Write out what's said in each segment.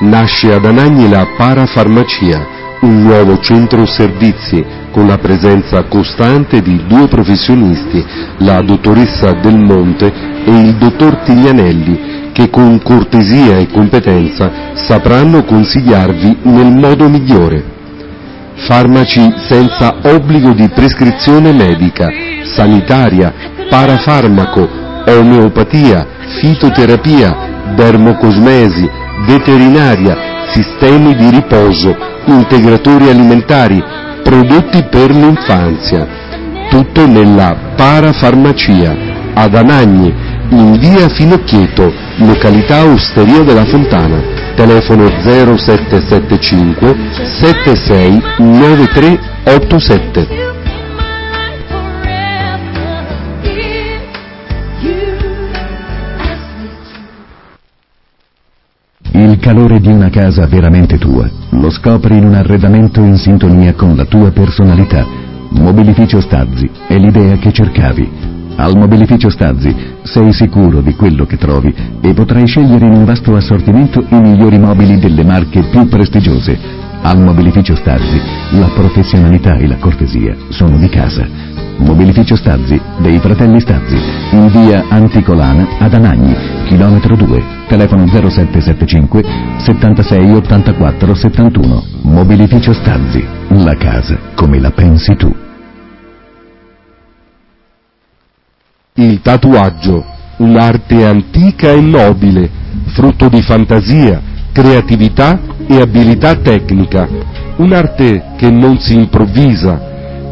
nasce ad Anagni la Parafarmacia, un nuovo centro servizi con la presenza costante di due professionisti, la dottoressa Del Monte e il dottor Tiglianelli, che con cortesia e competenza sapranno consigliarvi nel modo migliore. Farmaci senza obbligo di prescrizione medica, sanitaria, parafarmaco, omeopatia, fitoterapia, dermocosmesi, veterinaria, sistemi di riposo, integratori alimentari, prodotti per l'infanzia. Tutto nella parafarmacia, ad Anagni, in via Finocchieto, località Osteria della Fontana. Telefono 0775 76 Il calore di una casa veramente tua lo scopri in un arredamento in sintonia con la tua personalità. Mobilificio Stazzi è l'idea che cercavi. Al Mobilificio Stazzi sei sicuro di quello che trovi e potrai scegliere in un vasto assortimento i migliori mobili delle marche più prestigiose. Al Mobilificio Stazzi la professionalità e la cortesia sono di casa. Mobilificio Stazzi dei fratelli Stazzi in via Anticolana ad Anagni, chilometro 2, telefono 0775 76 84 71. Mobilificio Stazzi, la casa come la pensi tu. Il tatuaggio, un'arte antica e nobile, frutto di fantasia, creatività e abilità tecnica, un'arte che non si improvvisa.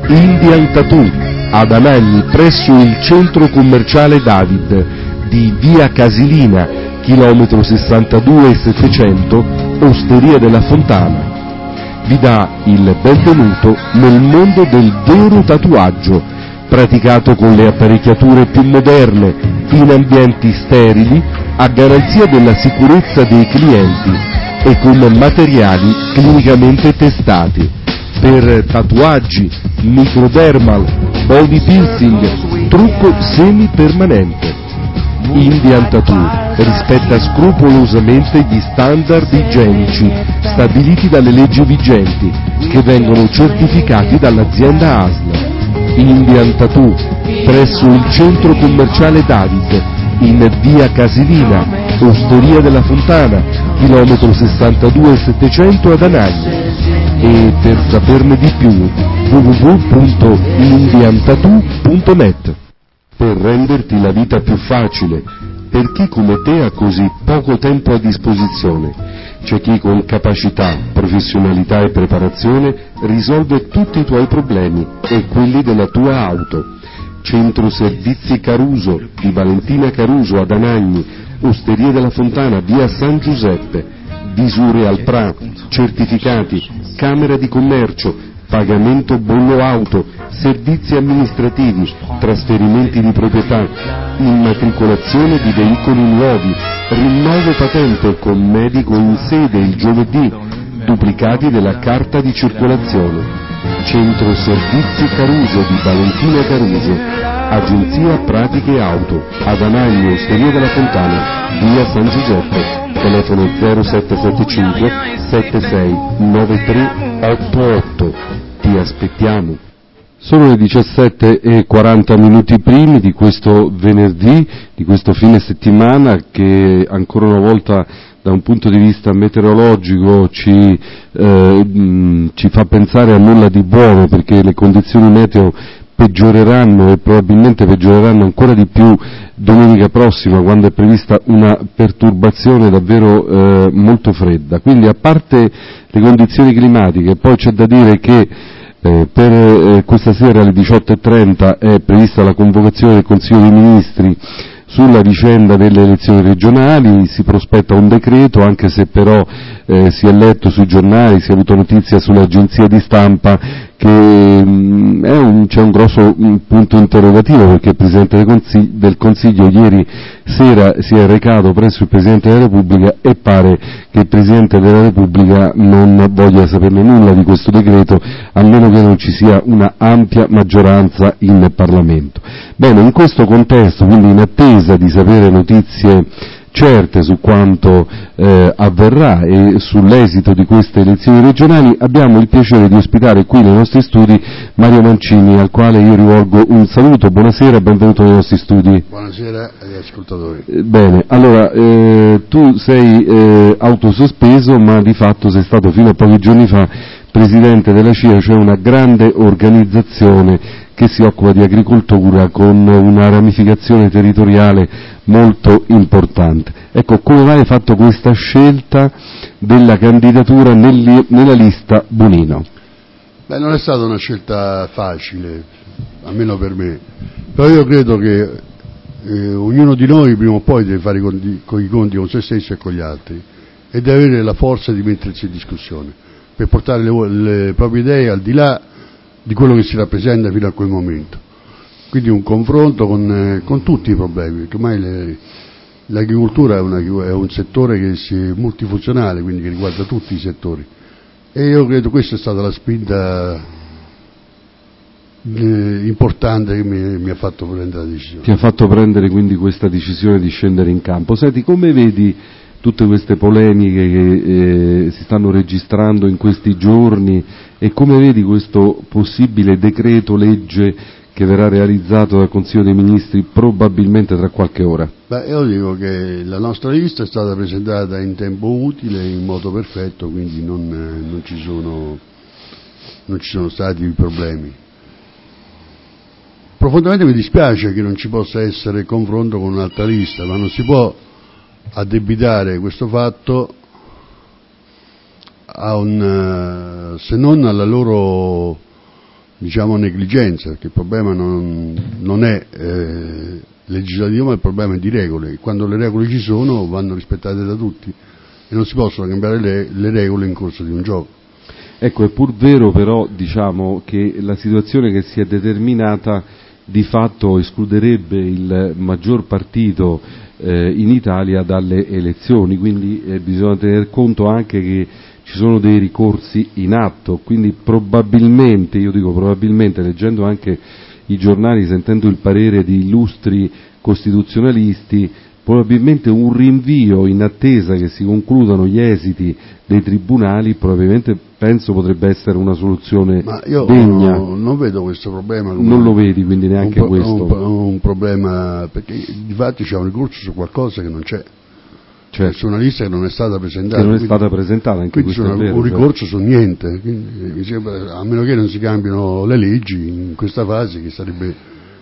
Indian Tattoo, ad Anagni presso il centro commerciale David di via Casilina, chilometro 62 e 700, Osteria della Fontana. Vi dà il benvenuto nel mondo del vero tatuaggio, praticato con le apparecchiature più moderne, in ambienti sterili, a garanzia della sicurezza dei clienti e con materiali clinicamente testati per tatuaggi, microdermal, body piercing, trucco semipermanente. Indian Tattoo rispetta scrupolosamente gli standard igienici stabiliti dalle leggi vigenti che vengono certificati dall'azienda ASL. Indian Tattoo presso il centro commerciale David in via Casilina, Osteria della Fontana, chilometro 62 700 ad Anagni e per saperne di più www.indiantattoo.net per renderti la vita più facile per chi come te ha così poco tempo a disposizione. C'è chi con capacità, professionalità e preparazione risolve tutti i tuoi problemi e quelli della tua auto. Centro Servizi Caruso di Valentina Caruso ad Anagni, Osteria della Fontana, via San Giuseppe, visure al PRA, certificati, Camera di Commercio, pagamento bollo auto, servizi amministrativi, trasferimenti di proprietà, immatricolazione di veicoli nuovi, rinnovo patente con medico in sede il giovedì, duplicati della carta di circolazione. Centro Servizi Caruso di Valentina Caruso, Agenzia Pratiche Auto, ad Anagno, Osteria della Fontana, via San Giuseppe, telefono 0775 76 9388. Ti aspettiamo. Sono le 17 e 40 minuti primi di questo venerdì, di questo fine settimana che ancora una volta da un punto di vista meteorologico ci, eh, mh, ci fa pensare a nulla di buono perché le condizioni meteo peggioreranno e probabilmente peggioreranno ancora di più domenica prossima quando è prevista una perturbazione davvero eh, molto fredda. Quindi a parte le condizioni climatiche, poi c'è da dire che eh, per eh, questa sera alle 18.30 è prevista la convocazione del Consiglio dei Ministri sulla vicenda delle elezioni regionali, si prospetta un decreto, anche se però eh, si è letto sui giornali, si è avuto notizia sull'agenzia di stampa che mh, un, c'è un grosso mh, punto interrogativo perché il Presidente del Consiglio, del Consiglio, ieri sera si è recato presso il Presidente della Repubblica e pare che il Presidente della Repubblica non voglia saperne nulla di questo decreto a meno che non ci sia una ampia maggioranza in Parlamento. Bene, in questo contesto, quindi in attesa di sapere notizie certe su quanto eh, avverrà e sull'esito di queste elezioni regionali, abbiamo il piacere di ospitare qui nei nostri studi Mario Mancini, al quale io rivolgo un saluto. Buonasera e benvenuto nei nostri studi. Buonasera agli ascoltatori. Eh, bene, allora eh, tu sei eh, autosospeso, ma di fatto sei stato fino a pochi giorni fa presidente della CIA, cioè una grande organizzazione che si occupa di agricoltura con una ramificazione territoriale molto importante. Ecco, come mai hai fatto questa scelta della candidatura nel, nella lista Bonino? Beh, non è stata una scelta facile, almeno per me, però io credo che eh, ognuno di noi prima o poi deve fare i conti, con i conti con se stesso e con gli altri e deve avere la forza di mettersi in discussione per portare le, le proprie idee al di là di quello che si rappresenta fino a quel momento. Quindi un confronto con, eh, con tutti i problemi, perché ormai le, l'agricoltura è, una, è, un settore che è multifunzionale, quindi che riguarda tutti i settori. E io credo questa è stata la spinta eh, importante che mi, mi, ha fatto prendere la decisione. Ti ha fatto prendere quindi questa decisione di scendere in campo. Senti, come vedi tutte queste polemiche che eh, si stanno registrando in questi giorni e come vedi questo possibile decreto legge che verrà realizzato dal Consiglio dei Ministri probabilmente tra qualche ora? Beh, io dico che la nostra lista è stata presentata in tempo utile, in modo perfetto, quindi non, non, ci, sono, non ci sono stati problemi. Profondamente mi dispiace che non ci possa essere confronto con un'altra lista, ma non si può addebitare questo fatto un, eh, se non alla loro diciamo, negligenza, perché il problema non, non è eh, legislativo ma il problema è di regole, quando le regole ci sono vanno rispettate da tutti e non si possono cambiare le, le regole in corso di un gioco. Ecco, è pur vero però diciamo, che la situazione che si è determinata di fatto escluderebbe il maggior partito eh, in Italia dalle elezioni, quindi eh, bisogna tener conto anche che ci sono dei ricorsi in atto, quindi probabilmente, io dico probabilmente, leggendo anche i giornali, sentendo il parere di illustri costituzionalisti, probabilmente un rinvio in attesa che si concludano gli esiti dei tribunali, probabilmente penso potrebbe essere una soluzione Ma io degna. Non, non vedo questo problema. Non lo vedi quindi neanche un, questo? Un, un, problema, perché di fatto c'è un ricorso su qualcosa che non c'è. Cioè, su una lista che non è stata presentata. Che non è stata presentata, anche quindi questo vero, un cioè. ricorso cioè. su niente. Quindi, sembra, a meno che non si cambino le leggi in questa fase, che sarebbe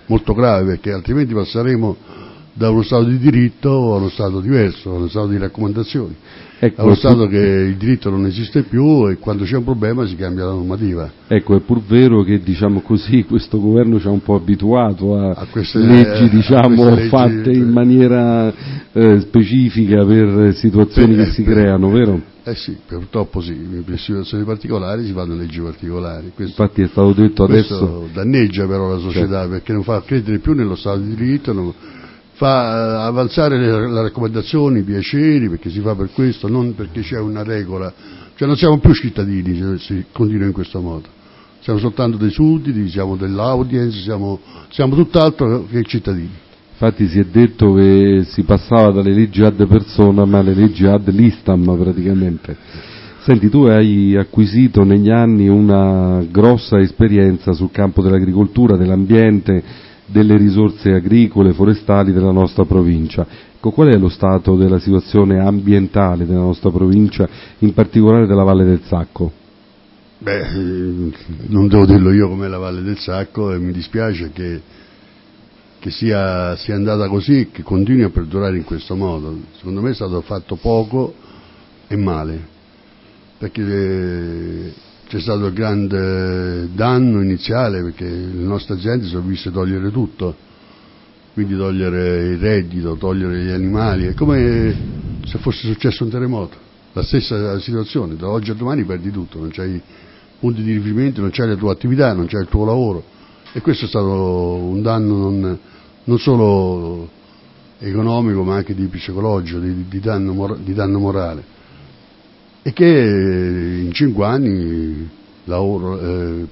molto grave, perché altrimenti passeremo da uno Stato di diritto a uno Stato diverso, a uno Stato di raccomandazioni. Ecco, è uno Stato che il diritto non esiste più e quando c'è un problema si cambia la normativa. Ecco, è pur vero che diciamo così, questo governo ci ha un po' abituato a, a queste leggi, diciamo, queste fatte leggi, in maniera eh, specifica per situazioni per, che si creano, vero? Eh sì, purtroppo sì, per situazioni particolari si fanno leggi particolari. Questo, Infatti è stato detto adesso... danneggia però la società certo. perché non fa credere più nello Stato di diritto, non, fa eh, avanzare le, le raccomandazioni, i piaceri, perché si fa per questo, non perché c'è una regola. Cioè non siamo più cittadini se si continua in questo modo. Siamo soltanto dei sudditi, siamo dell'audience, siamo, siamo tutt'altro che cittadini. Infatti si è detto che si passava dalle leggi ad persona ma alle leggi ad listam praticamente. Senti, tu hai acquisito negli anni una grossa esperienza sul campo dell'agricoltura, dell'ambiente, delle risorse agricole, forestali della nostra provincia. Ecco, qual è lo stato della situazione ambientale della nostra provincia, in particolare della Valle del Sacco? Beh, eh, non devo dirlo io come la Valle del Sacco e mi dispiace che, che sia, sia, andata così e che continui a perdurare in questo modo. Secondo me è stato fatto poco e male, perché eh, c'è stato il grande danno iniziale perché le nostre aziende sono viste togliere tutto, quindi togliere il reddito, togliere gli animali, è come se fosse successo un terremoto, la stessa situazione, da oggi a domani perdi tutto, non c'hai punti di riferimento, non c'hai la tua attività, non c'hai il tuo lavoro. E questo è stato un danno non, non solo economico ma anche di psicologico, di, di, danno, di danno morale e che in cinque anni lavoro, eh,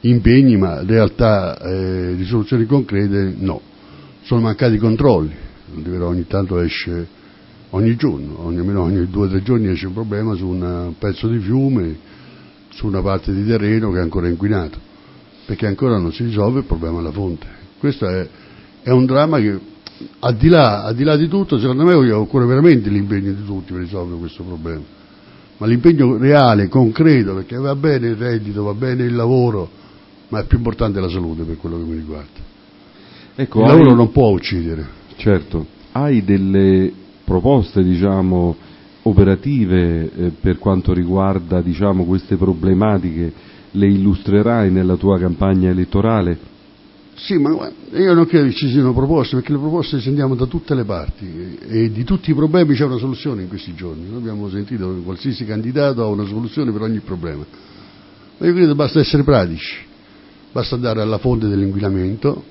impegni, ma realtà eh, risoluzioni concrete no. Sono mancati i controlli, ogni tanto esce ogni giorno, ogni, ogni due o tre giorni esce un problema su un pezzo di fiume, su una parte di terreno che è ancora inquinato, perché ancora non si risolve il problema alla fonte. Questo è, è un dramma che al di, là, al di là di tutto, secondo me occorre veramente l'impegno di tutti per risolvere questo problema, ma l'impegno reale, concreto, perché va bene il reddito, va bene il lavoro, ma è più importante la salute per quello che mi riguarda. Ecco, il lavoro hai, non può uccidere. Certo, hai delle proposte, diciamo, operative eh, per quanto riguarda diciamo, queste problematiche, le illustrerai nella tua campagna elettorale? Sì, ma io non credo che ci siano proposte, perché le proposte le sentiamo da tutte le parti e di tutti i problemi c'è una soluzione in questi giorni. Noi abbiamo sentito che qualsiasi candidato ha una soluzione per ogni problema. Ma io credo che basta essere pratici, basta andare alla fonte dell'inquinamento,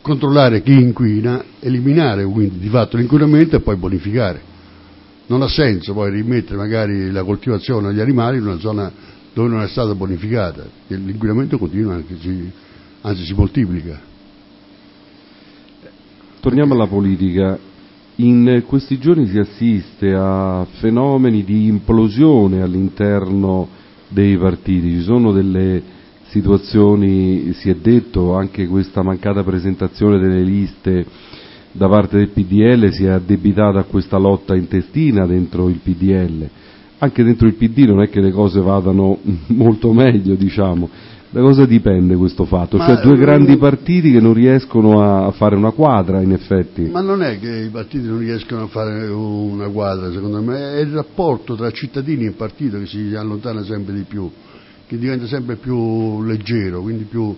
controllare chi inquina, eliminare quindi di fatto l'inquinamento e poi bonificare. Non ha senso poi rimettere magari la coltivazione agli animali in una zona dove non è stata bonificata, l'inquinamento continua anche anzi si moltiplica. Torniamo alla politica. In questi giorni si assiste a fenomeni di implosione all'interno dei partiti, ci sono delle situazioni, si è detto, anche questa mancata presentazione delle liste da parte del PDL si è addebitata a questa lotta intestina dentro il PDL. Anche dentro il PD non è che le cose vadano molto meglio, diciamo. Da cosa dipende questo fatto? Ma, cioè due grandi partiti che non riescono a fare una quadra in effetti? Ma non è che i partiti non riescono a fare una quadra, secondo me, è il rapporto tra cittadini e partito che si allontana sempre di più, che diventa sempre più leggero, quindi più,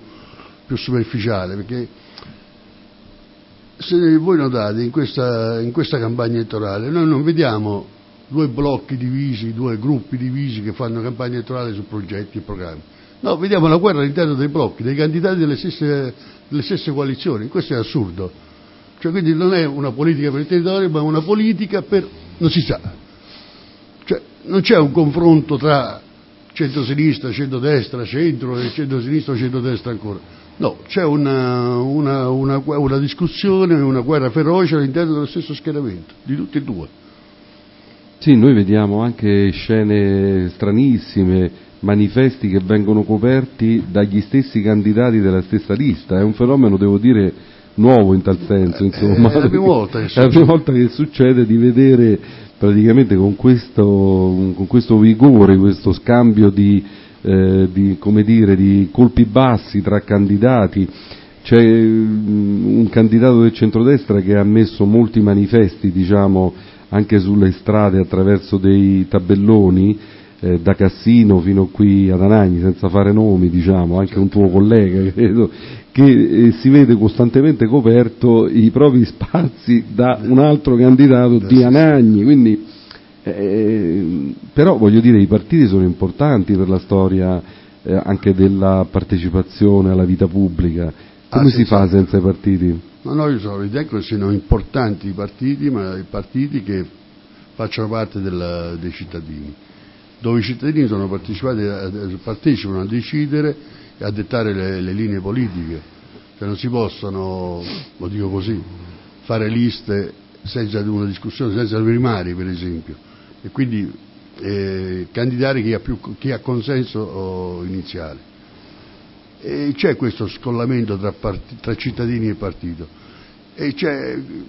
più superficiale, perché se voi notate in questa, in questa campagna elettorale noi non vediamo due blocchi divisi, due gruppi divisi che fanno campagna elettorale su progetti e programmi No, vediamo la guerra all'interno dei blocchi, dei candidati delle stesse, delle stesse coalizioni, questo è assurdo. Cioè, quindi non è una politica per il territorio, ma una politica per... non si sa. Cioè, non c'è un confronto tra centro-sinistra, centro-destra, centro e centro-sinistra o centro-destra ancora. No, c'è una, una, una, una discussione, una guerra feroce all'interno dello stesso schieramento, di tutti e due. Sì, noi vediamo anche scene stranissime, manifesti che vengono coperti dagli stessi candidati della stessa lista, è un fenomeno, devo dire, nuovo in tal senso, insomma. È la prima volta che, la prima volta che succede di vedere praticamente con questo, con questo vigore, questo scambio di, eh, di, dire, di, colpi bassi tra candidati. C'è mm, un candidato del centrodestra che ha messo molti manifesti, diciamo, anche sulle strade attraverso dei tabelloni, eh, da Cassino fino qui ad Anagni, senza fare nomi, diciamo, anche un tuo collega, credo, che eh, si vede costantemente coperto i propri spazi da un altro candidato di Anagni, quindi, eh, però voglio dire i partiti sono importanti per la storia eh, anche della partecipazione alla vita pubblica. Come ah, si fa senza i partiti? Io sono, ritengo che siano importanti i partiti, ma i partiti che facciano parte della, dei cittadini dove i cittadini partecipano a decidere e a dettare le, le linee politiche, cioè non si possono, lo dico così, fare liste senza una discussione, senza primari per esempio, e quindi eh, candidare chi ha, più, chi ha consenso iniziale. E c'è questo scollamento tra, part, tra cittadini e partito. E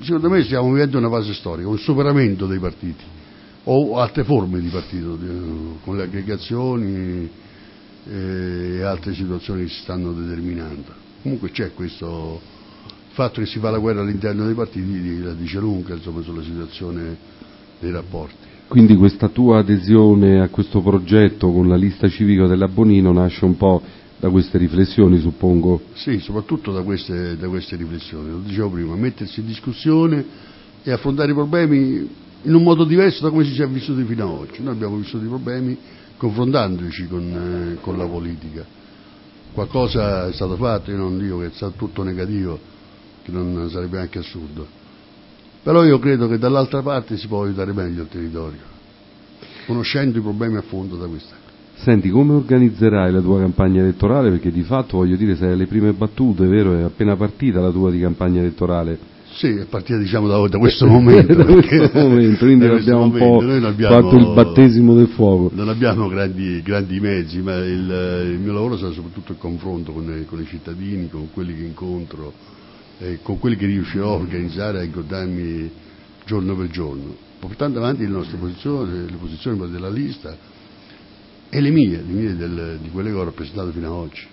secondo me stiamo vivendo una fase storica, un superamento dei partiti o altre forme di partito, con le aggregazioni e altre situazioni che si stanno determinando. Comunque c'è questo fatto che si fa la guerra all'interno dei partiti, la dice lunga insomma, sulla situazione dei rapporti. Quindi questa tua adesione a questo progetto con la lista civica della Bonino nasce un po' da queste riflessioni, suppongo? Sì, soprattutto da queste, da queste riflessioni, lo dicevo prima, mettersi in discussione e affrontare i problemi in un modo diverso da come si è vissuti fino ad oggi. Noi abbiamo vissuto i problemi confrontandoci con, eh, con la politica. Qualcosa è stato fatto, io non dico che stato tutto negativo, che non sarebbe anche assurdo. Però io credo che dall'altra parte si può aiutare meglio il territorio, conoscendo i problemi a fondo da questa. Senti, come organizzerai la tua campagna elettorale? Perché di fatto, voglio dire, sei alle prime battute, vero? È appena partita la tua di campagna elettorale. Sì, è partita diciamo da, da questo momento. da questo momento, quindi abbiamo un po' abbiamo, fatto il battesimo del fuoco. Non abbiamo grandi, grandi mezzi, ma il, il, mio lavoro sarà soprattutto il confronto con, con, i cittadini, con quelli che incontro, eh, con quelli che riuscirò a organizzare, a incontrarmi giorno per giorno, portando avanti le nostre posizioni, le posizioni della lista e le mie, le mie del, di quelle che ho rappresentato fino ad oggi.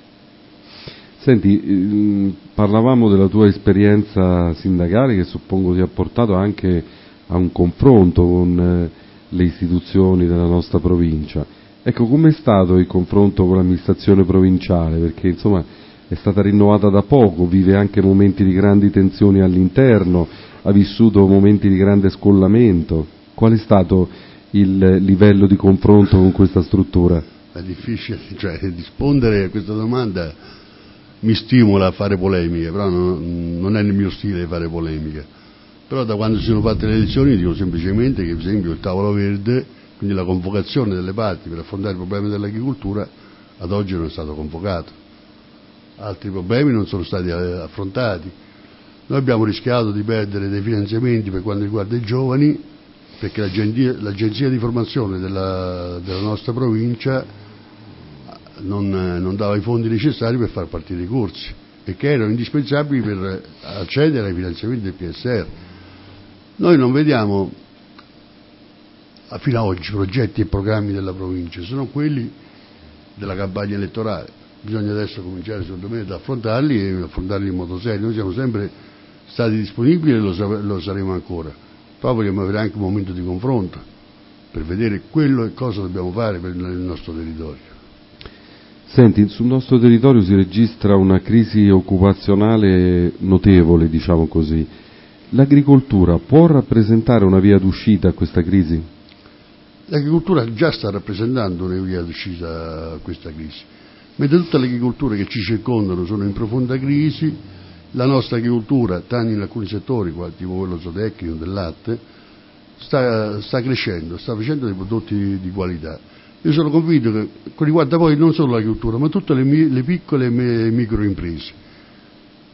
Senti, ehm, parlavamo della tua esperienza sindacale che suppongo ti ha portato anche a un confronto con eh, le istituzioni della nostra provincia. Ecco, com'è stato il confronto con l'amministrazione provinciale? Perché insomma è stata rinnovata da poco, vive anche momenti di grandi tensioni all'interno, ha vissuto momenti di grande scollamento. Qual è stato il livello di confronto con questa struttura? È difficile, cioè rispondere a questa domanda mi stimola a fare polemiche, però non, non è nel mio stile fare polemiche. Però da quando si sono fatte le elezioni dico semplicemente che per esempio il tavolo verde, quindi la convocazione delle parti per affrontare i problemi dell'agricoltura, ad oggi non è stato convocato. Altri problemi non sono stati eh, affrontati. Noi abbiamo rischiato di perdere dei finanziamenti per quanto riguarda i giovani, perché l'agenzia di formazione della, della nostra provincia non, non, dava i fondi necessari per far partire i corsi e che erano indispensabili per accedere ai finanziamenti del PSR. Noi non vediamo fino ad oggi progetti e programmi della provincia, sono quelli della campagna elettorale. Bisogna adesso cominciare secondo me ad affrontarli e affrontarli in modo serio. Noi siamo sempre stati disponibili e lo, lo saremo ancora, però vogliamo avere anche un momento di confronto per vedere quello e cosa dobbiamo fare per il nostro territorio. Senti, sul nostro territorio si registra una crisi occupazionale notevole, diciamo così. L'agricoltura può rappresentare una via d'uscita a questa crisi? L'agricoltura già sta rappresentando una via d'uscita a questa crisi. Mentre tutte le agricolture che ci circondano sono in profonda crisi, la nostra agricoltura, tanto in alcuni settori, tipo quello zootecnico del latte, sta, sta crescendo, sta facendo dei prodotti di qualità io sono convinto che riguarda poi non solo l'agricoltura, ma tutte le, le piccole e microimprese.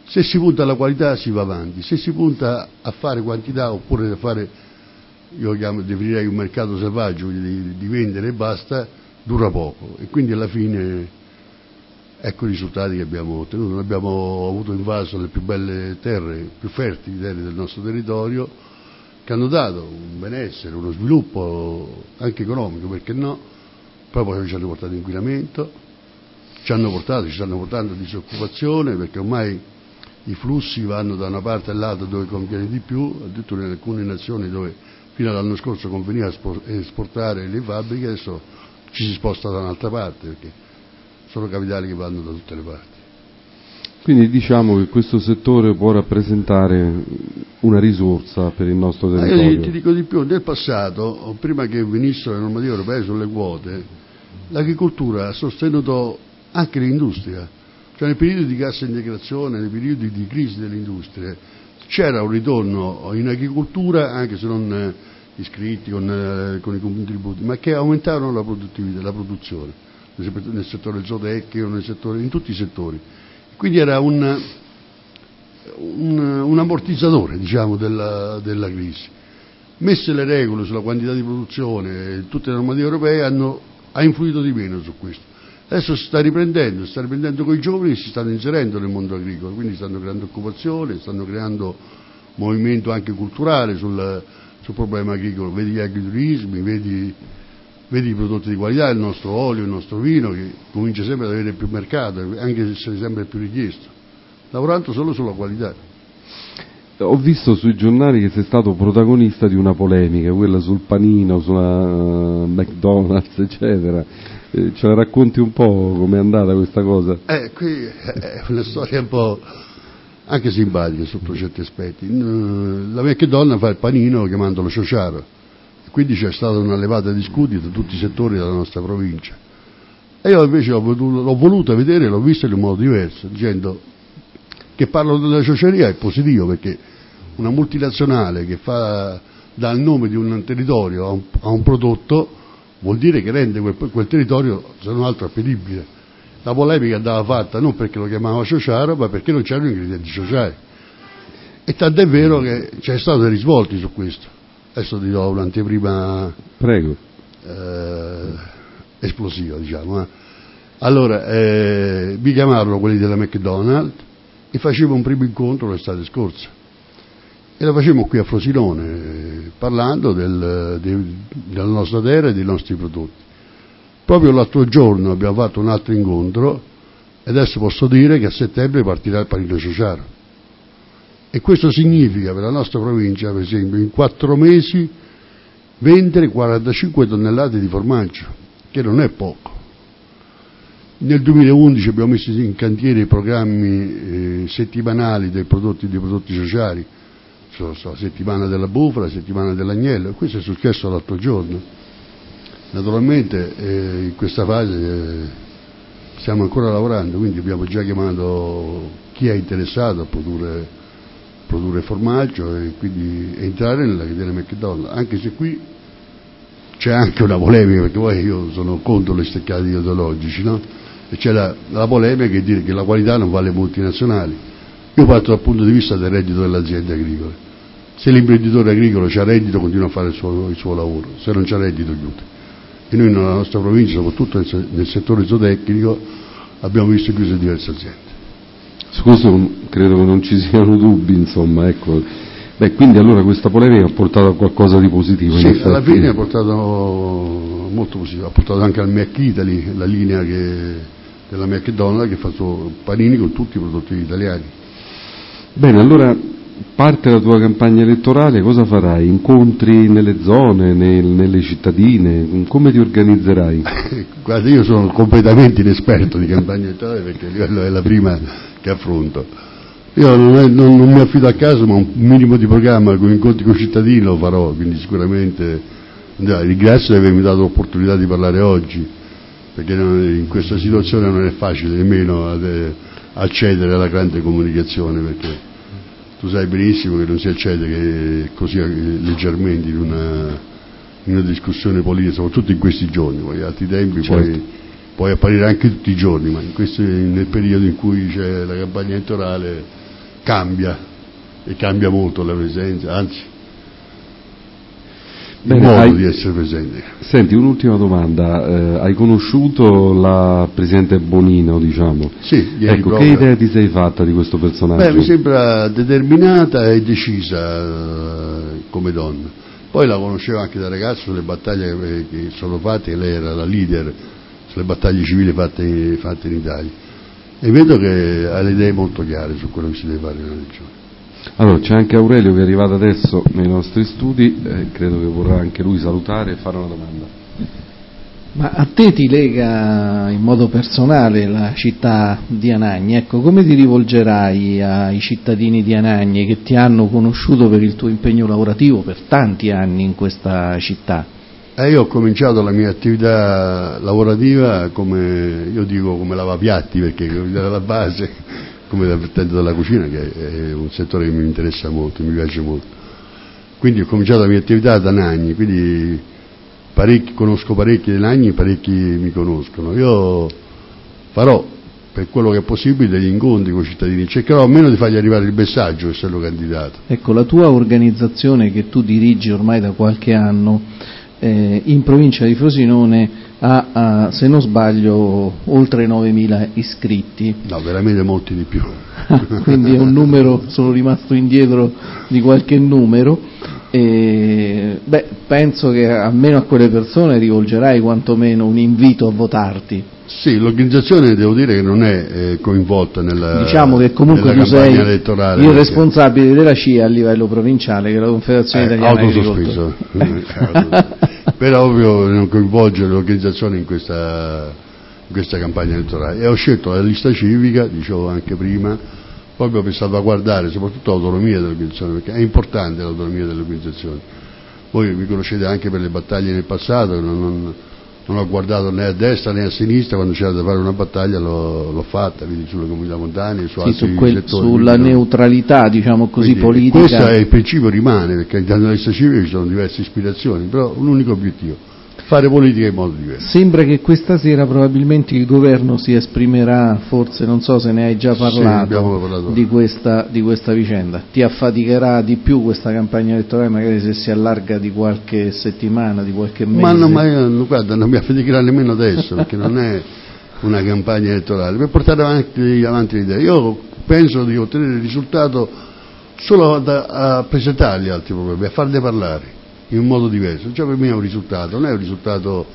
Se si punta alla qualità si va avanti, se si punta a fare quantità oppure a fare, io chiamo, definirei un mercato selvaggio, di, di vendere e basta, dura poco e quindi alla fine ecco i risultati che abbiamo ottenuto. Noi abbiamo avuto invaso le più belle terre, più fertili terre del nostro territorio che hanno dato un benessere, uno sviluppo anche economico, perché no, poi poi ci hanno portato inquinamento, ci hanno portato, ci stanno portando disoccupazione perché ormai i flussi vanno da una parte all'altra dove conviene di più, addirittura in alcune nazioni dove fino all'anno scorso conveniva esportare le fabbriche, adesso ci si sposta da un'altra parte perché sono capitali che vanno da tutte le parti. Quindi diciamo che questo settore può rappresentare una risorsa per il nostro territorio. io ti dico di più, nel passato, prima che venissero le normative europee sulle quote, l'agricoltura ha sostenuto anche l'industria, cioè nel periodo di cassa integrazione, nei periodi di crisi delle industrie, c'era un ritorno in agricoltura, anche se non eh, iscritti con, eh, con i contributi, ma che aumentavano la produttività, la produzione, nel settore zootecnico, nel settore, in tutti i settori. Quindi era un, un, un ammortizzatore diciamo, della, della crisi. Messe le regole sulla quantità di produzione, tutte le normative europee hanno ha influito di meno su questo. Adesso si sta riprendendo, si sta riprendendo con i giovani che si stanno inserendo nel mondo agricolo, quindi stanno creando occupazione, stanno creando movimento anche culturale sul, sul problema agricolo, vedi gli agriturismi, vedi, vedi, i prodotti di qualità, il nostro olio, il nostro vino che comincia sempre ad avere più mercato, anche se sempre più richiesto, lavorando solo sulla qualità. Ho visto sui giornali che sei stato protagonista di una polemica, quella sul panino, sulla uh, McDonald's, eccetera. Eh, ce la racconti un po' com'è andata questa cosa? Eh, qui è una storia un po' anche simpatica sotto certi aspetti. La McDonald's fa il panino chiamandolo ciociaro, quindi c'è stata una levata di scudi da tutti i settori della nostra provincia. E io invece l'ho voluto, voluto vedere, l'ho visto in un modo diverso, dicendo che parlano della ciociaria è positivo perché una multinazionale che fa, dà il nome di un territorio a un, a un prodotto vuol dire che rende quel, quel, territorio se non altro appetibile. La polemica andava fatta non perché lo chiamava ciociaro ma perché non c'erano ingredienti ciociari. E tant'è vero che c'è stato dei risvolti su questo. Adesso ti do un'anteprima Prego. eh, esplosiva, diciamo. eh. Allora, eh, mi chiamarono quelli della McDonald's e facevo un primo incontro l'estate scorsa. E lo facevamo qui a Frosinone, parlando del- de- della nostra terra e dei nostri prodotti. Proprio l'altro giorno abbiamo fatto un altro incontro e adesso posso dire che a settembre partirà il panino ciociaro. E questo significa per la nostra provincia, per esempio, in quattro mesi vendere 45 tonnellate di formaggio, che non è poco. Nel 2011 abbiamo messo in cantiere i programmi eh, settimanali dei prodotti, dei prodotti sociali, so- so, la settimana della bufala, la settimana dell'agnello, questo è successo l'altro giorno. Naturalmente eh, in questa fase eh, stiamo ancora lavorando, quindi abbiamo già chiamato chi è interessato a produrre, produrre formaggio e quindi entrare nella catena McDonald's, anche se qui c'è anche una polemica, perché poi io sono contro le steccate ideologici, no? C'è la, la polemica che dice che la qualità non vale multinazionali. Io parto dal punto di vista del reddito delle aziende agricole. Se l'imprenditore agricolo ha reddito continua a fare il suo, il suo lavoro, se non c'ha reddito chiude. E noi nella nostra provincia, soprattutto nel, nel settore zootecnico, abbiamo visto chiuse diverse aziende. Su questo credo che non ci siano dubbi, insomma, ecco. Beh, quindi allora questa polemica ha portato a qualcosa di positivo. Sì, alla fine ha portato molto positivo, ha portato anche al Mac Italy, la linea che- della McDonald's che fa suo panini con tutti i prodotti italiani. Bene, allora parte la tua campagna elettorale, cosa farai? Incontri nelle zone, nel- nelle cittadine? Come ti organizzerai? Guarda, io sono completamente inesperto di campagna elettorale perché è la prima che affronto. Io non, è- non- non mi affido a caso, ma un minimo di programma con incontri con i cittadini lo farò, quindi sicuramente ringrazio di avermi dato l'opportunità di parlare oggi, perché in questa situazione non è facile nemmeno ad- accedere alla grande comunicazione, perché tu sai benissimo che non si accede che così eh, leggermente in una, in una discussione politica, soprattutto in questi giorni, poi altri tempi Certo. puoi, puoi apparire anche tutti i giorni, ma in questi- nel periodo in cui c'è la campagna elettorale cambia e cambia molto la presenza, anzi Bene, modo hai- di essere presente. Senti, un'ultima domanda. Eh, hai conosciuto la Presidente Bonino, diciamo? Sì, ieri Ecco, che proprio. idea ti sei fatta di questo personaggio? Beh, mi sembra determinata e decisa eh, come donna. Poi la conoscevo anche da ragazzo sulle battaglie che, che sono fatte, lei era la leader sulle battaglie civili fatte, fatte in Italia. E vedo che ha le idee molto chiare su quello che si deve fare nella regione. Allora, c'è anche Aurelio che è arrivato adesso nei nostri studi, eh, credo che vorrà anche lui salutare e fare una domanda. Ma a te ti lega in modo personale la città di Anagni, ecco, come ti rivolgerai ai cittadini di Anagni che ti hanno conosciuto per il tuo impegno lavorativo per tanti anni in questa città? E io ho cominciato la mia attività lavorativa come, io dico come lavapiatti perché era la base, come l'avvertente della cucina che è un settore che mi interessa molto, mi piace molto. Quindi ho cominciato la mia attività da Nagni, quindi parecchi, conosco parecchi dei Nagni, parecchi mi conoscono. Io farò per quello che è possibile degli incontri con i cittadini, cercherò almeno di fargli arrivare il messaggio essendo candidato. Ecco, la tua organizzazione che tu dirigi ormai da qualche anno eh, in provincia di Frosinone ha, ha, se non sbaglio, oltre 9.000 iscritti. No, veramente molti di più. Quindi è un numero, sono rimasto indietro di qualche numero. E, beh, penso che almeno a quelle persone rivolgerai quantomeno un invito a votarti. Sì, l'organizzazione devo dire che non è eh, coinvolta nella, Diciamo che comunque tu campagna sei elettorale. il perché responsabile della CIA a livello provinciale, che è la Confederazione è Italiana autosospeso. Agricoltori. Però ovvio non coinvolge l'organizzazione in questa, in questa campagna elettorale. E ho scelto la lista civica, dicevo anche prima, proprio per salvaguardare soprattutto l'autonomia dell'organizzazione, perché è importante l'autonomia dell'organizzazione. Voi mi conoscete anche per le battaglie nel passato, non, non- ho guardato né a destra né a sinistra, quando c'era da fare una battaglia l'ho, l'ho fatta, quindi sulle comunità montane, su Sì, altri su quel- settori. sulla neutralità, diciamo così, Quindi, politica. Questo è il principio rimane, perché all'interno della civile ci sono diverse ispirazioni, però un unico obiettivo, fare politica in modo diverso. Sembra che questa sera probabilmente il governo si esprimerà, forse non so se ne hai già parlato, sì, parlato. Di, questa, di, questa, vicenda. Ti affaticherà di più questa campagna elettorale, magari se si allarga di qualche settimana, di qualche mese? Ma, non, ma guarda, non mi affaticherà nemmeno adesso, perché non è una campagna elettorale, per portare avanti, avanti l'idea. Io penso di ottenere il risultato solo a presentare gli altri problemi, a farli parlare in un modo diverso. Già per me è un risultato, non è un risultato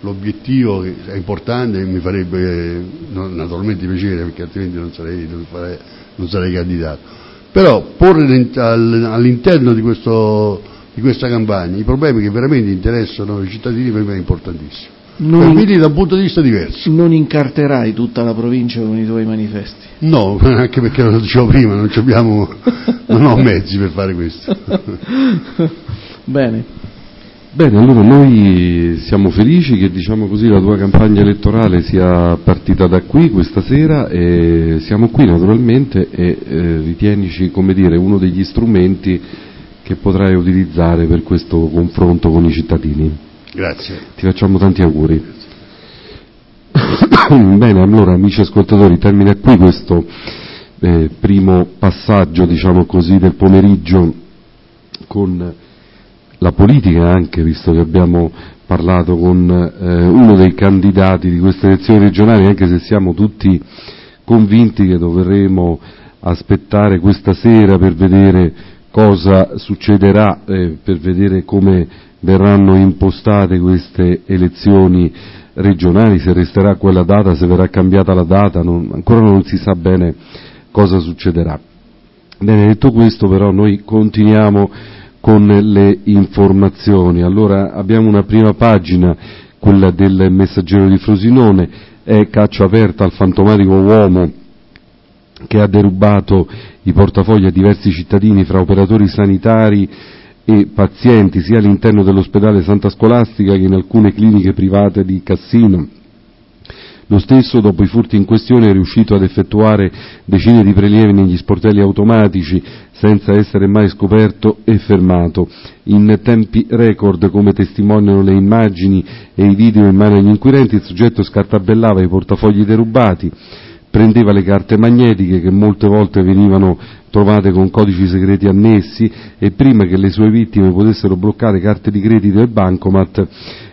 l'obiettivo che è importante e mi farebbe naturalmente piacere perché altrimenti non sarei, non farei, non sarei candidato. Però porre all'interno di, questo, di questa campagna i problemi che veramente interessano i cittadini per me è importantissimo. Non, quindi da un punto di vista diverso. Non incarterai tutta la provincia con i tuoi manifesti? No, anche perché lo dicevo prima, non, abbiamo, non ho mezzi per fare questo. Bene. Bene, allora noi siamo felici che diciamo così, la tua campagna elettorale sia partita da qui questa sera e siamo qui naturalmente e eh, ritienici come dire, uno degli strumenti che potrai utilizzare per questo confronto con i cittadini. Grazie. Ti facciamo tanti auguri. Bene, allora amici ascoltatori, termina qui questo eh, primo passaggio, diciamo così, del pomeriggio con la politica anche, visto che abbiamo parlato con eh, uno dei candidati di queste elezioni regionali, anche se siamo tutti convinti che dovremo aspettare questa sera per vedere cosa succederà, eh, per vedere come verranno impostate queste elezioni regionali, se resterà quella data, se verrà cambiata la data, non, ancora non si sa bene cosa succederà. Bene, detto questo però noi continuiamo con le informazioni. Allora abbiamo una prima pagina, quella del messaggero di Frosinone, è caccia aperta al fantomatico uomo che ha derubato i portafogli a diversi cittadini fra operatori sanitari e pazienti sia all'interno dell'ospedale Santa Scolastica che in alcune cliniche private di Cassino. Lo stesso, dopo i furti in questione, è riuscito ad effettuare decine di prelievi negli sportelli automatici senza essere mai scoperto e fermato. In tempi record, come testimoniano le immagini e i video in mano agli inquirenti, il soggetto scartabellava i portafogli derubati, prendeva le carte magnetiche che molte volte venivano trovate con codici segreti annessi e prima che le sue vittime potessero bloccare carte di credito e bancomat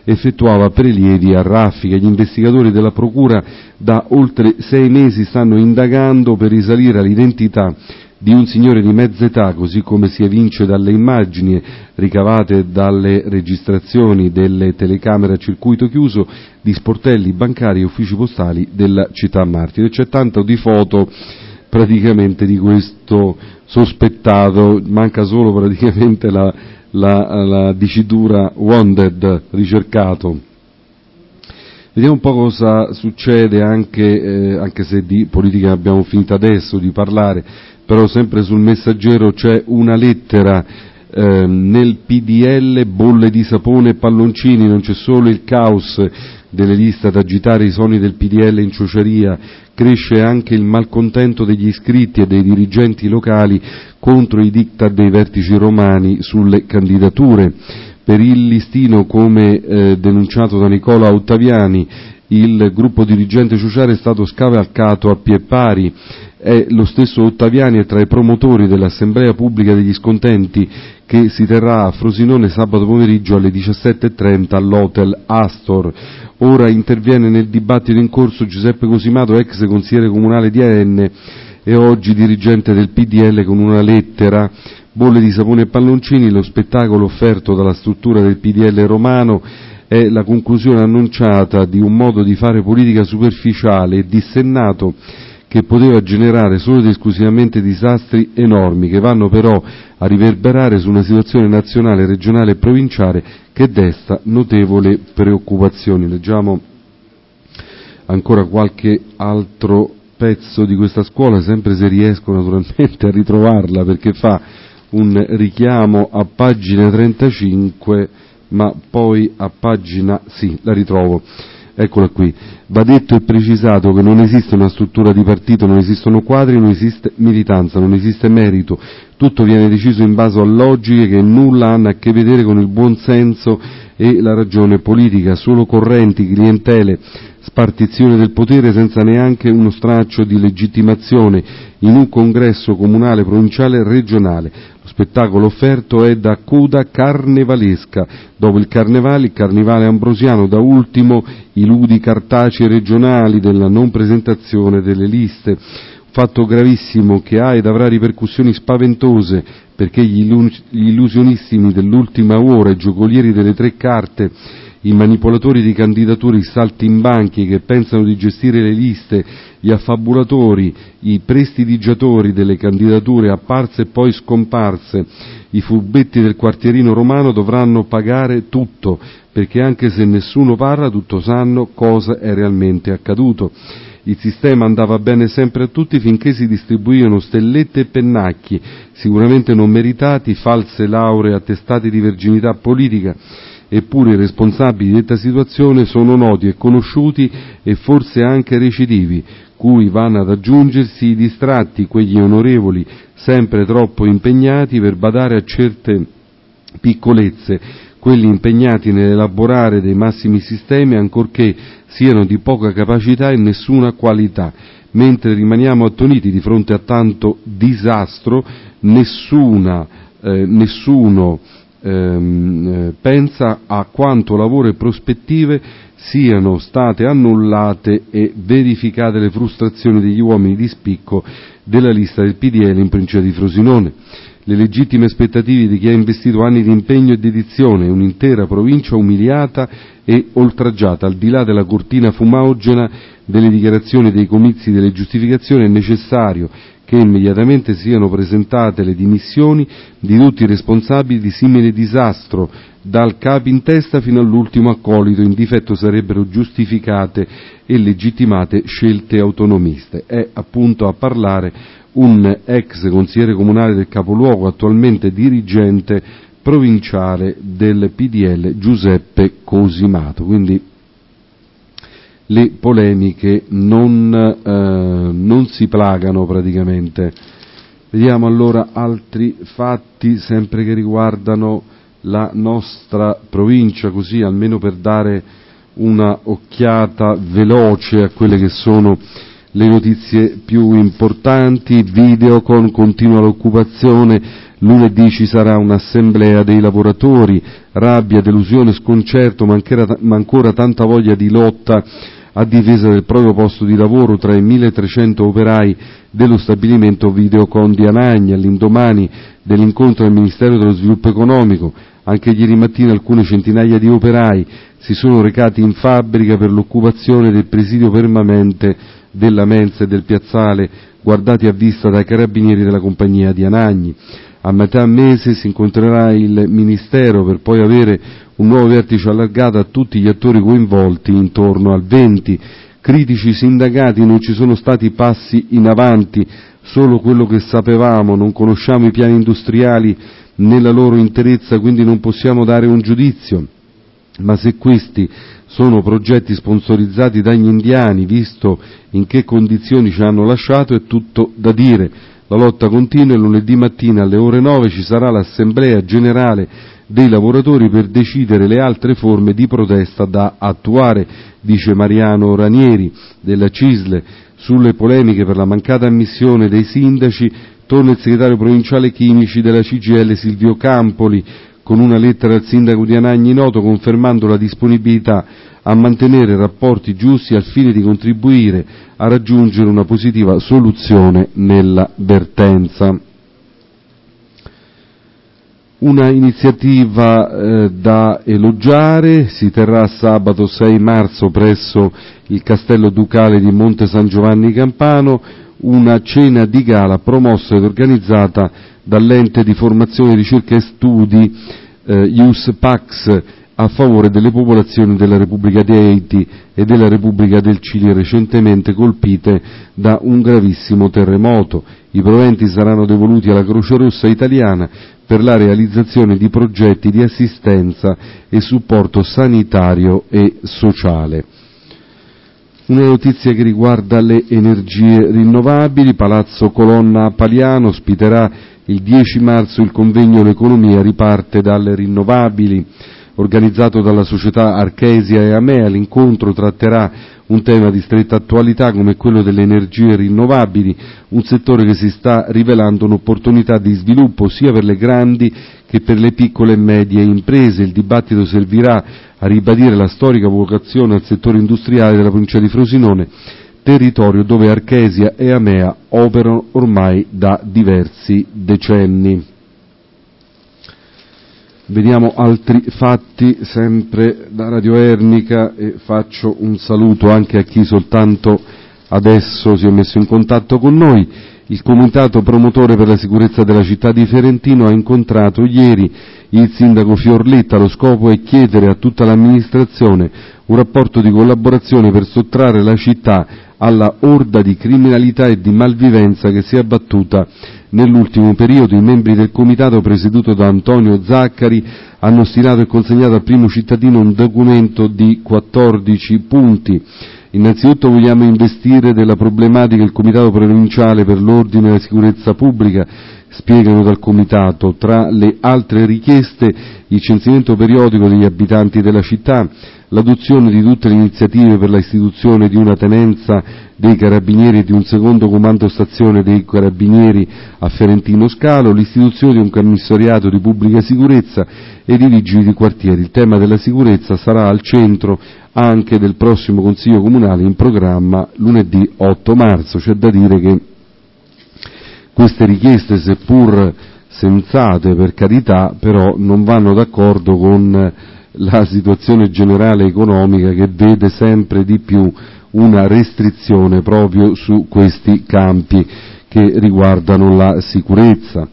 effettuava prelievi a raffica. Gli investigatori della Procura da oltre sei mesi stanno indagando per risalire all'identità di un signore di mezza età, così come si evince dalle immagini ricavate dalle registrazioni delle telecamere a circuito chiuso di sportelli bancari e uffici postali della città martire. C'è tanto di foto praticamente di questo sospettato, manca solo praticamente la, la, la dicitura wanted, ricercato. Vediamo un po' cosa succede anche, eh, anche se di politica abbiamo finito adesso di parlare, però sempre sul messaggero c'è una lettera eh, nel PDL bolle di sapone e palloncini, non c'è solo il caos delle liste ad agitare i suoni del PDL in ciociaria, cresce anche il malcontento degli iscritti e dei dirigenti locali contro i diktat dei vertici romani sulle candidature. Per il listino, come eh, denunciato da Nicola Ottaviani, il gruppo dirigente sociale è stato scavalcato a pie pari è lo stesso Ottaviani è tra i promotori dell'Assemblea Pubblica degli Scontenti che si terrà a Frosinone sabato pomeriggio alle 17.30 all'Hotel Astor. Ora interviene nel dibattito in corso Giuseppe Cosimato, ex consigliere comunale di AN e oggi dirigente del PDL con una lettera bolle di sapone e palloncini, lo spettacolo offerto dalla struttura del PDL romano è la conclusione annunciata di un modo di fare politica superficiale e dissennato che poteva generare solo ed esclusivamente disastri enormi che vanno però a riverberare su una situazione nazionale, regionale e provinciale che desta notevole preoccupazioni. Leggiamo ancora qualche altro pezzo di questa scuola, sempre se riesco naturalmente a ritrovarla perché fa un richiamo a pagina 35 ma poi a pagina, sì, la ritrovo, eccola qui, va detto e precisato che non esiste una struttura di partito, non esistono quadri, non esiste militanza, non esiste merito, tutto viene deciso in base a logiche che nulla hanno a che vedere con il buon senso e la ragione politica, solo correnti, clientele, spartizione del potere senza neanche uno straccio di legittimazione in un congresso comunale, provinciale, regionale. Lo spettacolo offerto è da coda carnevalesca, dopo il carnevale, il carnevale ambrosiano, da ultimo i ludi cartacei regionali della non presentazione delle liste fatto gravissimo che ha ed avrà ripercussioni spaventose perché gli illusionisti dell'ultima ora, i giocolieri delle tre carte, i manipolatori di candidature, i saltimbanchi che pensano di gestire le liste, gli affabulatori, i prestidigiatori delle candidature apparse e poi scomparse, i furbetti del quartierino romano dovranno pagare tutto, perché anche se nessuno parla, tutto sanno cosa è realmente accaduto. Il sistema andava bene sempre a tutti finché si distribuivano stellette e pennacchi, sicuramente non meritati, false lauree, attestati di verginità politica, eppure i responsabili di detta situazione sono noti e conosciuti e forse anche recidivi, cui vanno ad aggiungersi i distratti, quegli onorevoli sempre troppo impegnati per badare a certe piccolezze, quelli impegnati nell'elaborare dei massimi sistemi ancorché siano di poca capacità e nessuna qualità. Mentre rimaniamo attoniti di fronte a tanto disastro, nessuna, eh, nessuno ehm, eh, pensa a quanto lavoro e prospettive siano state annullate e verificate le frustrazioni degli uomini di spicco della lista del PDL in provincia di Frosinone. Le legittime aspettative di chi ha investito anni di impegno e dedizione, un'intera provincia umiliata e oltraggiata, al di là della cortina fumogena delle dichiarazioni dei comizi delle giustificazioni, è necessario che immediatamente siano presentate le dimissioni di tutti i responsabili di simile disastro, dal capo in testa fino all'ultimo accolito, in difetto sarebbero giustificate e legittimate scelte autonomiste. È appunto a parlare un ex consigliere comunale del capoluogo, attualmente dirigente provinciale del PDL Giuseppe Cosimato. Quindi le polemiche non, eh, non si plagano praticamente. Vediamo allora altri fatti sempre che riguardano la nostra provincia, così almeno per dare una occhiata veloce a quelle che sono le notizie più importanti, Videocon continua l'occupazione, lunedì ci sarà un'assemblea dei lavoratori, rabbia, delusione, sconcerto, ma ancora tanta voglia di lotta a difesa del proprio posto di lavoro tra i 1300 operai dello stabilimento Videocon di Anagni, all'indomani dell'incontro al Ministero dello Sviluppo Economico, anche ieri mattina alcune centinaia di operai si sono recati in fabbrica per l'occupazione del presidio permanente della mensa e del piazzale guardati a vista dai carabinieri della compagnia di Anagni. A metà mese si incontrerà il Ministero per poi avere un nuovo vertice allargato a tutti gli attori coinvolti intorno al 20. Critici sindacati non ci sono stati passi in avanti, solo quello che sapevamo, non conosciamo i piani industriali nella loro interezza, quindi non possiamo dare un giudizio. Ma se questi sono progetti sponsorizzati dagli indiani, visto in che condizioni ci hanno lasciato, è tutto da dire. La lotta continua e lunedì mattina alle ore 9 ci sarà l'assemblea generale dei lavoratori per decidere le altre forme di protesta da attuare, dice Mariano Ranieri della CISLE. Sulle polemiche per la mancata ammissione dei sindaci torna il segretario provinciale chimici della CGL Silvio Campoli, con una lettera al sindaco di Anagni Noto confermando la disponibilità a mantenere rapporti giusti al fine di contribuire a raggiungere una positiva soluzione nella vertenza. Una iniziativa eh, da elogiare si terrà sabato 6 marzo presso il Castello Ducale di Monte San Giovanni Campano una cena di gala promossa ed organizzata dall'ente di formazione, ricerca e studi eh, IUS Pax a favore delle popolazioni della Repubblica di Haiti e della Repubblica del Cile recentemente colpite da un gravissimo terremoto. I proventi saranno devoluti alla Croce Rossa italiana per la realizzazione di progetti di assistenza e supporto sanitario e sociale. Una notizia che riguarda le energie rinnovabili, Palazzo Colonna a Paliano ospiterà il 10 marzo il convegno L'economia riparte dalle rinnovabili. organizzato dalla società Archesia e Amea. L'incontro tratterà un tema di stretta attualità come quello delle energie rinnovabili, un settore che si sta rivelando un'opportunità di sviluppo sia per le grandi che per le piccole e medie imprese. Il dibattito servirà a ribadire la storica vocazione al settore industriale della provincia di Frosinone, territorio dove Archesia e Amea operano ormai da diversi decenni. Vediamo altri fatti sempre da Radio Ernica e faccio un saluto anche a chi soltanto adesso si è messo in contatto con noi. Il Comitato Promotore per la Sicurezza della città di Ferentino ha incontrato ieri il sindaco Fiorletta. Lo scopo è chiedere a tutta l'amministrazione un rapporto di collaborazione per sottrarre la città alla orda di criminalità e di malvivenza che si è abbattuta nell'ultimo periodo. I membri del comitato presieduto da Antonio Zaccari hanno stilato e consegnato al primo cittadino un documento di 14 punti. Innanzitutto vogliamo investire della problematica il Comitato provinciale per l'ordine e la sicurezza pubblica, spiegano dal Comitato, tra le altre richieste il censimento periodico degli abitanti della città, l'adozione di tutte le iniziative per la istituzione di una tenenza dei carabinieri e di un secondo comando stazione dei carabinieri a Ferentino Scalo, l'istituzione di un commissariato di pubblica sicurezza e di vigili di quartiere. Il tema della sicurezza sarà al centro anche del prossimo Consiglio Comunale in programma lunedì 8 marzo. C'è da dire che queste richieste, seppur sensate per carità, però non vanno d'accordo con la situazione generale economica che vede sempre di più una restrizione proprio su questi campi che riguardano la sicurezza.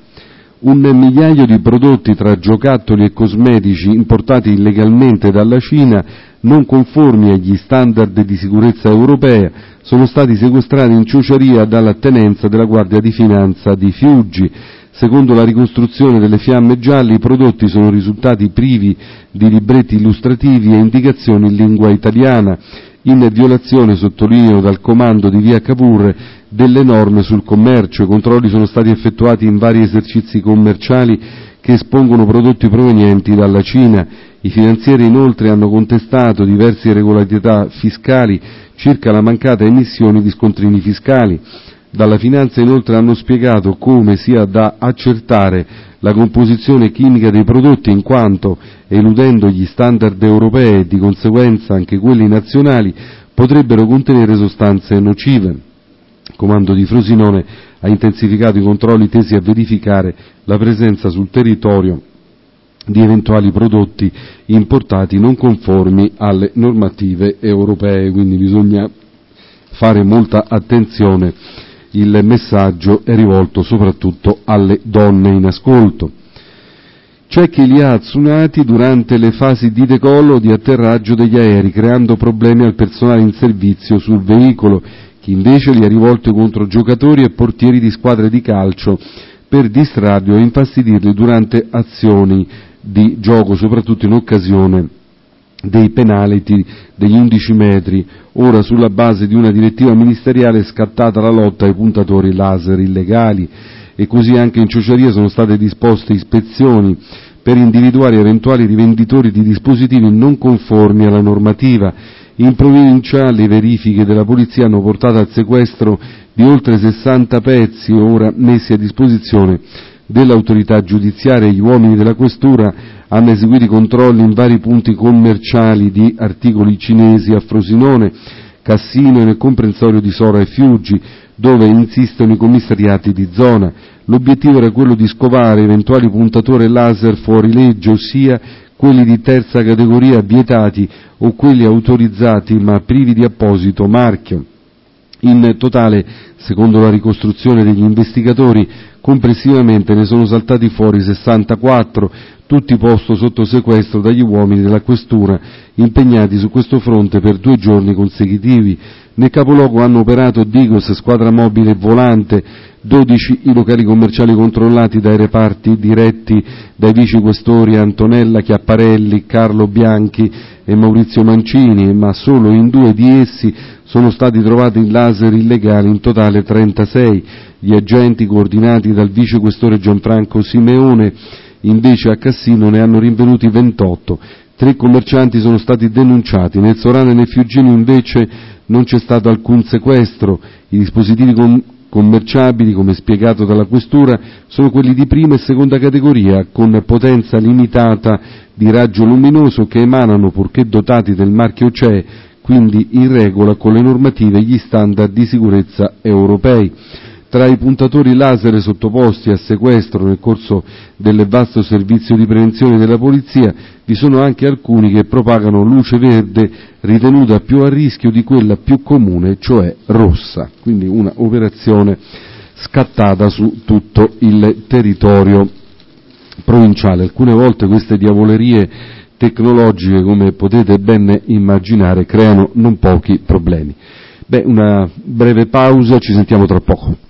Un migliaio di prodotti tra giocattoli e cosmetici importati illegalmente dalla Cina, non conformi agli standard di sicurezza europea, sono stati sequestrati in ciociaria dalla tenenza della Guardia di Finanza di Fiuggi. Secondo la ricostruzione delle fiamme gialle, i prodotti sono risultati privi di libretti illustrativi e indicazioni in lingua italiana, in violazione, sottolineo dal comando di via Cavour, delle norme sul commercio. I controlli sono stati effettuati in vari esercizi commerciali che espongono prodotti provenienti dalla Cina. I finanzieri inoltre hanno contestato diverse irregolarità fiscali circa la mancata emissione di scontrini fiscali. Dalla finanza inoltre hanno spiegato come sia da accertare la composizione chimica dei prodotti in quanto, eludendo gli standard europei e di conseguenza anche quelli nazionali, potrebbero contenere sostanze nocive. Comando di Frosinone ha intensificato i controlli tesi a verificare la presenza sul territorio di eventuali prodotti importati non conformi alle normative europee, quindi bisogna fare molta attenzione. Il messaggio è rivolto soprattutto alle donne in ascolto. C'è chi li ha azionati durante le fasi di decollo o di atterraggio degli aerei, creando problemi al personale in servizio sul veicolo, chi invece li ha rivolti contro giocatori e portieri di squadre di calcio per distrarli o infastidirli durante azioni di gioco, soprattutto in occasione dei penalty degli 11 metri, ora sulla base di una direttiva ministeriale è scattata la lotta ai puntatori laser illegali e così anche in ciociaria sono state disposte ispezioni per individuare eventuali rivenditori di dispositivi non conformi alla normativa. In provincia le verifiche della polizia hanno portato al sequestro di oltre 60 pezzi ora messi a disposizione dell'autorità giudiziaria e gli uomini della questura hanno eseguito i controlli in vari punti commerciali di articoli cinesi a Frosinone, Cassino e nel comprensorio di Sora e Fiuggi, dove insistono i commissariati di zona. L'obiettivo era quello di scovare eventuali puntatori laser fuori legge, ossia quelli di terza categoria vietati o quelli autorizzati ma privi di apposito marchio. In totale, secondo la ricostruzione degli investigatori, complessivamente ne sono saltati fuori 64, tutti posto sotto sequestro dagli uomini della questura impegnati su questo fronte per due giorni consecutivi. Nel capoluogo hanno operato Digos, squadra mobile e volante, 12 i locali commerciali controllati dai reparti diretti dai vice questori Antonella Chiapparelli, Carlo Bianchi e Maurizio Mancini, ma solo in due di essi sono stati trovati laser illegali, in totale 36. Gli agenti coordinati dal vice questore Gianfranco Simeone invece a Cassino ne hanno rinvenuti 28, Tre commercianti sono stati denunciati, nel Sorano e nel Fiugino invece non c'è stato alcun sequestro, i dispositivi com- commerciabili, come spiegato dalla Questura, sono quelli di prima e seconda categoria, con potenza limitata di raggio luminoso che emanano, purché dotati del marchio CE, quindi in regola con le normative e gli standard di sicurezza europei. Tra i puntatori laser sottoposti a sequestro nel corso del vasto servizio di prevenzione della polizia vi sono anche alcuni che propagano luce verde ritenuta più a rischio di quella più comune, cioè rossa, quindi una operazione scattata su tutto il territorio provinciale. Alcune volte queste diavolerie tecnologiche, come potete ben immaginare, creano non pochi problemi. Beh, una breve pausa, ci sentiamo tra poco.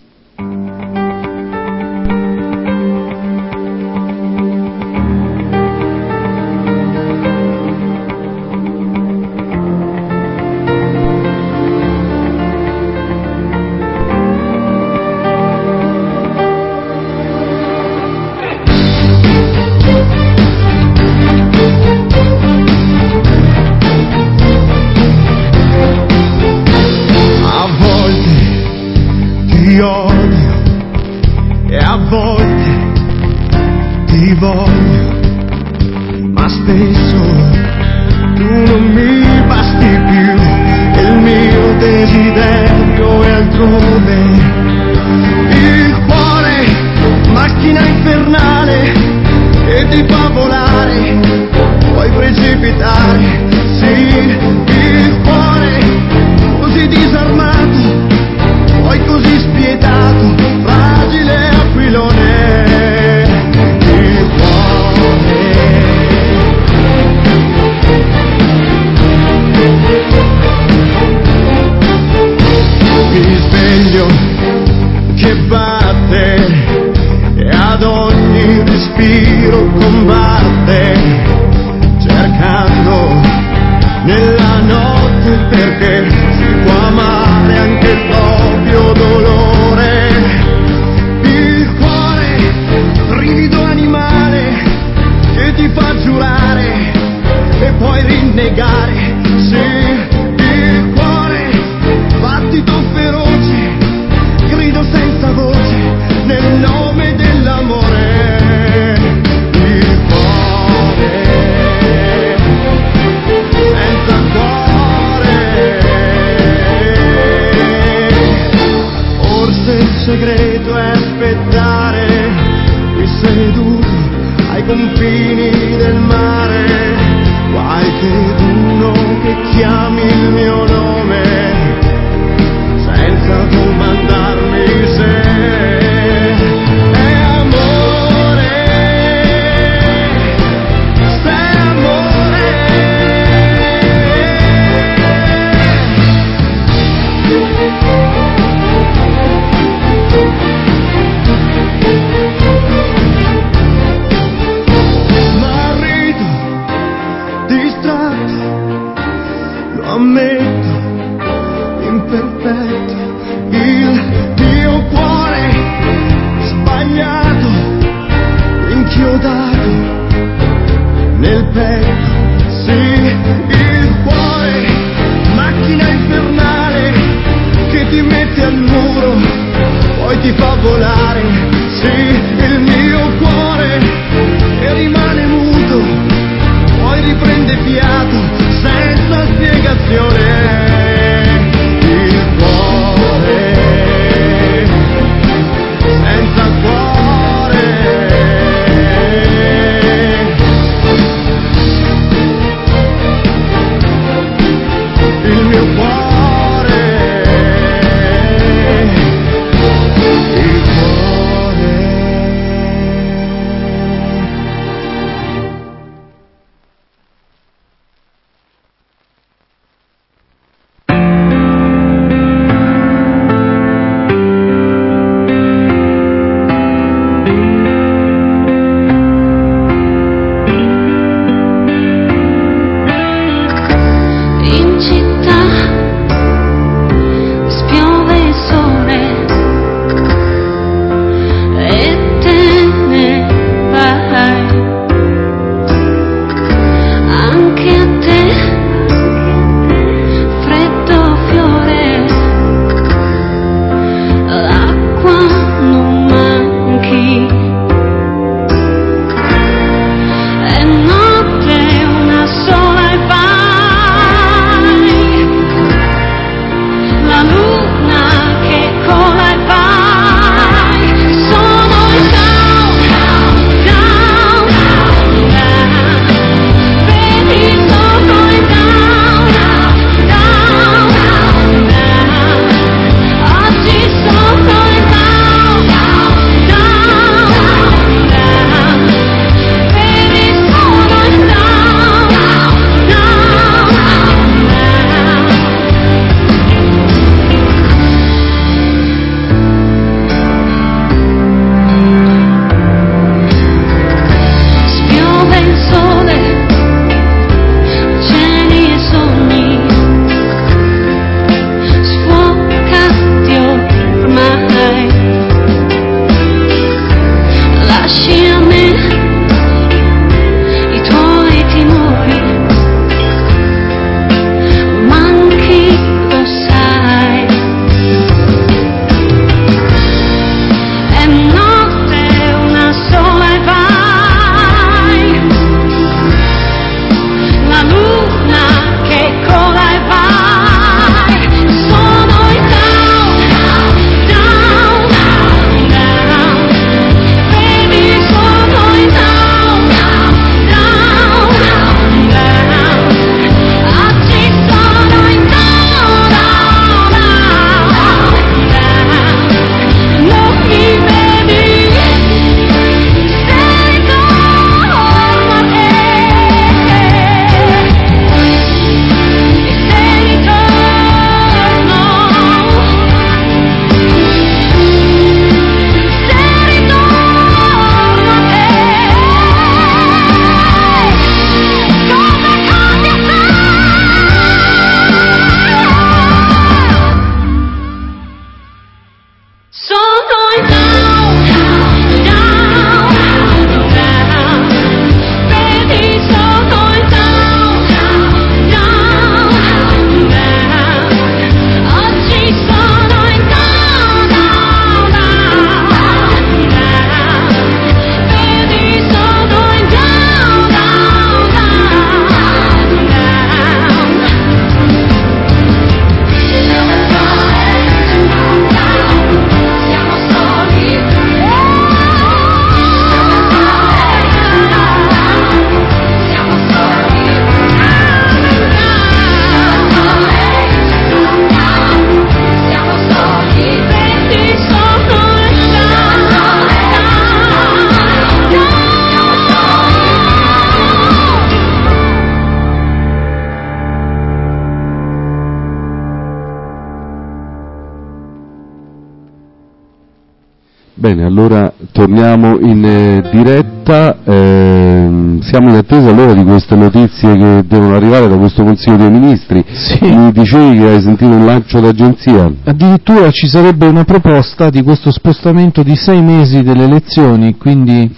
Notizie che devono arrivare da questo Consiglio dei Ministri. Sì. Mi dicevi che hai sentito un lancio d'agenzia. Addirittura ci sarebbe una proposta di questo spostamento di sei mesi delle elezioni, quindi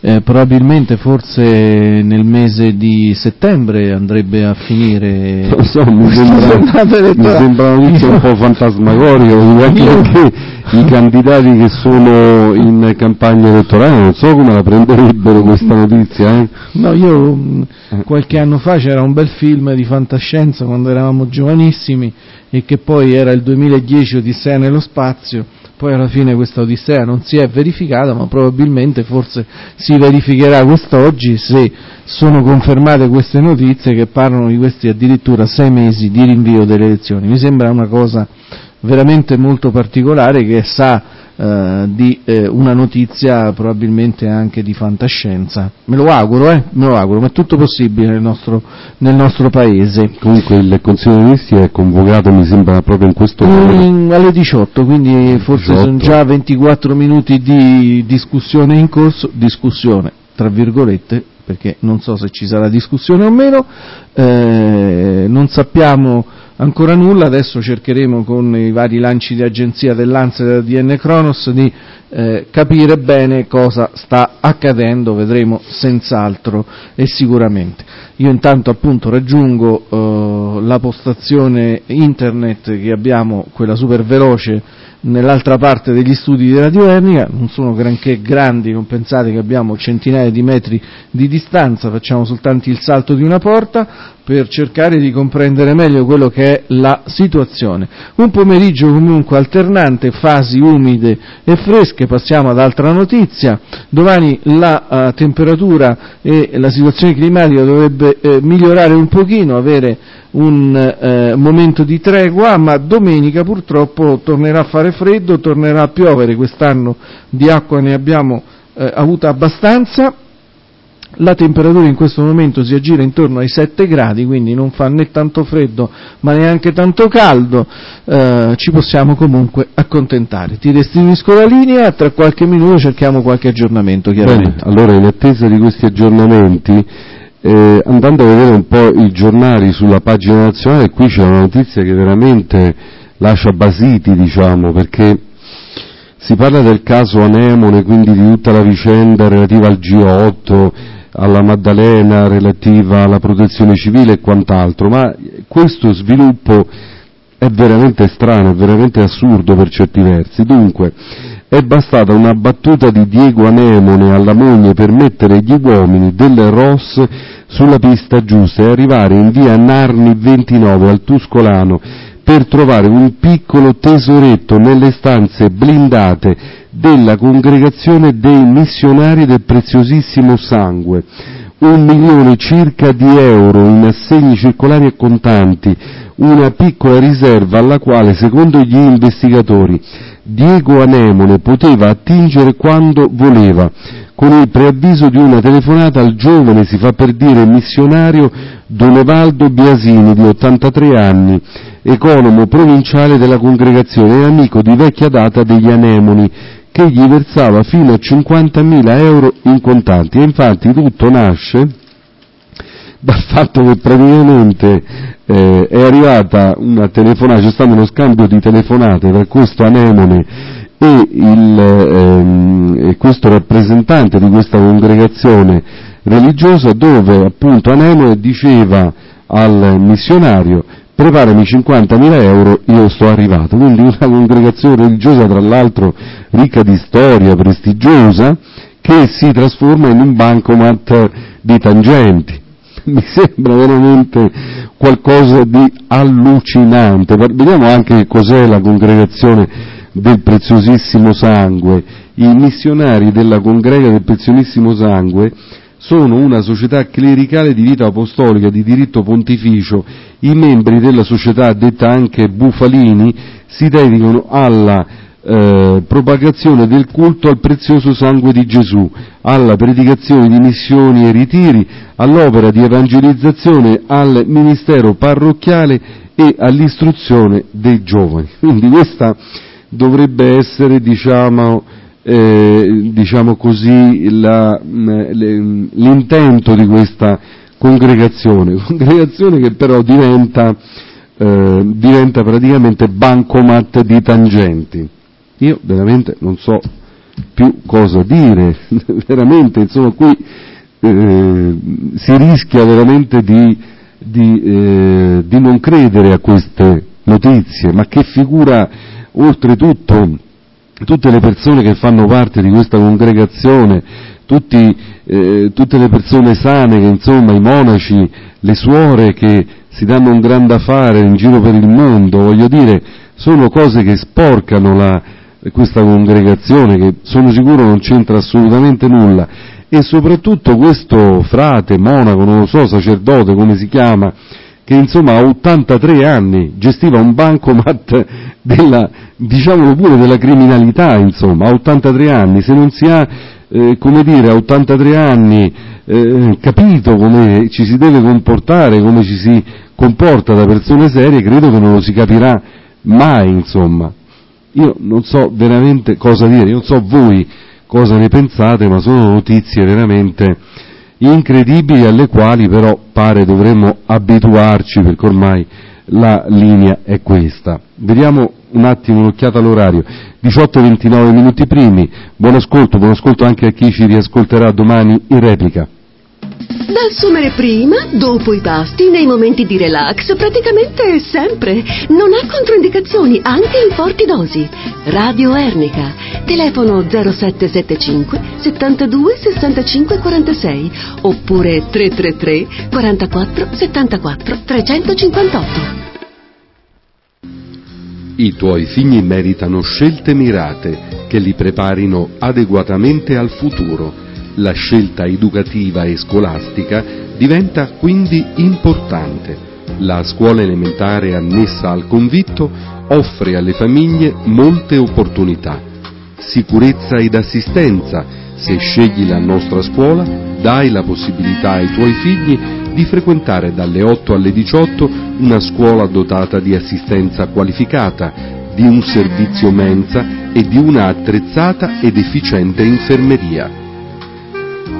eh, probabilmente forse nel mese di settembre andrebbe a finire Non so, mi sembra, mi sembra un po' fantasmagorica, anche perché i candidati che sono in campagna elettorale non so come la prenderebbero questa notizia. Eh? No, io mh, qualche anno fa c'era un bel film di fantascienza quando eravamo giovanissimi e che poi era il 2010 Odissea nello spazio, poi alla fine questa Odissea non si è verificata, ma probabilmente forse si verificherà quest'oggi se sono confermate queste notizie che parlano di questi addirittura sei mesi di rinvio delle elezioni. Mi sembra una cosa veramente molto particolare che sa eh, di eh, una notizia probabilmente anche di fantascienza. Me lo auguro, eh? Me lo auguro, ma è tutto possibile nel nostro, nel nostro paese. Comunque il Consiglio dei Ministri è convocato, mi sembra, proprio in questo momento. Mm, alle 18, quindi forse 18. sono già 24 minuti di discussione in corso, discussione tra virgolette, perché non so se ci sarà discussione o meno, eh, non sappiamo ancora nulla, adesso cercheremo con i vari lanci di agenzia dell'ANSA e della DN Kronos di eh, capire bene cosa sta accadendo, vedremo senz'altro e sicuramente. Io intanto appunto raggiungo eh, la postazione internet che abbiamo, quella super veloce, nell'altra parte degli studi di Radio Ernica, non sono granché grandi, non pensate che abbiamo centinaia di metri di distanza, facciamo soltanto il salto di una porta per cercare di comprendere meglio quello che è la situazione. Un pomeriggio comunque alternante, fasi umide e fresche, passiamo ad altra notizia. Domani la eh, temperatura e la situazione climatica dovrebbe eh, migliorare un pochino, avere un eh, momento di tregua, ma domenica purtroppo tornerà a fare freddo, tornerà a piovere, quest'anno di acqua ne abbiamo eh, avuta abbastanza. La temperatura in questo momento si aggira intorno ai 7 gradi, quindi non fa né tanto freddo ma neanche tanto caldo, eh, ci possiamo comunque accontentare. Ti restituisco la linea, tra qualche minuto cerchiamo qualche aggiornamento Bene, allora in attesa di questi aggiornamenti, eh, andando a vedere un po' i giornali sulla pagina nazionale, qui c'è una notizia che veramente lascia basiti, diciamo, perché si parla del caso Anemone, quindi di tutta la vicenda relativa al G8, alla Maddalena, relativa alla protezione civile e quant'altro, ma questo sviluppo è veramente strano, è veramente assurdo per certi versi. Dunque, è bastata una battuta di Diego Anemone alla moglie per mettere gli uomini del ROS sulla pista giusta e arrivare in via Narni 29 al Tuscolano per trovare un piccolo tesoretto nelle stanze blindate della congregazione dei missionari del preziosissimo sangue. Un milione circa di euro in assegni circolari e contanti, una piccola riserva alla quale, secondo gli investigatori, Diego Anemone poteva attingere quando voleva, con il preavviso di una telefonata al giovane, si fa per dire missionario, Don Evaldo Biasini, di 83 anni, economo provinciale della congregazione e amico di vecchia data degli Anemoni, che gli versava fino a 50.000 euro in contanti. E infatti tutto nasce dal fatto che praticamente eh, è arrivata una telefonata, c'è stato uno scambio di telefonate tra questo anemone e, il, ehm, e questo rappresentante di questa congregazione religiosa dove appunto anemone diceva al missionario preparami 50.000 euro, io sto arrivato. Quindi una congregazione religiosa, tra l'altro ricca di storia, prestigiosa, che si trasforma in un bancomat di tangenti. Mi sembra veramente qualcosa di allucinante. Vediamo anche che cos'è la congregazione del preziosissimo sangue. I missionari della congrega del preziosissimo sangue sono una società clericale di vita apostolica di diritto pontificio, i membri della società detta anche Bufalini si dedicano alla eh, propagazione del culto al prezioso sangue di Gesù, alla predicazione di missioni e ritiri, all'opera di evangelizzazione, al ministero parrocchiale e all'istruzione dei giovani. Quindi questa dovrebbe essere, diciamo, eh, diciamo così, la, l'intento di questa congregazione, congregazione che però diventa, eh, diventa praticamente bancomat di tangenti. Io veramente non so più cosa dire, veramente, insomma qui eh, si rischia veramente di, di, eh, di, non credere a queste notizie, ma che figura oltretutto tutte le persone che fanno parte di questa congregazione, tutti, eh, tutte le persone sane, che, insomma i monaci, le suore che si danno un gran da fare in giro per il mondo, voglio dire, sono cose che sporcano la, questa congregazione, che sono sicuro non c'entra assolutamente nulla, e soprattutto questo frate, monaco, non lo so, sacerdote, come si chiama, che insomma a 83 anni gestiva un bancomat della, diciamolo pure, della criminalità, insomma, a 83 anni, se non si ha, eh, come dire, a 83 anni eh, capito come ci si deve comportare, come ci si comporta da persone serie, credo che non lo si capirà mai, insomma. Io non so veramente cosa dire, io non so voi cosa ne pensate, ma sono notizie veramente incredibili alle quali però pare dovremmo abituarci perché ormai la linea è questa. Vediamo un attimo un'occhiata all'orario. 18-29 minuti primi, buon ascolto, buon ascolto anche a chi ci riascolterà domani in replica. Da assumere prima, dopo i pasti, nei momenti di relax, praticamente sempre. Non ha controindicazioni, anche in forti dosi. Radio Ernica. Telefono 0775 72 65 46 oppure 333 44 74 358. I tuoi figli meritano scelte mirate che li preparino adeguatamente al futuro la scelta educativa e scolastica diventa quindi importante. La scuola elementare annessa al convitto offre alle famiglie molte opportunità. Sicurezza ed assistenza. Se scegli la nostra scuola, dai la possibilità ai tuoi figli di frequentare dalle 8 alle 18 una scuola dotata di assistenza qualificata, di un servizio mensa e di una attrezzata ed efficiente infermeria.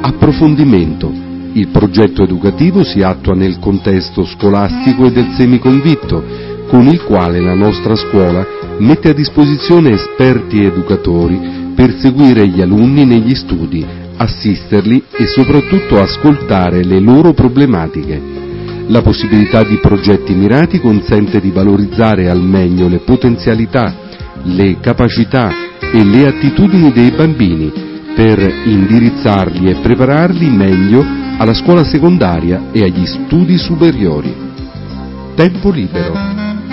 Approfondimento. Il progetto educativo si attua nel contesto scolastico e del semiconvitto, con il quale la nostra scuola mette a disposizione esperti educatori per seguire gli alunni negli studi, assisterli e soprattutto ascoltare le loro problematiche. La possibilità di progetti mirati consente di valorizzare al meglio le potenzialità, le capacità e le attitudini dei bambini per indirizzarli e prepararli meglio alla scuola secondaria e agli studi superiori. Tempo libero.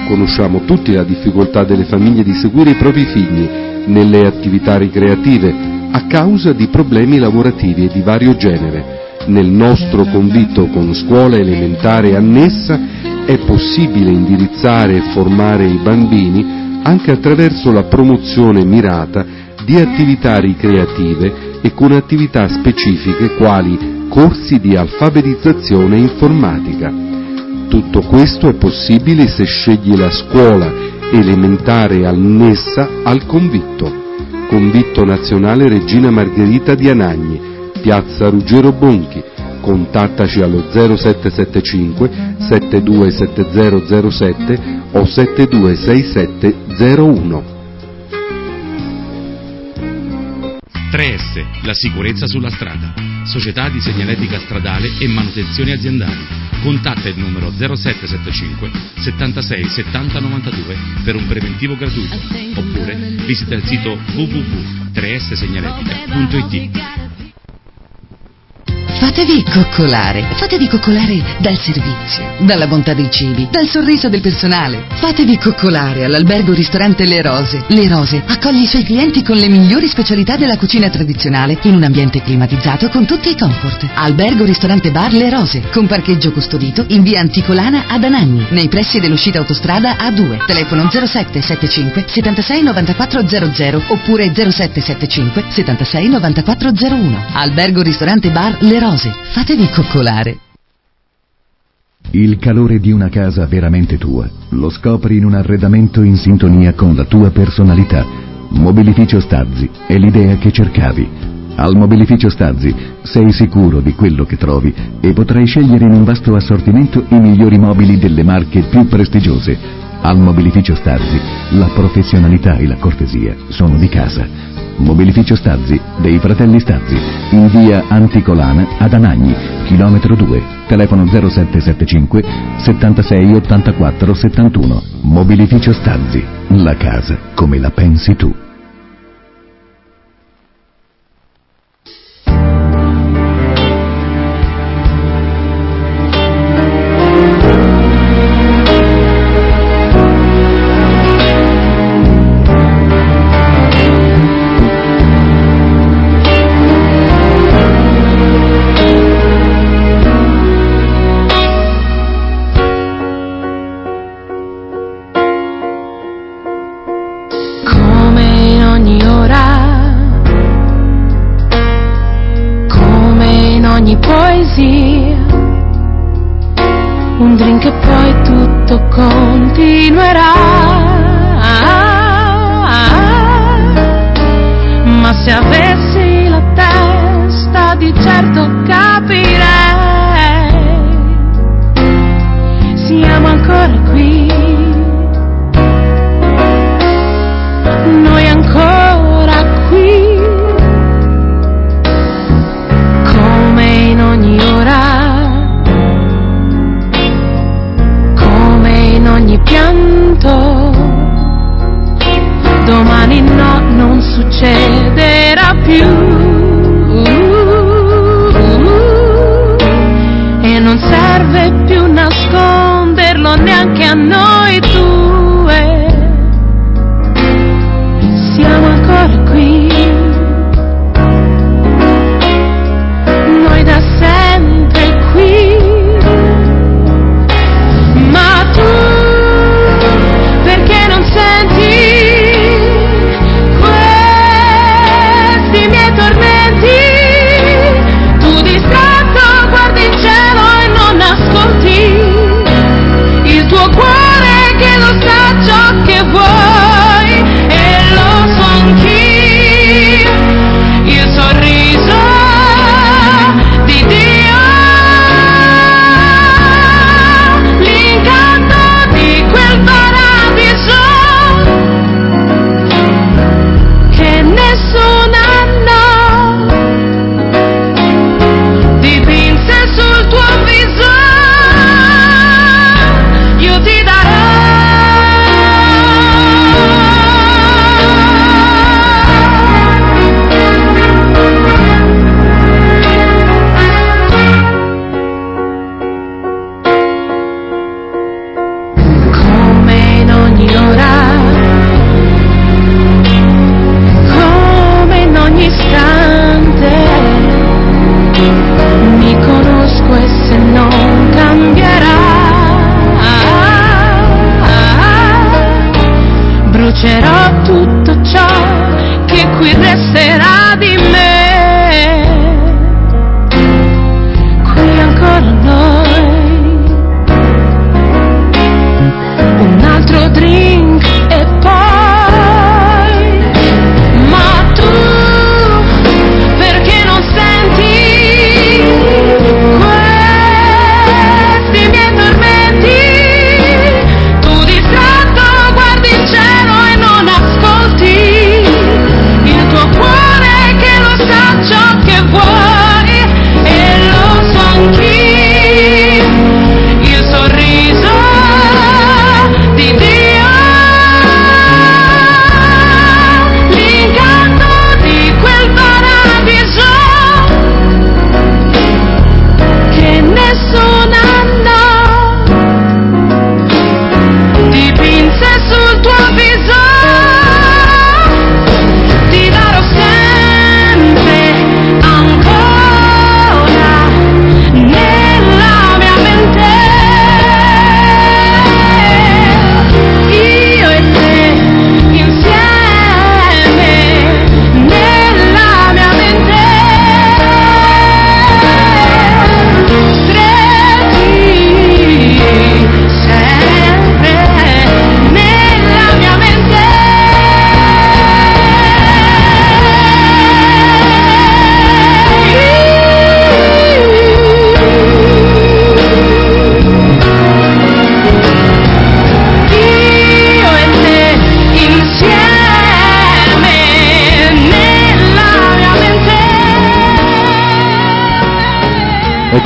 Conosciamo tutti la difficoltà delle famiglie di seguire i propri figli nelle attività ricreative a causa di problemi lavorativi e di vario genere. Nel nostro convitto con scuola elementare annessa è possibile indirizzare e formare i bambini anche attraverso la promozione mirata di attività ricreative e con attività specifiche quali corsi di alfabetizzazione informatica. Tutto questo è possibile se scegli la scuola elementare annessa al convitto. Convitto nazionale Regina Margherita di Anagni, piazza Ruggero Bonchi. Contattaci allo 0775 727007 o 726701. 3S, la sicurezza sulla strada. Società di segnaletica stradale e manutenzione aziendali. Contatta il numero 0775 76 70 92 per un preventivo gratuito. Oppure visita il sito www.3ssegnaletica.it. Fatevi coccolare, fatevi coccolare dal servizio, dalla bontà dei cibi, dal sorriso del personale. Fatevi coccolare all'albergo ristorante Le Rose. Le Rose accoglie i suoi clienti con le migliori specialità della cucina tradizionale in un ambiente climatizzato con tutti i comfort. Albergo ristorante bar Le Rose, con parcheggio custodito in via Anticolana ad Anagni, nei pressi dell'uscita autostrada A2. Telefono 0775 76 94 00 oppure 0775 76 94 01. Albergo ristorante bar Le Rose rose, fatevi coccolare. Il calore di una casa veramente tua lo scopri in un arredamento in sintonia con la tua personalità. Mobilificio Stazzi è l'idea che cercavi. Al Mobilificio Stazzi sei sicuro di quello che trovi e potrai scegliere in un vasto assortimento i migliori mobili delle marche più prestigiose. Al Mobilificio Stazzi la professionalità e la cortesia sono di casa. Mobilificio Stazzi dei fratelli Stazzi in via Anticolana ad Anagni, chilometro 2, telefono 0775 76 84 71. Mobilificio Stazzi, la casa come la pensi tu.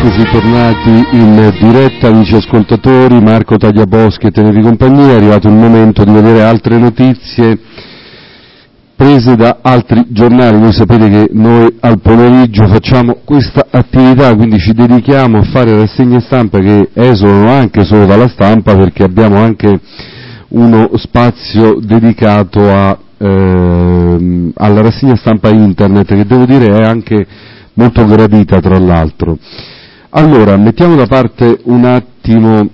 Eccoci tornati in diretta, amici ascoltatori, Marco Tagliaboschi e Tenevi Compagnia, è arrivato il momento di vedere altre notizie prese da altri giornali, voi sapete che noi al pomeriggio facciamo questa attività, quindi ci dedichiamo a fare rassegne stampa che esulano anche solo dalla stampa perché abbiamo anche uno spazio dedicato a, ehm, alla rassegna stampa internet che devo dire è anche molto gradita tra l'altro. Allora, mettiamo da parte un attimo,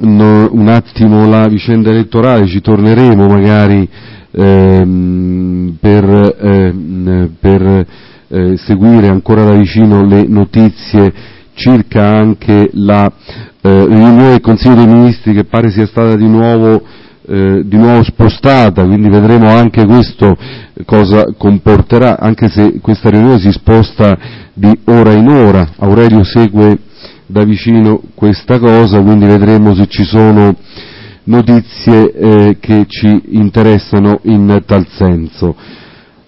no, un attimo la vicenda elettorale, ci torneremo magari ehm, per, ehm, per eh, seguire ancora da vicino le notizie circa anche la eh, riunione del Consiglio dei Ministri che pare sia stata di nuovo, eh, di nuovo spostata, quindi vedremo anche questo cosa comporterà, anche se questa riunione si sposta di ora in ora. Aurelio segue da vicino questa cosa, quindi vedremo se ci sono notizie eh, che ci interessano in tal senso.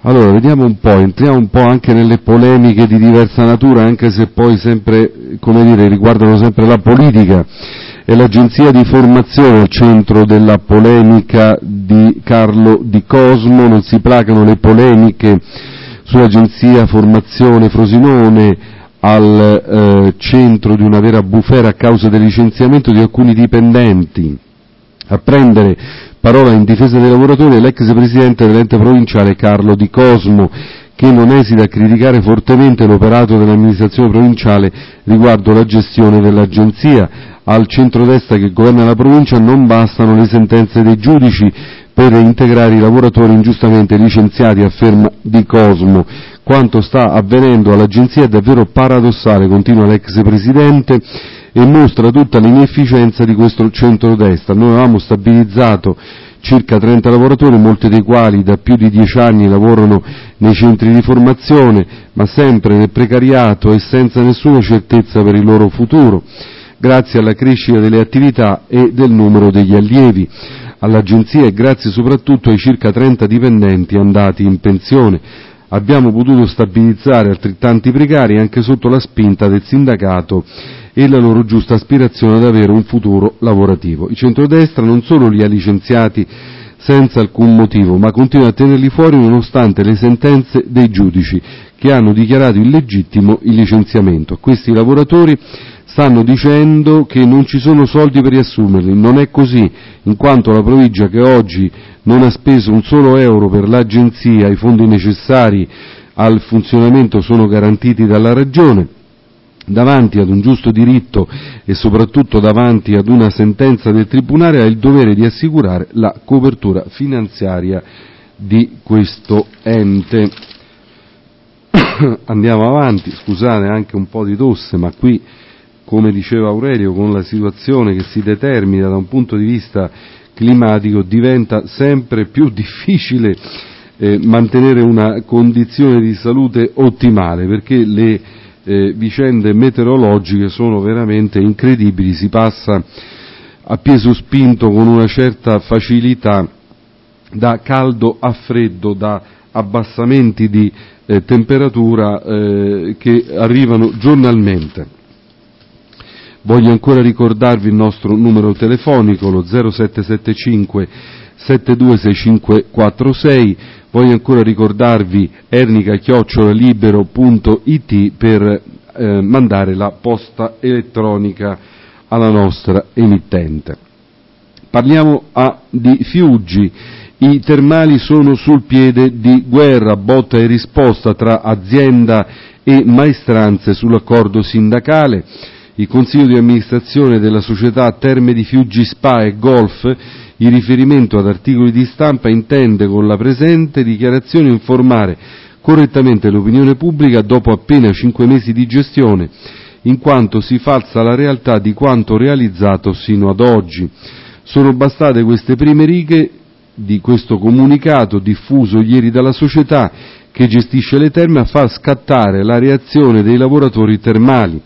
Allora, vediamo un po', entriamo un po' anche nelle polemiche di diversa natura, anche se poi sempre, come dire, riguardano sempre la politica. È l'agenzia di formazione al centro della polemica di Carlo Di Cosmo, non si placano le polemiche sull'agenzia formazione Frosinone al eh, centro di una vera bufera a causa del licenziamento di alcuni dipendenti. A prendere parola in difesa dei lavoratori è l'ex presidente dell'ente provinciale Carlo Di Cosmo, che non esita a criticare fortemente l'operato dell'amministrazione provinciale riguardo la gestione dell'agenzia. Al centrodestra che governa la provincia non bastano le sentenze dei giudici per integrare i lavoratori ingiustamente licenziati, afferma Di Cosmo. Quanto sta avvenendo all'agenzia è davvero paradossale, continua l'ex presidente, e mostra tutta l'inefficienza di questo centrodestra. Noi avevamo stabilizzato circa 30 lavoratori, molti dei quali da più di 10 anni lavorano nei centri di formazione, ma sempre nel precariato e senza nessuna certezza per il loro futuro, grazie alla crescita delle attività e del numero degli allievi all'agenzia e grazie soprattutto ai circa 30 dipendenti andati in pensione. Abbiamo potuto stabilizzare altrettanti precari anche sotto la spinta del sindacato e la loro giusta aspirazione ad avere un futuro lavorativo. Il centrodestra non solo li ha licenziati senza alcun motivo, ma continua a tenerli fuori nonostante le sentenze dei giudici che hanno dichiarato illegittimo il licenziamento. Questi lavoratori stanno dicendo che non ci sono soldi per riassumerli, non è così, in quanto la provincia che oggi non ha speso un solo euro per l'agenzia, i fondi necessari al funzionamento sono garantiti dalla Regione, davanti ad un giusto diritto e soprattutto davanti ad una sentenza del Tribunale ha il dovere di assicurare la copertura finanziaria di questo ente. Andiamo avanti, scusate anche un po' di tosse, ma qui, come diceva Aurelio, con la situazione che si determina da un punto di vista climatico diventa sempre più difficile eh, mantenere una condizione di salute ottimale perché le eh, vicende meteorologiche sono veramente incredibili, si passa a piè sospinto con una certa facilità da caldo a freddo, da abbassamenti di eh, temperatura eh, che arrivano giornalmente. Voglio ancora ricordarvi il nostro numero telefonico, lo 0775 726546, voglio ancora ricordarvi ernica-libero.it per eh, mandare la posta elettronica alla nostra emittente. Parliamo a, di Fiuggi, i termali sono sul piede di guerra, botta e risposta tra azienda e maestranze sull'accordo sindacale. Il Consiglio di amministrazione della società Terme di Fiuggi Spa e Golf, in riferimento ad articoli di stampa, intende con la presente dichiarazione informare correttamente l'opinione pubblica dopo appena cinque mesi di gestione, in quanto si falsa la realtà di quanto realizzato sino ad oggi. Sono bastate queste prime righe di questo comunicato diffuso ieri dalla società che gestisce le terme a far scattare la reazione dei lavoratori termali.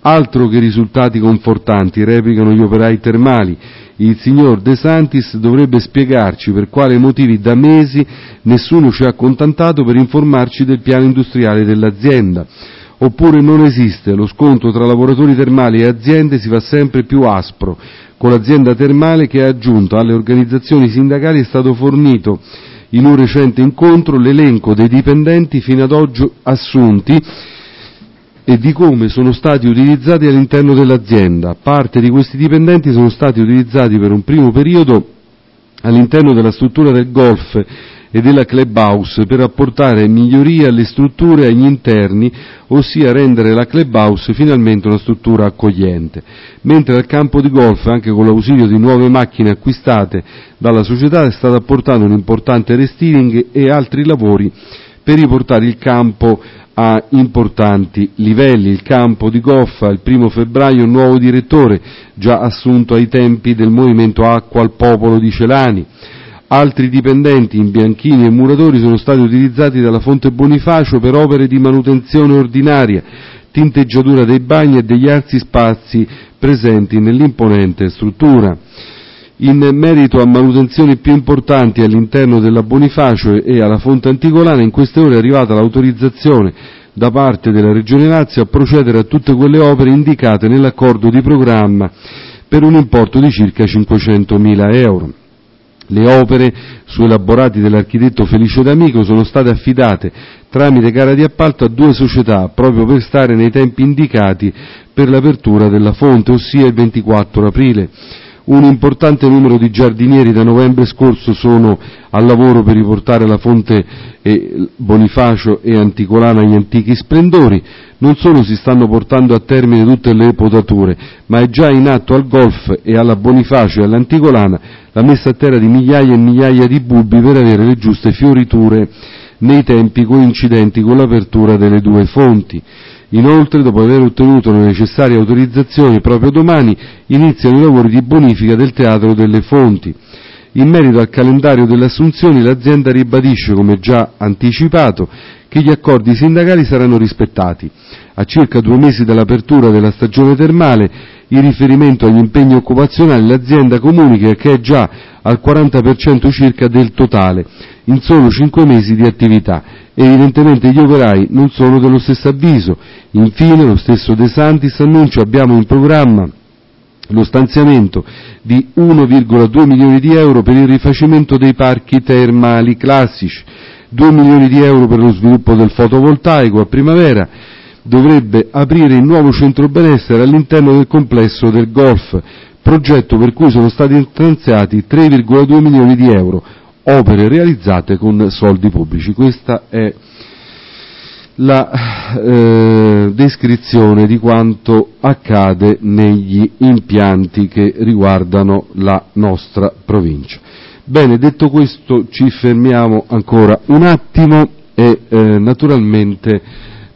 Altro che risultati confortanti, replicano gli operai termali. Il signor De Santis dovrebbe spiegarci per quali motivi da mesi nessuno ci ha contattato per informarci del piano industriale dell'azienda. oppure non esiste, lo scontro tra lavoratori termali e aziende si fa sempre più aspro, con l'azienda termale che ha aggiunto alle organizzazioni sindacali è stato fornito in un recente incontro l'elenco dei dipendenti fino ad oggi assunti e di come sono stati utilizzati all'interno dell'azienda. Parte di questi dipendenti sono stati utilizzati per un primo periodo all'interno della struttura del golf e della clubhouse per apportare migliorie alle strutture e agli interni, ossia rendere la clubhouse finalmente una struttura accogliente, mentre al campo di golf, anche con l'ausilio di nuove macchine acquistate dalla società, è stato apportato un importante restyling e altri lavori per riportare il campo a importanti livelli. Il campo di Goffa, il primo febbraio, un nuovo direttore, già assunto ai tempi del movimento Acqua al Popolo di Celani. Altri dipendenti, imbianchini e muratori, sono stati utilizzati dalla Fonte Bonifacio per opere di manutenzione ordinaria, tinteggiatura dei bagni e degli arzi spazi presenti nell'imponente struttura. In merito a manutenzioni più importanti all'interno della Bonifacio e alla Fonte Anticolana, in queste ore è arrivata l'autorizzazione da parte della Regione Lazio a procedere a tutte quelle opere indicate nell'accordo di programma per un importo di circa 500.000 euro. Le opere su elaborati dall'architetto Felice D'Amico sono state affidate tramite gara di appalto a due società proprio per stare nei tempi indicati per l'apertura della fonte, ossia il 24 aprile. Un importante numero di giardinieri da novembre scorso sono al lavoro per riportare la fonte eh, Bonifacio e Anticolana agli antichi splendori. Non solo si stanno portando a termine tutte le potature, ma è già in atto al golf e alla Bonifacio e all'Anticolana la messa a terra di migliaia e migliaia di bulbi per avere le giuste fioriture nei tempi coincidenti con l'apertura delle due fonti. Inoltre, dopo aver ottenuto le necessarie autorizzazioni, proprio domani iniziano i lavori di bonifica del Teatro delle Fonti. In merito al calendario delle assunzioni, l'azienda ribadisce, come già anticipato, che gli accordi sindacali saranno rispettati. A circa due mesi dall'apertura della stagione termale, in riferimento agli impegni occupazionali, l'azienda comunica che è già al 40% circa del totale, in solo cinque mesi di attività. Evidentemente gli operai non sono dello stesso avviso. Infine, lo stesso De Santis annuncia abbiamo in programma lo stanziamento di 1,2 milioni di euro per il rifacimento dei parchi termali classici, 2 milioni di euro per lo sviluppo del fotovoltaico a primavera, dovrebbe aprire il nuovo centro benessere all'interno del complesso del golf, progetto per cui sono stati stanziati 3,2 milioni di euro, opere realizzate con soldi pubblici. Questa è la eh, descrizione di quanto accade negli impianti che riguardano la nostra provincia. Bene, detto questo ci fermiamo ancora un attimo e eh, naturalmente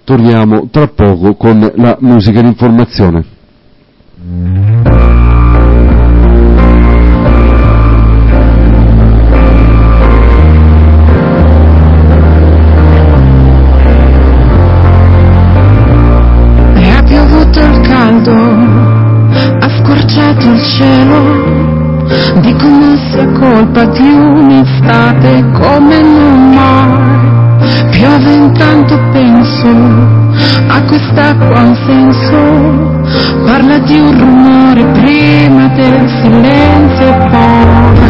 torniamo tra poco con la musica d'informazione. Cielo, dicono sia colpa di un'estate come non mai. Piove intanto penso a quest'acqua un senso, parla di un rumore prima del silenzio e poi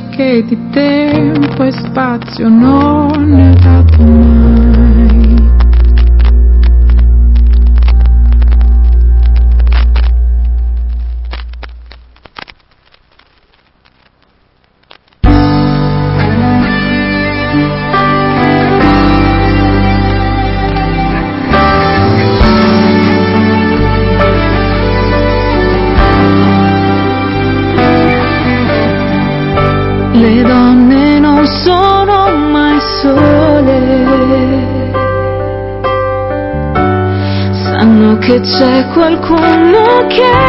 che di tempo e spazio non c'è qualcuno che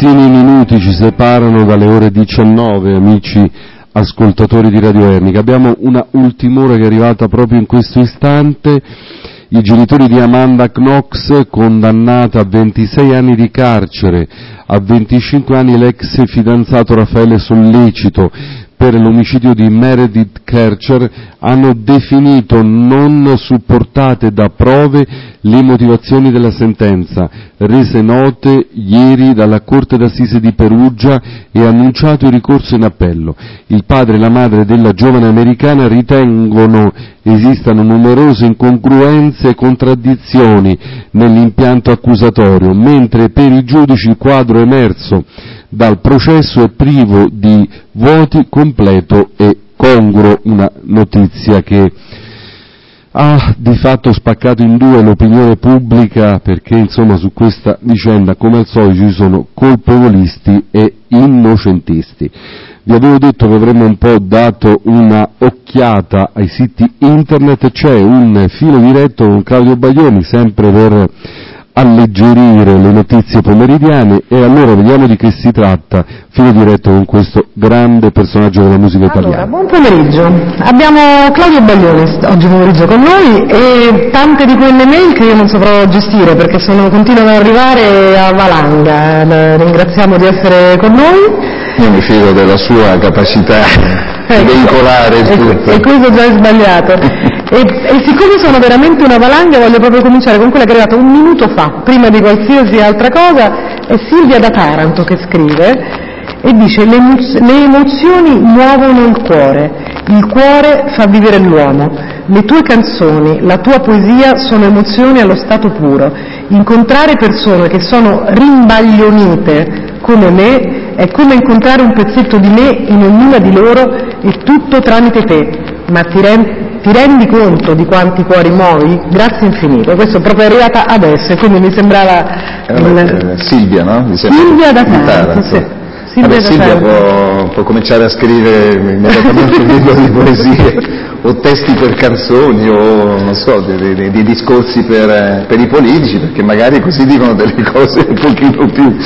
Pochissimi minuti ci separano dalle ore 19, amici ascoltatori di Radio Ernica. Abbiamo una ultima ora che è arrivata proprio in questo istante. I genitori di Amanda Knox, condannata a 26 anni di carcere, a 25 anni l'ex fidanzato Raffaele Sollecito per l'omicidio di Meredith Kercher, hanno definito non supportate da prove le motivazioni della sentenza, rese note ieri dalla Corte d'Assise di Perugia e annunciato il ricorso in appello. Il padre e la madre della giovane americana ritengono esistano numerose incongruenze e contraddizioni nell'impianto accusatorio, mentre per i giudici il quadro emerso dal processo è privo di vuoti, completo e congruo, una notizia che ha di fatto spaccato in due l'opinione pubblica perché insomma su questa vicenda come al solito ci sono colpevolisti e innocentisti. Vi avevo detto che avremmo un po' dato una occhiata ai siti internet, c'è un filo diretto con Claudio Baglioni sempre per alleggerire le notizie pomeridiane e allora vediamo di che si tratta, filo diretto con questo grande personaggio della musica italiana. Buon pomeriggio, abbiamo Claudio Baglioni oggi pomeriggio con noi e tante di quelle mail che io non saprò gestire perché sono, continuano ad arrivare a valanga, La ringraziamo di essere con noi. Io mi fido della sua capacità di veicolare E, tutto. e questo già è sbagliato. E, e siccome sono veramente una valanga voglio proprio cominciare con quella che è arrivata un minuto fa, prima di qualsiasi altra cosa, è Silvia da Taranto che scrive e dice le, le emozioni muovono il cuore, il cuore fa vivere l'uomo, le tue canzoni, la tua poesia sono emozioni allo stato puro, incontrare persone che sono rimbaglionite come me è come incontrare un pezzetto di me in ognuna di loro e tutto tramite te, ma ti, ren- ti rendi conto di quanti cuori muovi? Grazie infinito, questo è proprio arrivata adesso e quindi mi sembrava... il- Eh, Silvia, no? Mi sembra. Silvia da Taranto, sì. Silvia Vabbè, Silvia può, può cominciare a scrivere immediatamente un libro di poesie o testi per canzoni o non so, dei, dei- dei discorsi per, eh, per i politici perché magari così dicono delle cose un pochino più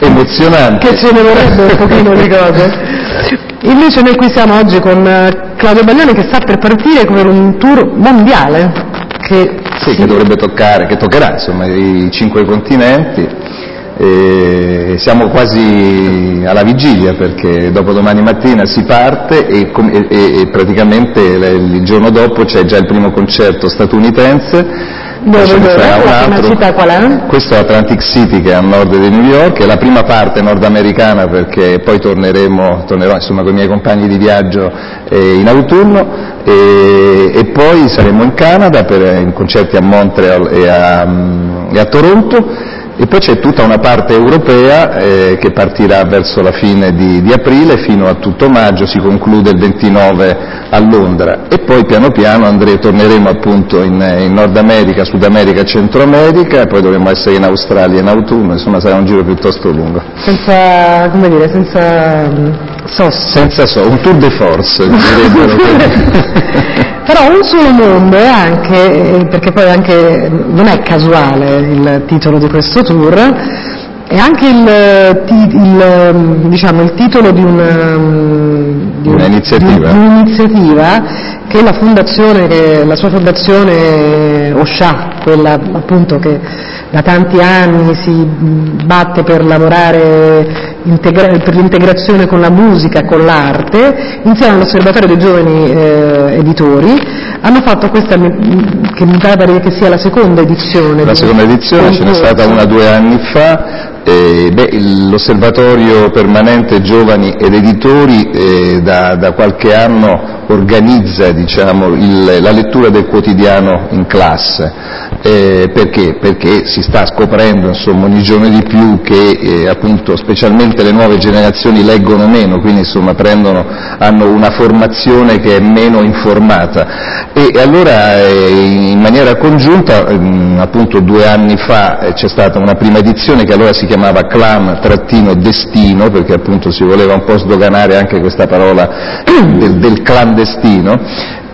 emozionanti. Che ce ne vorrebbe un pochino di cose. Invece noi qui siamo oggi con eh, Claudio Baglione che sta per partire per un tour mondiale. Che Sì, che dovrebbe toccare, che toccherà insomma i cinque continenti. E siamo quasi alla vigilia perché dopodomani mattina si parte e, e- e- praticamente il giorno dopo c'è già il primo concerto statunitense. È? Questo è Atlantic City che è a nord di New York, è la prima parte nordamericana perché poi torneremo, tornerò insomma con i miei compagni di viaggio eh, in autunno. E, e poi saremo in Canada per eh, in concerti a Montreal e a, mm, e a Toronto e poi c'è tutta una parte europea eh, che partirà verso la fine di, di aprile fino a tutto maggio, si conclude il 29 a Londra e poi piano piano andre- torneremo appunto in, in Nord America, Sud America Centro America e poi dovremo essere in Australia in autunno, insomma sarà un giro piuttosto lungo. Senza, come dire, senza mm, sosta. Senza so, un tour de force direbbero. Però un solo mondo è anche, eh, perché poi anche non è casuale il titolo di questo tour, è anche il, eh, il, ehm, diciamo, il titolo di una, mm, di un- Un'iniziativa. di un'iniziativa che la fondazione, che la sua fondazione OSHA, quella appunto che da tanti anni si batte per lavorare integra- per l'integrazione con la musica, con l'arte, insieme all'Osservatorio dei Giovani eh, Editori, hanno fatto questa, che mi pare che sia la seconda edizione. La seconda edizione ce n'è stata una due anni fa, eh, beh, l'osservatorio permanente giovani ed editori eh, da, da qualche anno organizza diciamo, il- la lettura del quotidiano in classe. Eh, perché? Perché si sta scoprendo insomma, ogni giorno di più che eh, appunto, specialmente le nuove generazioni leggono meno, quindi insomma, prendono, hanno una formazione che è meno informata. E, e allora eh, in maniera congiunta, ehm, appunto due anni fa eh, c'è stata una prima edizione che allora si chiamava Clan-Destino, perché appunto si voleva un po' sdoganare anche questa parola del clandestino,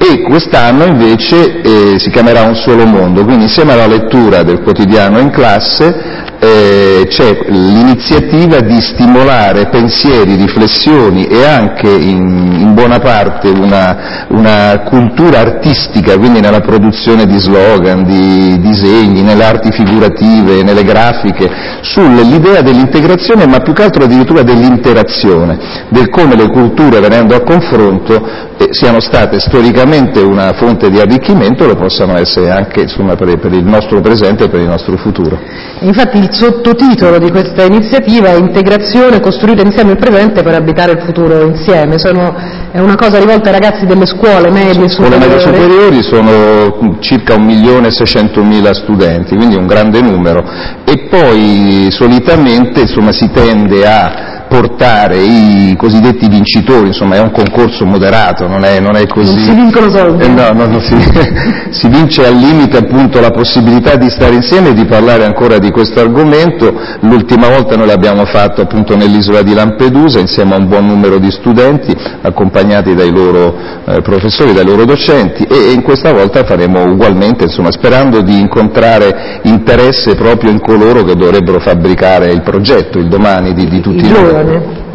e quest'anno invece eh, si chiamerà Un solo mondo, quindi insieme alla lettura del quotidiano in classe eh, c'è l'iniziativa di stimolare pensieri, riflessioni e anche in, in buona parte una, una, cultura artistica, quindi nella produzione di slogan, di disegni, nelle arti figurative, nelle grafiche, sull'idea dell'integrazione ma più che altro addirittura dell'interazione, del come le culture venendo a confronto eh, siano state storicamente una fonte di arricchimento e lo possano essere anche insomma, per, per il nostro presente e per il nostro futuro. Infatti il sottotitolo di questa iniziativa è Integrazione, costruire insieme il presente per abitare il futuro insieme. Sono, è una cosa rivolta ai ragazzi delle scuole medie Scuole medie superiori. superiori sono circa 1.600.000 studenti, quindi un grande numero, e poi solitamente insomma, si tende a portare i cosiddetti vincitori, insomma è un concorso moderato, non è, non è così... Non si vincono soldi. Eh, no, no, no, si, si vince al limite appunto la possibilità di stare insieme e di parlare ancora di questo argomento. L'ultima volta noi l'abbiamo fatto appunto nell'isola di Lampedusa insieme a un buon numero di studenti accompagnati dai loro eh, professori, dai loro docenti e, e in questa volta faremo ugualmente, insomma, sperando di incontrare interesse proprio in coloro che dovrebbero fabbricare il progetto, il domani di, di tutti I noi. Giovani.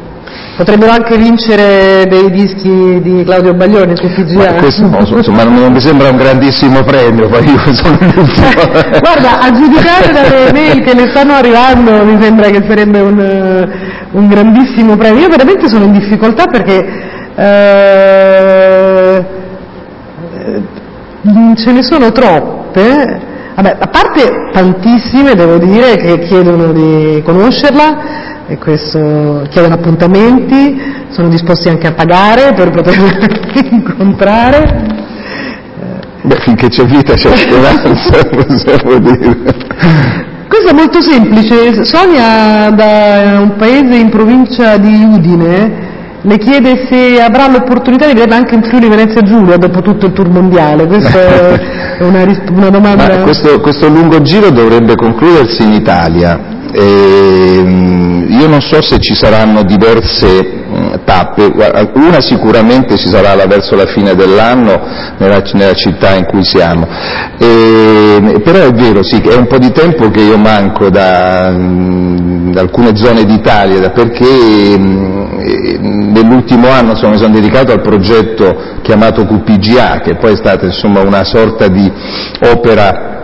Potrebbero anche vincere dei dischi di Claudio Baglioni su Ma TGA. questo no, insomma, non, mi sembra un grandissimo premio, poi io sono l'ultimo. Guarda, a giudicare dalle mail che ne stanno arrivando mi sembra che sarebbe un, un grandissimo premio. Io veramente sono in difficoltà perché eh, ce ne sono troppe. Vabbè, a parte tantissime, devo dire, che chiedono di conoscerla e questo chiedono appuntamenti, sono disposti anche a pagare per poterla incontrare. Beh, finché c'è vita c'è speranza, possiamo dire. Questo è molto semplice. Sonia da un paese in provincia di Udine le chiede se avrà l'opportunità di vederla anche in Friuli Venezia Giulia dopo tutto il tour mondiale. Questa è una, ris- una domanda. Ma questo, questo lungo giro dovrebbe concludersi in Italia. Ehm, io non so se ci saranno diverse tappe, una sicuramente ci sarà verso la fine dell'anno nella, nella città in cui siamo, Ehm, però è vero, sì, è un po' di tempo che io manco da, da alcune zone d'Italia, perché nell'ultimo anno insomma, mi sono dedicato al progetto chiamato QPGA, che poi è stata insomma, una sorta di opera e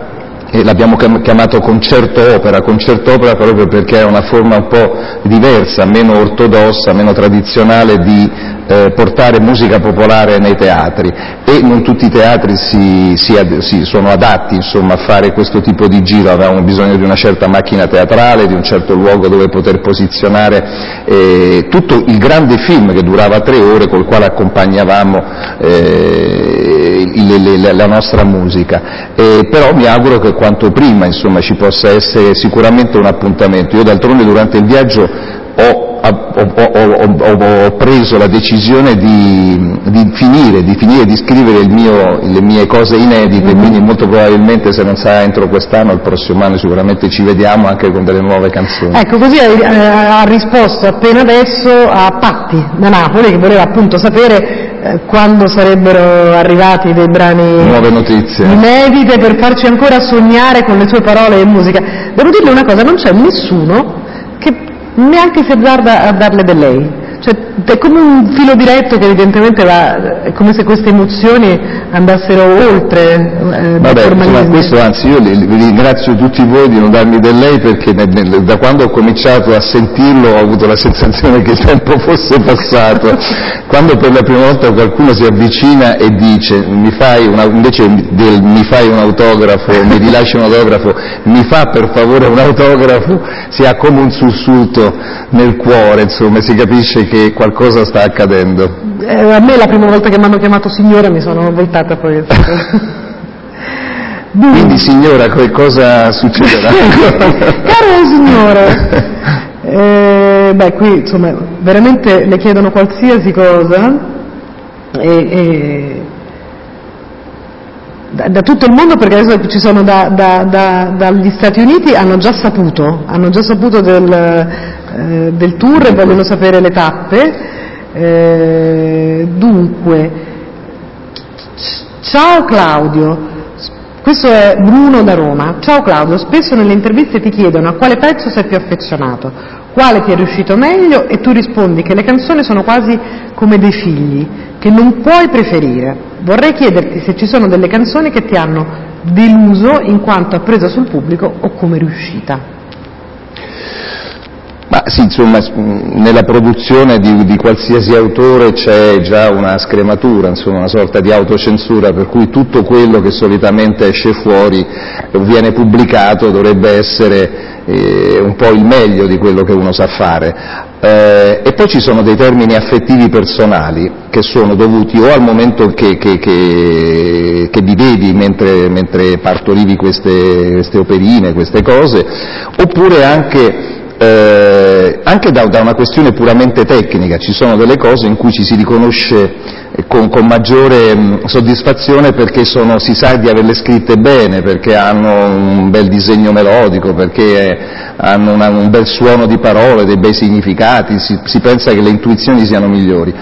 l'abbiamo chiam- chiamato concerto opera, concerto opera proprio perché è una forma un po' diversa, meno ortodossa, meno tradizionale di eh, portare musica popolare nei teatri e non tutti i teatri si, si si- sono adatti insomma, a fare questo tipo di giro, avevamo bisogno di una certa macchina teatrale, di un certo luogo dove poter posizionare eh, tutto il grande film che durava tre ore col quale accompagnavamo eh, le- le- la nostra musica. Eh, però mi auguro che quanto prima insomma, ci possa essere sicuramente un appuntamento. Io d'altronde durante il viaggio ho, ho- ho- preso la decisione di, di finire, di finire di scrivere il mio- le mie cose inedite, quindi molto probabilmente se non sarà entro quest'anno, il prossimo anno sicuramente ci vediamo anche con delle nuove canzoni. Ecco, così hai- eh, ha risposto appena adesso a Patti da Napoli che voleva appunto sapere eh, quando sarebbero arrivati dei brani Nuove notizie. inedite per farci ancora sognare con le sue parole e musica. Devo dirle una cosa, non c'è nessuno neanche si azzarda a darle del lei. Cioè, è come un filo diretto che evidentemente va, è come se queste emozioni andassero oltre eh, Vabbè, insomma, questo anzi io li- vi ringrazio tutti voi di non darmi del lei perché nel- nel- da quando ho cominciato a sentirlo ho avuto la sensazione che il tempo fosse passato. quando per la prima volta qualcuno si avvicina e dice mi fai una- invece del mi fai un autografo, mi rilasci un autografo, mi fa per favore un autografo, si ha come un sussulto nel cuore, insomma, si capisce che qualcosa sta accadendo. Eh, a me la prima volta che mi hanno chiamato signora mi sono voltata poi. Quindi signora, che cosa succederà? Caro signore, eh, beh qui insomma veramente le chiedono qualsiasi cosa e, e- da, da tutto il mondo perché adesso ci sono da- da- da- dagli Stati Uniti hanno già saputo, hanno già saputo del, eh, del tour e vogliono sapere le tappe. Eh, dunque, ciao Claudio, Questo è Bruno da Roma. Ciao Claudio, spesso nelle interviste ti chiedono a quale pezzo sei più affezionato, quale ti è riuscito meglio e tu rispondi che le canzoni sono quasi come dei figli, che non puoi preferire. Vorrei chiederti se ci sono delle canzoni che ti hanno deluso in quanto appresa sul pubblico o come riuscita. Ma sì, insomma, nella produzione di, di qualsiasi autore c'è già una scrematura, insomma, una sorta di autocensura, per cui tutto quello che solitamente esce fuori o viene pubblicato dovrebbe essere eh, un po' il meglio di quello che uno sa fare. Eh, e poi ci sono dei termini affettivi personali che sono dovuti o al momento che, che, che, che vivevi mentre, mentre partorivi queste, queste operine, queste cose, oppure anche eh, anche da, da una questione puramente tecnica, ci sono delle cose in cui ci si riconosce eh, con, con maggiore mh, soddisfazione perché sono, si sa di averle scritte bene, perché hanno un bel disegno melodico, perché eh, hanno una- un bel suono di parole, dei bei significati, si, si pensa che le intuizioni siano migliori.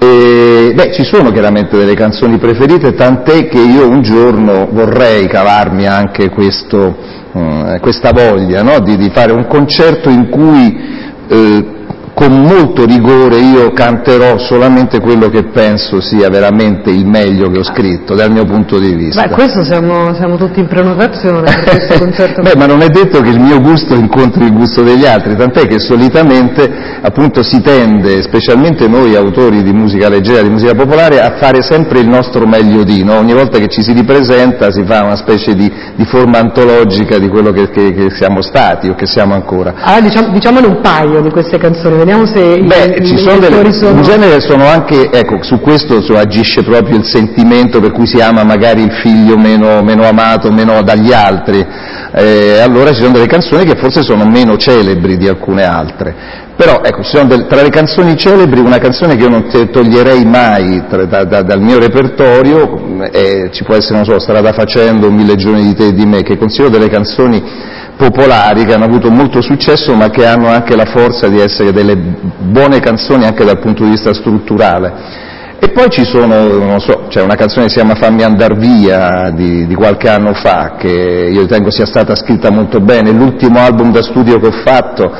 E, beh, ci sono chiaramente delle canzoni preferite, tant'è che io un giorno vorrei cavarmi anche questo, eh, questa voglia no? di, di fare un concerto in cui eh, con molto rigore io canterò solamente quello che penso sia veramente il meglio che ho scritto dal mio punto di vista. Beh, questo siamo, siamo tutti in prenotazione per questo concerto. Beh, ma non è detto che il mio gusto incontri il gusto degli altri, tant'è che solitamente appunto si tende, specialmente noi autori di musica leggera, di musica popolare, a fare sempre il nostro meglio di, no? ogni volta che ci si ripresenta si fa una specie di, di forma antologica di quello che, che- che siamo stati o che siamo ancora. Allora diciamo, diciamone un paio di queste canzoni, vediamo se Beh, i- ci sono delle, sono... in genere sono anche, ecco, su questo insomma, agisce proprio il sentimento per cui si ama magari il figlio meno, meno amato, meno dagli altri, Eh, allora ci sono delle canzoni che forse sono meno celebri di alcune altre. Però ecco, ci sono del- tra le canzoni celebri una canzone che io non toglierei mai tra- da- da- dal mio repertorio, mh, e ci può essere, non so, Strada facendo, Mille giorni di te e di me, che considero delle canzoni popolari che hanno avuto molto successo ma che hanno anche la forza di essere delle buone canzoni anche dal punto di vista strutturale. E poi ci sono, non so, c'è una canzone che si chiama Fammi andar via di, di qualche anno fa, che io ritengo sia stata scritta molto bene, l'ultimo album da studio che ho fatto,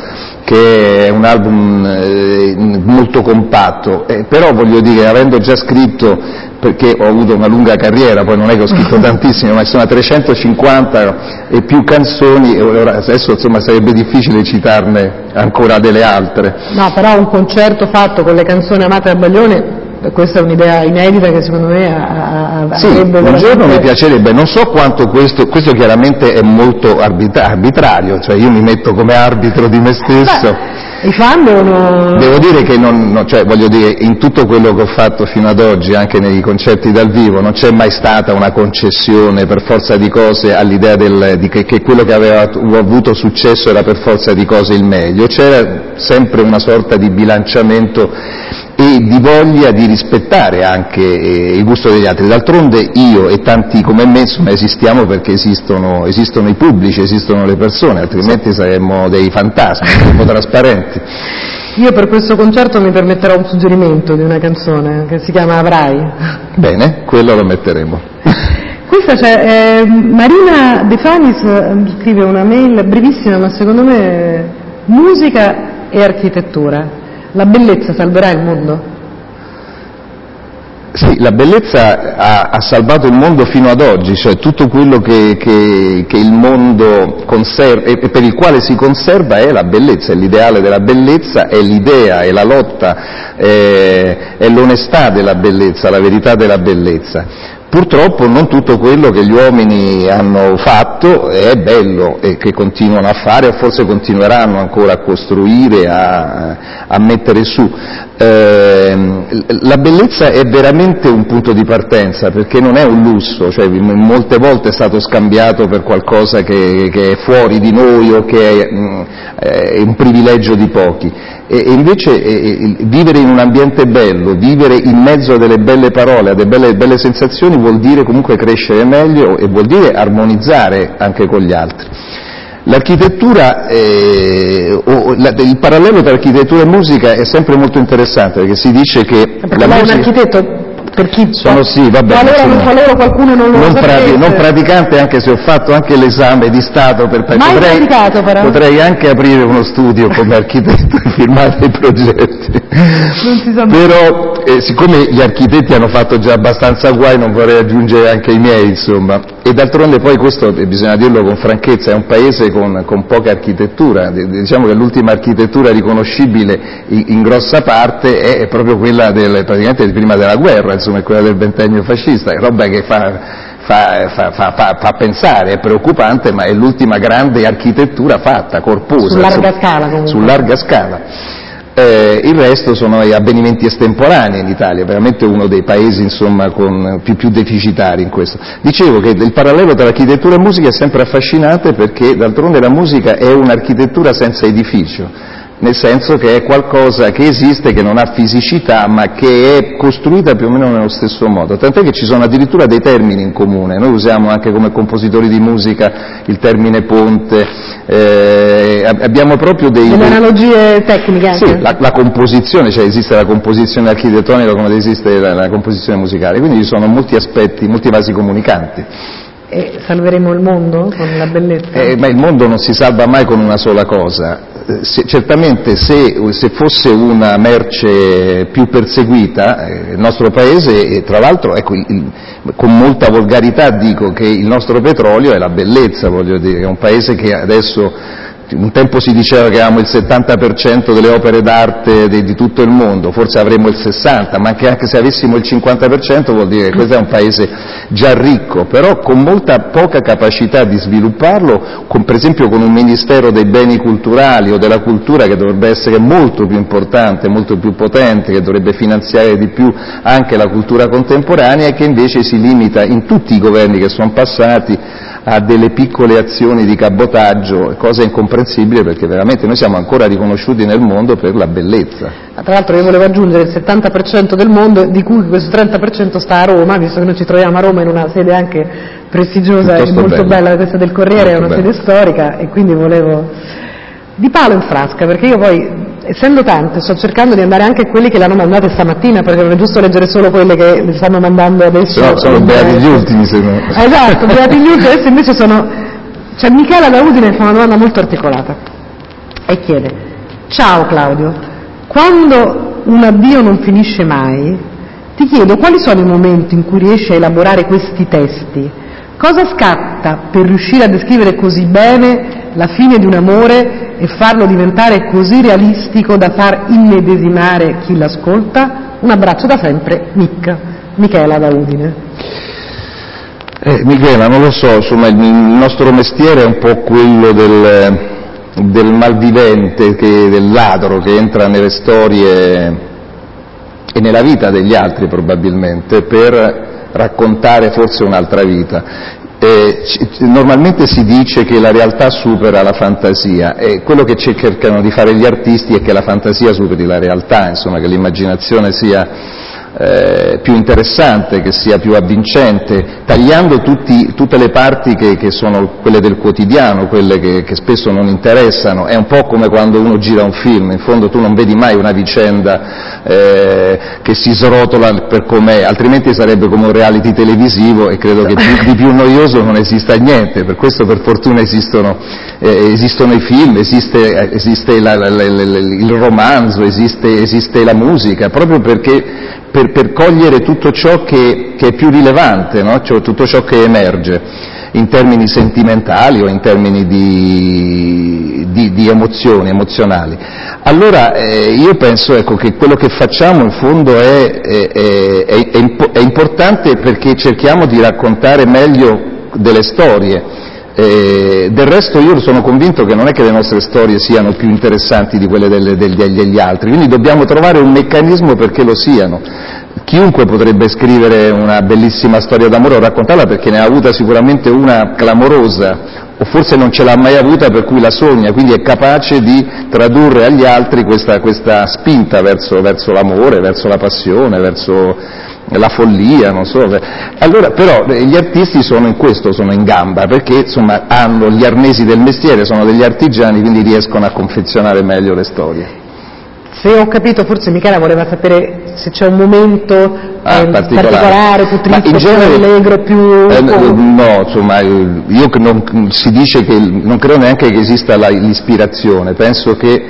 che è un album eh, molto compatto, eh, però voglio dire, avendo già scritto, perché ho avuto una lunga carriera, poi non è che ho scritto tantissimo, ma sono 350 e più canzoni, e adesso insomma sarebbe difficile citarne ancora delle altre. No, però un concerto fatto con le canzoni amate da Baglione, questa è un'idea inedita che secondo me ha- ha- Sì, un giorno mi piacerebbe, non so quanto questo, questo chiaramente è molto arbitra- arbitrario, cioè io mi metto come arbitro di me stesso. I fan devono... Devo dire che non, no, cioè, voglio dire, in tutto quello che ho fatto fino ad oggi, anche nei concerti dal vivo, non c'è mai stata una concessione per forza di cose all'idea del- di che, che quello che aveva avuto successo era per forza di cose il meglio, c'era sempre una sorta di bilanciamento e di voglia di rispettare anche eh, il gusto degli altri. D'altronde io e tanti come me insomma, esistiamo perché esistono, esistono i pubblici, esistono le persone, altrimenti saremmo dei fantasmi, saremmo trasparenti. Io per questo concerto mi permetterò un suggerimento di una canzone che si chiama Avrai. Bene, quello lo metteremo. Questa c'è, eh, Marina De Fanis eh, scrive una mail brevissima ma secondo me musica e architettura. La bellezza salverà il mondo? Sì, la bellezza ha, ha salvato il mondo fino ad oggi, cioè tutto quello che, che- che il mondo conserva e per il quale si conserva è la bellezza, è l'ideale della bellezza, è l'idea, è la lotta, è, è l'onestà della bellezza, la verità della bellezza. Purtroppo non tutto quello che gli uomini hanno fatto è bello e che continuano a fare o forse continueranno ancora a costruire, a, a mettere su. Ehm, la bellezza è veramente un punto di partenza perché non è un lusso, cioè molte volte è stato scambiato per qualcosa che, che è fuori di noi o che è, è un privilegio di pochi. E, invece vivere in un ambiente bello, vivere in mezzo a delle belle parole, a delle belle, belle sensazioni vuol dire comunque crescere meglio e vuol dire armonizzare anche con gli altri. L'architettura, eh, o- la- il parallelo tra architettura e musica è sempre molto interessante perché si dice che Perché la lei è un musica... architetto? Per chi Sono sì, vabbè, qualora, insomma, qualora qualcuno non lo non, sapesse. non praticante anche se ho fatto anche l'esame di Stato per Mai potrei, praticato, però. potrei anche aprire uno studio come architetto e firmare i progetti Non si sa però siccome gli architetti hanno fatto già abbastanza guai non vorrei aggiungere anche i miei insomma e d'altronde poi questo eh, bisogna dirlo con franchezza è un paese con, con poca architettura diciamo che l'ultima architettura riconoscibile in, grossa parte è proprio quella del, praticamente prima della guerra insomma è quella del ventennio fascista è roba che fa Fa, fa- fa- fa- fa pensare, è preoccupante, ma è l'ultima grande architettura fatta, corposa. Su larga insomma, scala, comunque. Su larga scala. Eh, il resto sono gli avvenimenti estemporanei in Italia, veramente uno dei paesi insomma, con più, più deficitari in questo. Dicevo che il parallelo tra architettura e musica è sempre affascinante perché d'altronde la musica è un'architettura senza edificio, nel senso che è qualcosa che esiste, che non ha fisicità, ma che è costruita più o meno nello stesso modo. Tant'è che ci sono addirittura dei termini in comune. Noi usiamo anche come compositori di musica il termine ponte, eh, ab- abbiamo proprio dei... Delle analogie tecniche anche. Sì, la, la composizione, cioè esiste la composizione architettonica come esiste la, la composizione musicale, quindi ci sono molti aspetti, molti vasi comunicanti. E salveremo il mondo con la bellezza? Eh, ma il mondo non si salva mai con una sola cosa. Eh, se- certamente se, se fosse una merce più perseguita, eh, il nostro Paese, tra l'altro ecco, il- con molta volgarità dico che il nostro petrolio è la bellezza, voglio dire, è un Paese che adesso un tempo si diceva che avevamo il 70% delle opere d'arte di, di tutto il mondo, forse avremmo il 60%, ma anche, anche se avessimo il 50% vuol dire che questo è un paese già ricco, però con molta poca capacità di svilupparlo, con- per esempio con un Ministero dei beni culturali o della cultura che dovrebbe essere molto più importante, molto più potente, che dovrebbe finanziare di più anche la cultura contemporanea e che invece si limita in tutti i governi che sono passati a delle piccole azioni di cabotaggio, cosa incomprensibile perché veramente noi siamo ancora riconosciuti nel mondo per la bellezza. Tra l'altro io volevo aggiungere il 70% del mondo, di cui questo 30% sta a Roma, visto che noi ci troviamo a Roma in una sede anche prestigiosa e molto bella. bella, questa del Corriere, è Molto una bella. sede storica e quindi volevo... Di palo in frasca, perché io poi, essendo tante, sto cercando di andare anche a quelli che l'hanno mandate stamattina, perché non è giusto leggere solo quelle che li stanno mandando adesso. No sono beati gli ultimi se no. Esatto, beati gli ultimi, adesso invece sono... Cioè Michela da Udine fa una domanda molto articolata e chiede, ciao Claudio, quando un addio non finisce mai, ti chiedo quali sono i momenti in cui riesci a elaborare questi testi? Cosa scatta per riuscire a descrivere così bene la fine di un amore e farlo diventare così realistico da far immedesimare chi l'ascolta? Un abbraccio da sempre, Mic. Michela da Udine. Eh, Michela, non lo so, insomma, il nostro mestiere è un po' quello del, del malvivente, che- del ladro che entra nelle storie e nella vita degli altri probabilmente per raccontare forse un'altra vita. Eh, normalmente si dice che la realtà supera la fantasia e quello che cercano di fare gli artisti è che la fantasia superi la realtà, insomma, che l'immaginazione sia eh, più interessante, che sia più avvincente, tagliando tutti- tutte le parti che, che sono quelle del quotidiano, quelle che, che spesso non interessano. È un po' come quando uno gira un film, in fondo tu non vedi mai una vicenda eh, che si srotola per com'è, altrimenti sarebbe come un reality televisivo e credo che più- di più noioso non esista niente, per questo per fortuna esistono, eh, esistono i film, esiste, esiste la- la- la- il romanzo, esiste, esiste la musica, proprio perché per, per cogliere tutto ciò che, che è più rilevante, no? Cioè, tutto ciò che emerge in termini sentimentali o in termini di, di- di emozioni, emozionali. Allora eh, io penso ecco, che quello che facciamo in fondo è, è- è- è- è impo- è importante perché cerchiamo di raccontare meglio delle storie. Eh, del resto io sono convinto che non è che le nostre storie siano più interessanti di quelle delle- degli, degli altri, quindi dobbiamo trovare un meccanismo perché lo siano. Chiunque potrebbe scrivere una bellissima storia d'amore o raccontarla perché ne ha avuta sicuramente una clamorosa o forse non ce l'ha mai avuta per cui la sogna, quindi è capace di tradurre agli altri questa, questa spinta verso, verso l'amore, verso la passione, verso la follia, non so. Allora, però gli artisti sono in questo, sono in gamba, perché insomma hanno gli arnesi del mestiere, sono degli artigiani, quindi riescono a confezionare meglio le storie. Se ho capito, forse Michela voleva sapere se c'è un momento Ah, È particolare. particolare, più triste, più genere- allegro, più... Eh, no, insomma, eh, io non, si dice che non credo neanche che esista la- l'ispirazione, penso che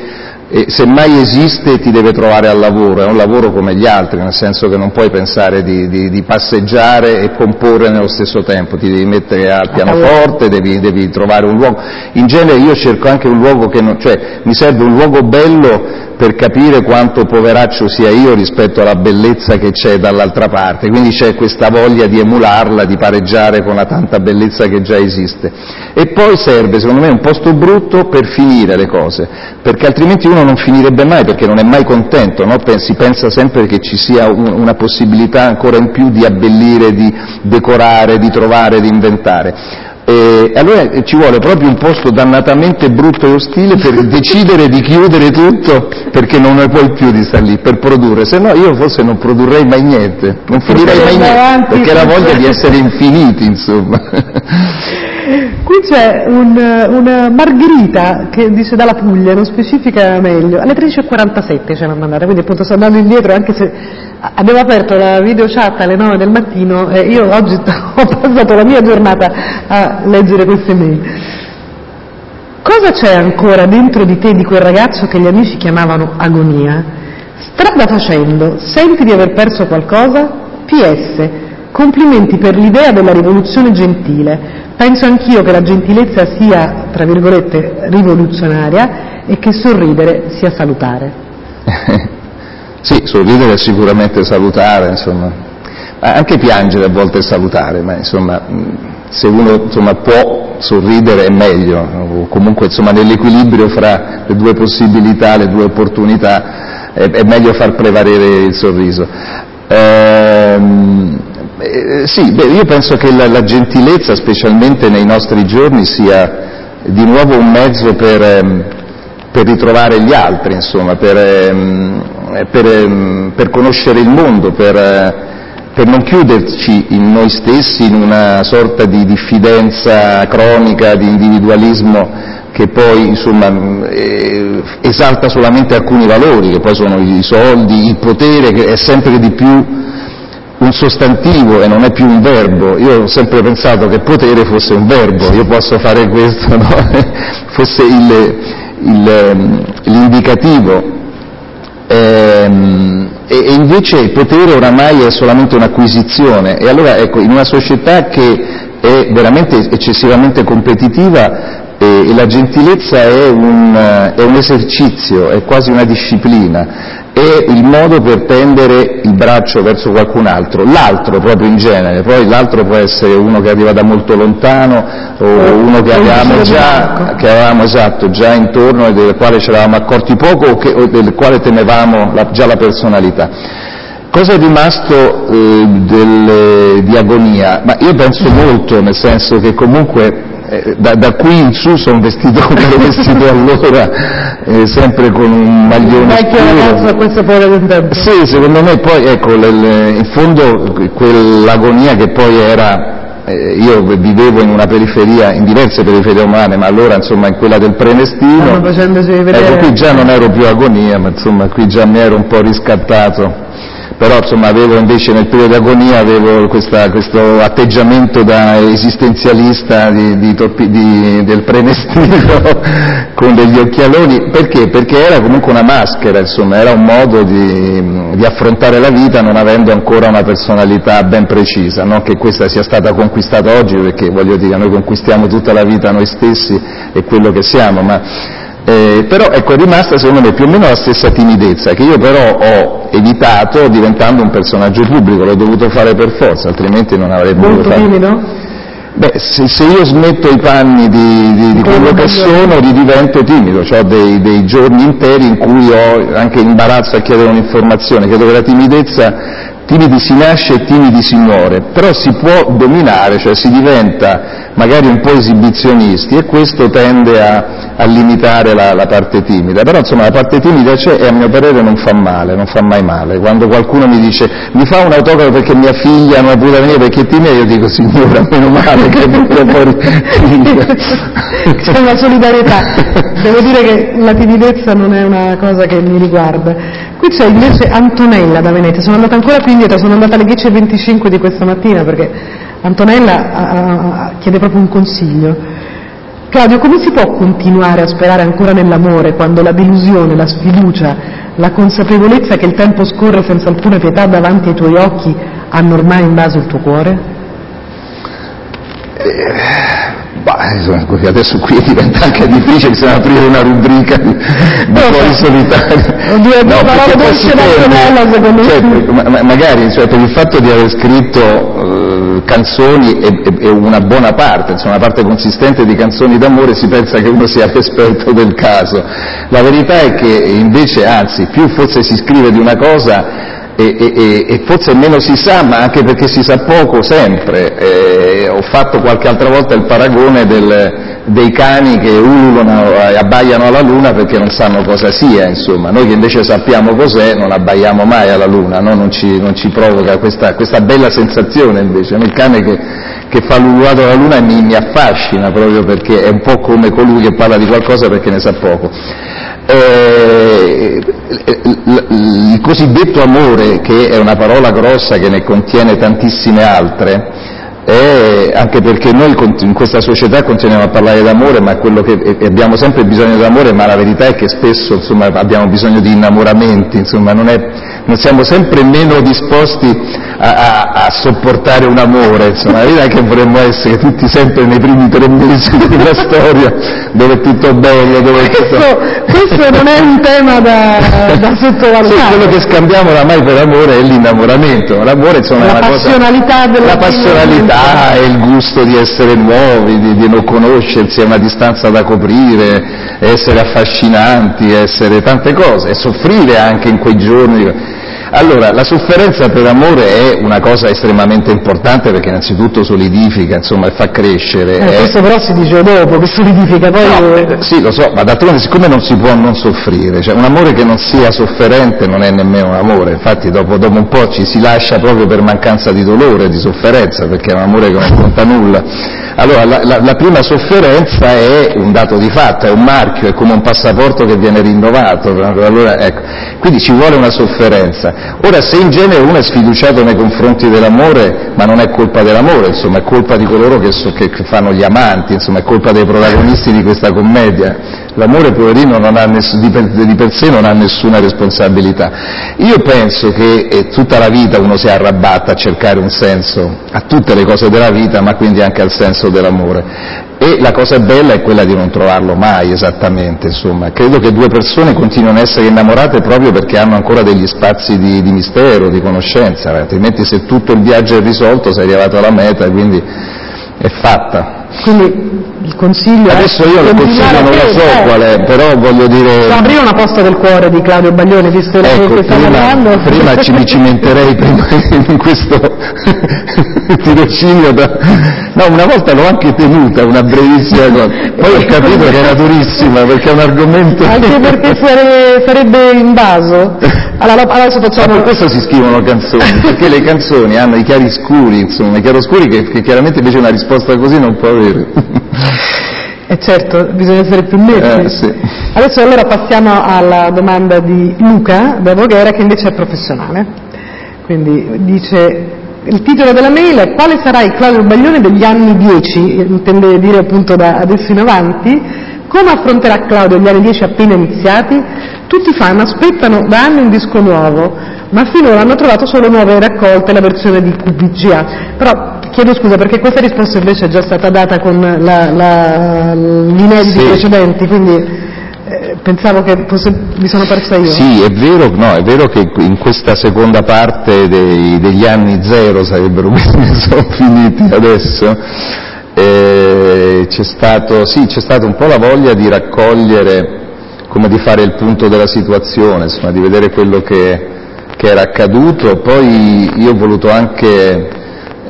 eh, se mai esiste ti deve trovare al lavoro, è un lavoro come gli altri, nel senso che non puoi pensare di, di- di passeggiare e comporre nello stesso tempo, ti devi mettere al pianoforte, devi, devi trovare un luogo. In genere io cerco anche un luogo che non, cioè mi serve un luogo bello per capire quanto poveraccio sia io rispetto alla bellezza che c'è dall'altra parte, quindi c'è questa voglia di emularla, di pareggiare con la tanta bellezza che già esiste. E poi serve, secondo me, un posto brutto per finire le cose, perché altrimenti uno non finirebbe mai, perché non è mai contento, no? Si pensa sempre che ci sia un- una possibilità ancora in più di abbellire, di decorare, di trovare, di inventare. E allora ci vuole proprio un posto dannatamente brutto e ostile per decidere di chiudere tutto perché non ne puoi più di stare lì per produrre, se no io forse non produrrei mai niente, non finirei mai niente, perché la voglia di essere infiniti insomma. Qui c'è un- una Margherita che dice dalla Puglia, non specifica meglio, alle 13.47 ce l'ha mandata, quindi appunto sto andando indietro anche se abbiamo aperto la video chat alle 9 del mattino e io oggi ho passato la mia giornata a leggere queste mail. Cosa c'è ancora dentro di te di quel ragazzo che gli amici chiamavano agonia? Strada facendo, senti di aver perso qualcosa? PS. Complimenti per l'idea della rivoluzione gentile. Penso anch'io che la gentilezza sia, tra virgolette, rivoluzionaria e che sorridere sia salutare. Sì, sorridere è sicuramente salutare, insomma. Ma anche piangere a volte è salutare, ma insomma, se uno insomma, può sorridere è meglio, o comunque insomma, nell'equilibrio fra le due possibilità, le due opportunità, è, è meglio far prevalere il sorriso. Ehm, eh, sì, beh, io penso che la, la gentilezza, specialmente nei nostri giorni, sia di nuovo un mezzo per, ehm, per ritrovare gli altri, insomma, per, ehm, per, ehm, per conoscere il mondo, per, eh, per non chiuderci in noi stessi in una sorta di diffidenza cronica, di individualismo che poi insomma, mh, eh, esalta solamente alcuni valori, che poi sono i soldi, il potere, che è sempre di più un sostantivo e non è più un verbo. Io ho sempre pensato che potere fosse un verbo, io posso fare questo, no? fosse il- il, ehm, l'indicativo. Ehm, e, invece il potere oramai è solamente un'acquisizione. E allora ecco, in una società che è veramente eccessivamente competitiva eh, la gentilezza è un, eh, è un esercizio, è quasi una disciplina, è il modo per tendere il braccio verso qualcun altro, l'altro proprio in genere, poi l'altro può essere uno che arriva da molto lontano o uno che avevamo già, che avevamo esatto, già intorno e del quale ci eravamo accorti poco o, che- o del quale temevamo la- già la personalità. Cosa è rimasto eh, del- di agonia? Ma io penso molto, nel senso che comunque eh, da, da qui in su sono vestito come ero vestito allora, eh, sempre con un maglione Vecchio ragazzo a quel sapore del tempo. Sì, secondo me poi, ecco, le- le- in fondo quell'agonia che poi era, eh, io vivevo in una periferia, in diverse periferie umane, ma allora insomma in quella del Prenestino, ecco qui già non ero più agonia, ma insomma qui già mi ero un po' riscattato. Però insomma avevo invece nel periodo di agonia avevo questa- questo atteggiamento da esistenzialista di- di torpi- di- del Prenestino con degli occhialoni, perché? Perché era comunque una maschera, insomma, era un modo di, affrontare la vita non avendo ancora una personalità ben precisa, non che questa sia stata conquistata oggi, perché voglio dire, noi conquistiamo tutta la vita noi stessi e quello che siamo, ma eh, però ecco, è rimasta secondo me più o meno la stessa timidezza, che io però ho evitato diventando un personaggio pubblico, l'ho dovuto fare per forza, altrimenti non avrei potuto Molto timido? Beh, se, se io smetto i panni di, di- di quello che sono, ridivento timido, ho dei, dei giorni interi in cui ho anche imbarazzo a chiedere un'informazione, credo che la timidezza, timidi si nasce e timidi si muore, però si può dominare, cioè si diventa magari un po' esibizionisti e questo tende a, a limitare la, la parte timida, però insomma la parte timida c'è e a mio parere non fa male, non fa mai male. Quando qualcuno mi dice mi fa un autografo perché mia figlia non è potuta venire perché è timida, io dico signora, meno male che è fuori timida. C'è una solidarietà. Devo dire che la timidezza non è una cosa che mi riguarda. Qui c'è invece Antonella da Venezia, sono andata ancora più indietro, sono andata alle 10.25 di questa mattina perché Antonella ah, chiede proprio un consiglio. Claudio, come si può continuare a sperare ancora nell'amore quando la delusione, la sfiducia, la consapevolezza che il tempo scorre senza alcuna pietà davanti ai tuoi occhi hanno ormai invaso il tuo cuore? Bah, insomma, adesso qui diventa anche difficile, bisogna aprire una rubrica di, di cuori solitari. Oddio, no, parole dolci da secondo cioè, me. ma- ma- magari cioè, per il fatto di aver scritto eh, canzoni e, e- e una buona parte, insomma una parte consistente di canzoni d'amore si pensa che uno sia l'esperto del caso. La verità è che invece, anzi, più forse si scrive di una cosa e, e- e- forse meno si sa, ma anche perché si sa poco sempre. Eh, ho fatto qualche altra volta il paragone del- dei cani che ululano e abbaiano alla luna perché non sanno cosa sia, insomma. Noi che invece sappiamo cos'è non abbaiamo mai alla luna, no? non, ci, non ci provoca questa, questa bella sensazione invece. Il cane che, che fa l'ululato alla luna mi, mi affascina proprio perché è un po' come colui che parla di qualcosa perché ne sa poco. Eh, il cosiddetto amore, che è una parola grossa che ne contiene tantissime altre, anche perché noi in questa società continuiamo a parlare d'amore, e- abbiamo sempre bisogno dell'amore, ma la verità è che spesso abbiamo bisogno di innamoramenti, insomma, non, è- non siamo sempre meno disposti a, a- a sopportare un amore, insomma, la verità è che vorremmo essere tutti sempre nei primi tre mesi della storia, dove è tutto bello, dove. Questo, questo non è un tema da, da Sì, sottovalutare. quello che scambiamo oramai per amore è l'innamoramento. L'amore insomma La è una cosa... passionalità della La passionalità è il gusto di essere nuovi, di, di non conoscersi, è una distanza da coprire, essere affascinanti, essere tante cose, è soffrire anche in quei giorni. Allora, la sofferenza per amore è una cosa estremamente importante perché innanzitutto solidifica, insomma, e fa crescere. Eh, è- questo però si dice dopo, che solidifica poi... eh, Sì, lo so, ma d'altronde siccome non si può non soffrire, cioè un amore che non sia sofferente non è nemmeno un amore, infatti dopo, dopo un po' ci si lascia proprio per mancanza di dolore, di sofferenza, perché è un amore che non conta nulla. Allora la, la- la prima sofferenza è un dato di fatto, è un marchio, è come un passaporto che viene rinnovato, allora, ecco. quindi ci vuole una sofferenza. Ora se in genere uno è sfiduciato nei confronti dell'amore, ma non è colpa dell'amore, insomma è colpa di coloro che, so- che- fanno gli amanti, insomma è colpa dei protagonisti di questa commedia. L'amore poverino ha di, per, di per sé non ha nessuna responsabilità. Io penso che eh, tutta la vita uno si arrabatta a cercare un senso a tutte le cose della vita, ma quindi anche al senso dell'amore. E la cosa bella è quella di non trovarlo mai esattamente, insomma. Credo che due persone continuino a essere innamorate proprio perché hanno ancora degli spazi di, di mistero, di conoscenza, altrimenti se tutto il viaggio è risolto sei arrivato alla meta e quindi è fatta. Quindi il consiglio Adesso io il consiglio non lo so qual è, però voglio dire... Può aprire una posta del cuore di Claudio Baglione, visto Ecco, che stiamo prima, parlando? prima ci mi cimenterei prima in questo tirocinio da... No, una volta l'ho anche tenuta, una brevissima cosa. Poi ho capito che era durissima, perché è un argomento... Anche perché sare- sarebbe invaso. Allora, adesso Ma facciamo... per questo si scrivono canzoni, perché le canzoni hanno i chiari scuri, insomma, i chiaroscuri che, che chiaramente invece una risposta così non può avere. Eh certo, bisogna essere più netti. Eh, sì. Adesso allora passiamo alla domanda di Luca da Voghera che invece è professionale. Quindi dice il titolo della mail è Quale sarà il Claudio Baglione degli anni 10? Intende dire appunto da adesso in avanti. Come affronterà Claudio gli anni 10 appena iniziati? Tutti i fan aspettano da anni un disco nuovo, ma finora hanno trovato solo nuove raccolte, la versione di QBGA. Però chiedo scusa perché questa risposta invece è già stata data con la, la, gli inediti Sì. precedenti, quindi eh, pensavo che fosse, mi sono persa io. Sì, è vero, no, è vero che in questa seconda parte dei- degli anni zero sarebbero finiti adesso, eh, c'è stato, sì, c'è stata un po' la voglia di raccogliere, come di fare il punto della situazione, insomma, di vedere quello che, che era accaduto, poi io ho voluto anche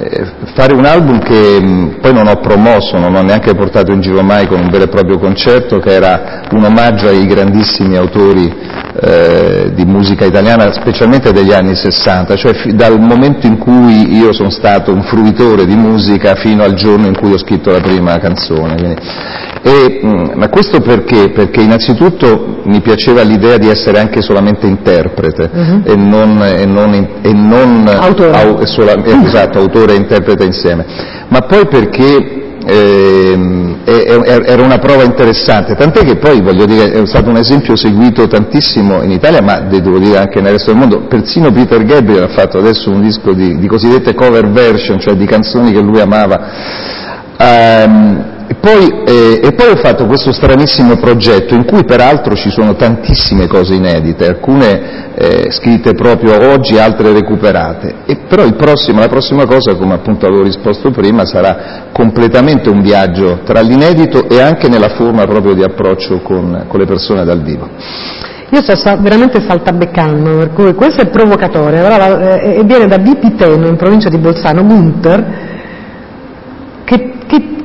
eh, fare un album che poi non ho promosso, non ho neanche portato in giro mai con un vero e proprio concerto, che era un omaggio ai grandissimi autori eh, di musica italiana, specialmente degli anni 60, cioè fi- dal momento in cui io sono stato un fruitore di musica fino al giorno in cui ho scritto la prima canzone. E, mh, ma questo perché? Perché innanzitutto mi piaceva l'idea di essere anche solamente interprete Mhm. e non, e non, e non Autore. au- sola- eh, esatto, autore e interprete insieme, ma poi perché è- era una prova interessante, tant'è che poi voglio dire è stato un esempio seguito tantissimo in Italia, ma de- devo dire anche nel resto del mondo, persino Peter Gabriel ha fatto adesso un disco di, di cosiddette cover version, cioè di canzoni che lui amava. E, eh, e poi ho fatto questo stranissimo progetto in cui peraltro ci sono tantissime cose inedite, alcune eh, scritte proprio oggi, altre recuperate. Però la prossima cosa, come appunto avevo risposto prima, sarà completamente un viaggio tra l'inedito e anche nella forma proprio di approccio con, con le persone dal vivo. Io sto veramente saltabeccando, per cui questo è provocatore, allora, eh, viene da Vipiteno, in provincia di Bolzano, Gunther,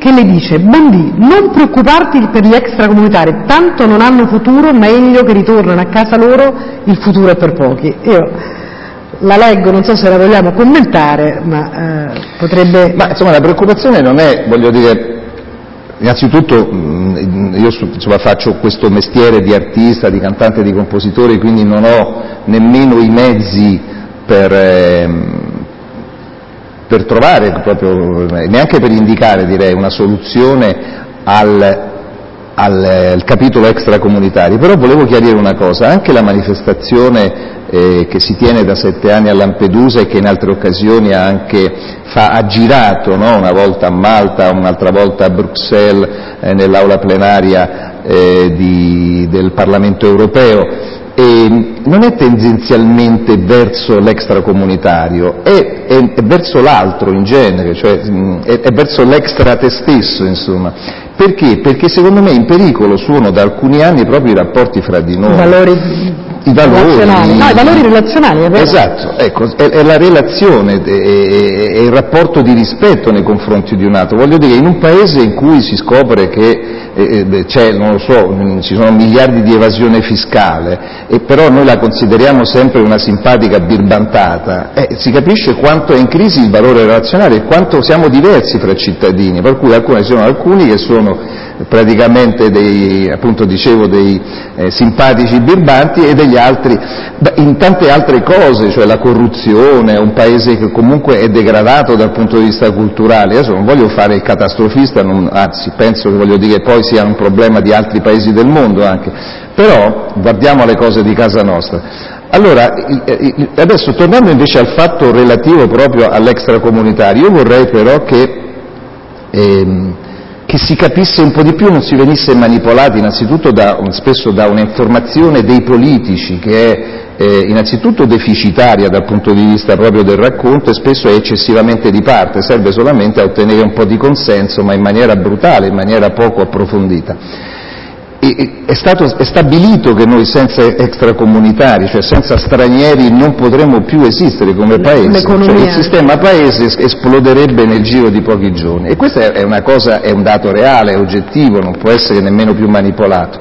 che- le dice, Bondi, non preoccuparti per gli extracomunitari, tanto non hanno futuro, meglio che ritornano a casa loro, il futuro è per pochi. Io la leggo, non so se la vogliamo commentare, ma eh, potrebbe... Ma insomma la preoccupazione non è, voglio dire, innanzitutto io insomma, faccio questo mestiere di artista, di cantante, di compositore, quindi non ho nemmeno i mezzi per, ehm, per trovare, proprio, neanche per indicare direi, una soluzione al, al, al capitolo extracomunitari, però volevo chiarire una cosa, anche la manifestazione eh, che si tiene da sette anni a Lampedusa e che in altre occasioni ha anche fa- ha girato, no? una volta a Malta, un'altra volta a Bruxelles, eh, nell'aula plenaria eh, di- del Parlamento europeo, non è tendenzialmente verso l'extracomunitario, è, verso l'altro in genere, cioè è verso l'extra te stesso, insomma. Perché? Perché secondo me in pericolo sono da alcuni anni proprio i rapporti fra di noi. I valori, relazionali. No, i valori relazionali, è vero. Esatto, ecco, è, è la relazione, è, è- il rapporto di rispetto nei confronti di un altro. Voglio dire, in un paese in cui si scopre che eh, eh, c'è, non lo so, mh, ci sono miliardi di evasione fiscale, e però noi la consideriamo sempre una simpatica birbantata, eh, si capisce quanto è in crisi il valore relazionale e quanto siamo diversi fra cittadini, per cui alcuni, ci sono alcuni che sono praticamente dei, appunto dicevo, dei eh, simpatici birbanti e degli altri in tante altre cose, cioè la corruzione, un paese che comunque è degradato dal punto di vista culturale. Adesso non voglio fare il catastrofista, non- anzi penso che voglio dire poi sia un problema di altri paesi del mondo anche, però guardiamo le cose di casa nostra. Allora, il- adesso tornando invece al fatto relativo proprio all'extracomunitario, io vorrei però che ehm, che si capisse un po' di più, non si venisse manipolati innanzitutto da, spesso da un'informazione dei politici che è eh, innanzitutto deficitaria dal punto di vista proprio del racconto e spesso è eccessivamente di parte, serve solamente a ottenere un po' di consenso ma in maniera brutale, in maniera poco approfondita. È, stato, è stabilito che noi senza extracomunitari, cioè senza stranieri, non potremmo più esistere come paese. Cioè, il sistema paese es- esploderebbe nel giro di pochi giorni. E questo è cosa, è un dato reale, oggettivo, non può essere nemmeno più manipolato.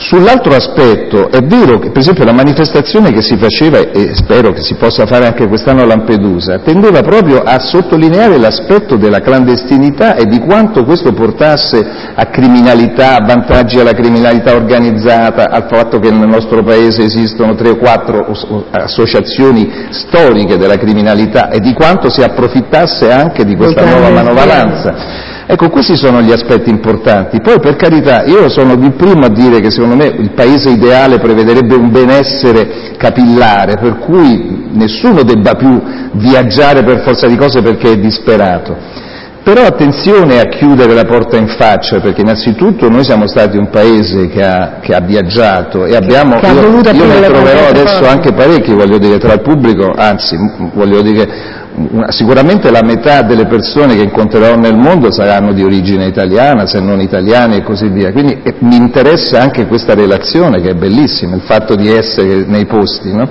Sull'altro aspetto, è vero che per esempio la manifestazione che si faceva, e spero che si possa fare anche quest'anno a Lampedusa, tendeva proprio a sottolineare l'aspetto della clandestinità e di quanto questo portasse a criminalità, a vantaggi alla criminalità organizzata, al fatto che nel nostro paese esistono tre o quattro associazioni storiche della criminalità e di quanto si approfittasse anche di questa nuova manovalanza. Ecco, questi sono gli aspetti importanti. Poi, per carità, io sono il primo a dire che secondo me il paese ideale prevederebbe un benessere capillare, per cui nessuno debba più viaggiare per forza di cose perché è disperato. Però attenzione a chiudere la porta in faccia, perché innanzitutto noi siamo stati un paese che ha, che ha viaggiato e abbiamo, che ha io, io ne troverò adesso anche parecchi, voglio dire, tra il pubblico, anzi, voglio dire, una- sicuramente la metà delle persone che incontrerò nel mondo saranno di origine italiana, se non italiane e così via. Quindi eh, mi interessa anche questa relazione che è bellissima, il fatto di essere nei posti, no?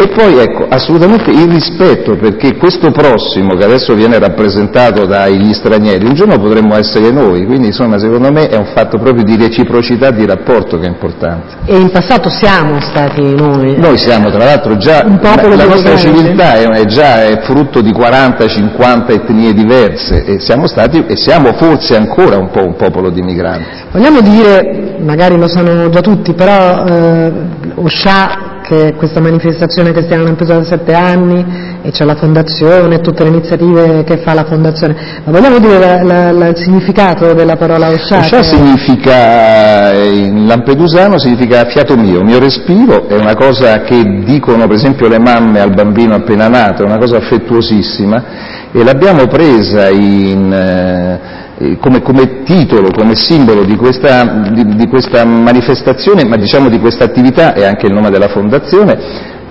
E poi ecco, assolutamente il rispetto, perché questo prossimo che adesso viene rappresentato dagli stranieri, un giorno potremmo essere noi, quindi insomma secondo me è un fatto proprio di reciprocità di rapporto che è importante. E in passato siamo stati noi. Noi siamo tra l'altro già, la, la nostra civiltà è, è già è frutto di 40-50 etnie diverse e siamo stati e siamo forse ancora un po' un popolo di migranti. Vogliamo dire, magari lo sanno già tutti, però eh, Osha, che questa manifestazione che stiamo preso da sette anni e c'è la fondazione, tutte le iniziative che fa la fondazione, ma vogliamo dire la- la- la- il significato della parola Osha? Osha significa, eh, in lampedusano significa fiato mio, mio respiro, è una cosa che dicono per esempio le mamme al bambino appena nato, è una cosa affettuosissima e l'abbiamo presa in, eh, come, come titolo, come simbolo di questa, di- di questa manifestazione, ma diciamo di questa attività, è anche il nome della fondazione,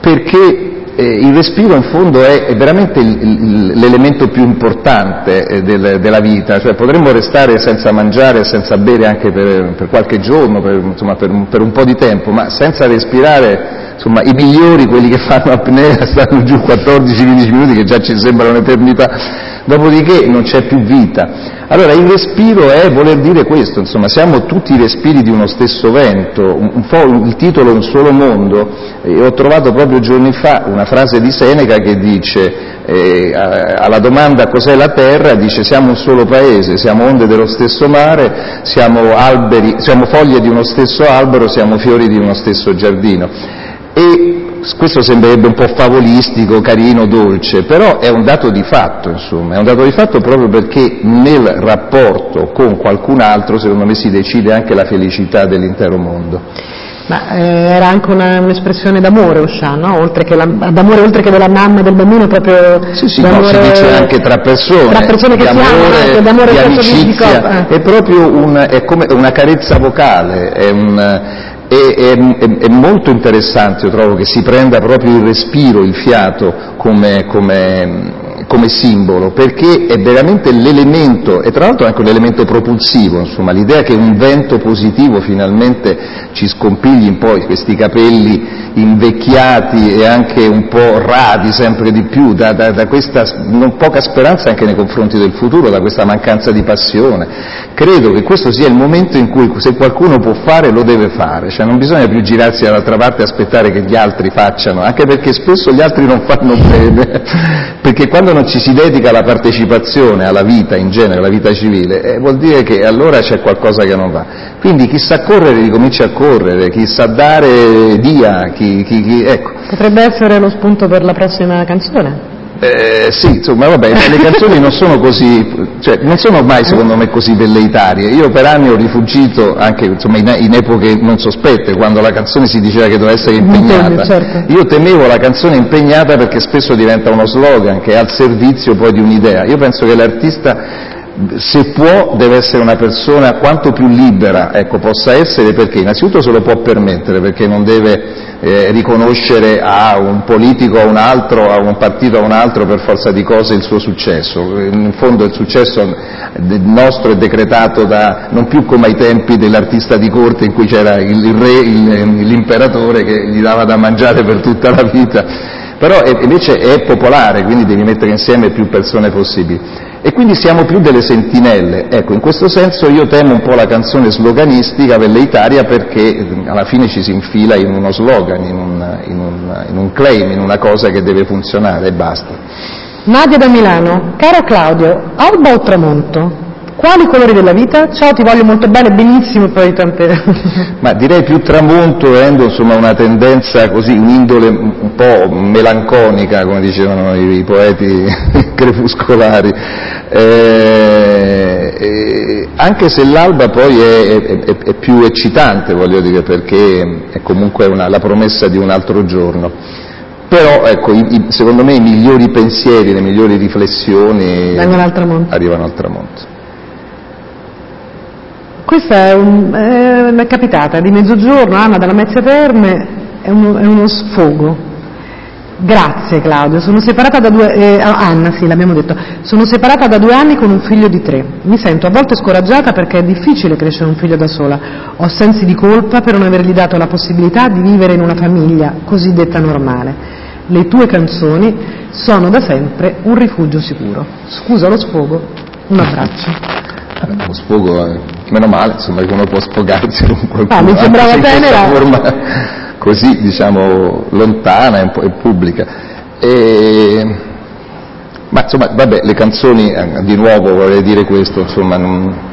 perché eh, il respiro in fondo è, è veramente l'elemento più importante eh, del- della vita, cioè potremmo restare senza mangiare, senza bere anche per, per qualche giorno, per, insomma, per per un po' di tempo, ma senza respirare, insomma, i migliori, quelli che fanno apnea, stanno giù 14-15 minuti che già ci sembrano un'eternità, dopodiché non c'è più vita. Allora il respiro è voler dire questo, insomma, siamo tutti i respiri di uno stesso vento, un, po' il titolo Un solo mondo, e ho trovato proprio giorni fa una frase di Seneca che dice, eh, alla domanda cos'è la terra, dice siamo un solo paese, siamo onde dello stesso mare, siamo, alberi, siamo foglie di uno stesso albero, siamo fiori di uno stesso giardino. E questo sembrerebbe un po' favolistico, carino, dolce, però è un dato di fatto, insomma, è un dato di fatto proprio perché nel rapporto con qualcun altro, secondo me, si decide anche la felicità dell'intero mondo. Ma eh, era anche una- un'espressione d'amore Osha, no? Oltre che la- d'amore oltre che della mamma e del bambino, proprio Sì, sì, no, si dice anche tra persone, tra persone che di si amano, d'amore di di- di amicizia, eh. è proprio un- è come una carezza vocale, è, un- è- è- è molto interessante, io trovo, che si prenda proprio il respiro, il fiato come, come- come simbolo, perché è veramente l'elemento, e tra l'altro anche un elemento propulsivo, insomma, l'idea che un vento positivo finalmente ci scompigli un po' questi capelli invecchiati e anche un po' radi sempre di più, da, da- da questa non poca speranza anche nei confronti del futuro, da questa mancanza di passione. Credo che questo sia il momento in cui se qualcuno può fare lo deve fare, cioè non bisogna più girarsi dall'altra parte e aspettare che gli altri facciano, anche perché spesso gli altri non fanno bene, perché quando non ci si dedica alla partecipazione, alla vita in genere, alla vita civile, eh, vuol dire che allora c'è qualcosa che non va. Quindi chi sa correre ricomincia a correre, chi sa dare dia, chi, chi- chi- ecco. Potrebbe essere lo spunto per la prossima canzone. Eh, sì, insomma, vabbè, le canzoni non sono così, cioè, non sono mai secondo me così velleitarie. Io per anni ho rifugito, anche insomma, in, in epoche non sospette, quando la canzone si diceva che doveva essere impegnata. certo. Io temevo la canzone impegnata perché spesso diventa uno slogan che è al servizio poi di un'idea. Io penso che l'artista se può deve essere una persona quanto più libera ecco, possa essere perché innanzitutto se lo può permettere perché non deve eh, riconoscere a un politico o a un altro, a un partito o a un altro per forza di cose il suo successo. In fondo il successo nostro è decretato da, non più come ai tempi dell'artista di corte in cui c'era il re, il- l'imperatore che gli dava da mangiare per tutta la vita, però è- invece è popolare, quindi devi mettere insieme più persone possibili. E quindi siamo più delle sentinelle. Ecco, in questo senso io temo un po' la canzone sloganistica velleitaria perché eh, alla fine ci si infila in uno slogan, in un, in un- in un claim, in una cosa che deve funzionare e basta. Nadia da Milano, caro Claudio, alba o tramonto? Quali colori della vita? Ciao, ti voglio molto bene, benissimo, poi tante... Ma direi più tramonto, avendo insomma una tendenza così, un'indole un po' melanconica, come dicevano i, i poeti crepuscolari, Eh, eh, anche se l'alba poi è, è- è- più eccitante, voglio dire, perché è comunque una- la promessa di un altro giorno. Però ecco, i- secondo me i migliori pensieri, le migliori riflessioni al arrivano al tramonto. Questa è, un- è- mi è capitata, di mezzogiorno, Anna dalla Mezzia Terme, è uno, è uno sfogo. Grazie Claudio, sono separata da due, eh, ah, Anna sì l'abbiamo detto, sono separata da due anni con un figlio di tre. Mi sento a volte scoraggiata perché è difficile crescere un figlio da sola. Ho sensi di colpa per non avergli dato la possibilità di vivere in una famiglia cosiddetta normale. Le tue canzoni sono da sempre un rifugio sicuro. Scusa lo sfogo, un abbraccio. Lo sfogo, eh, meno male, insomma, che uno può sfogarsi con qualcuno. Ah, mi sembrava tenera. forma così, diciamo, lontana e e pubblica. E- Ma insomma, vabbè, le canzoni, eh, di nuovo vorrei dire questo, insomma, non-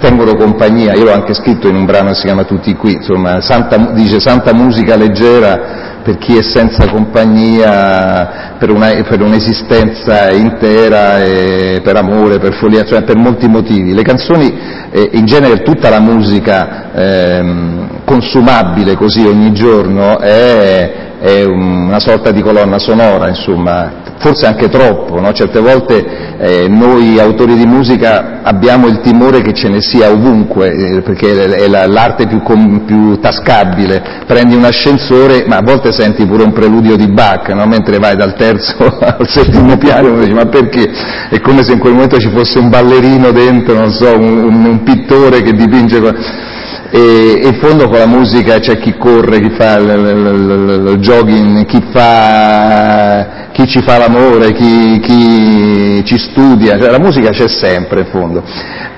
tengono compagnia, io l'ho anche scritto in un brano che si chiama Tutti qui, insomma, santa, dice santa musica leggera per chi è senza compagnia, per, una- per un'esistenza intera, e per amore, per follia, cioè per molti motivi. Le canzoni, eh, in genere tutta la musica ehm, consumabile così ogni giorno è, è una sorta di colonna sonora, insomma, forse anche troppo, no? certe volte eh, noi autori di musica abbiamo il timore che ce ne sia ovunque, eh, perché è la- l'arte più, com- più tascabile, prendi un ascensore ma a volte senti pure un preludio di Bach, no? mentre vai dal terzo al settimo piano dice ma perché? È come se in quel momento ci fosse un ballerino dentro, non so, un, un- un pittore che dipinge... co- e, e in fondo con la musica c'è chi corre, chi fa il, il- il- il jogging, chi, fa, chi ci fa l'amore, chi, chi ci studia, cioè la musica c'è sempre in fondo.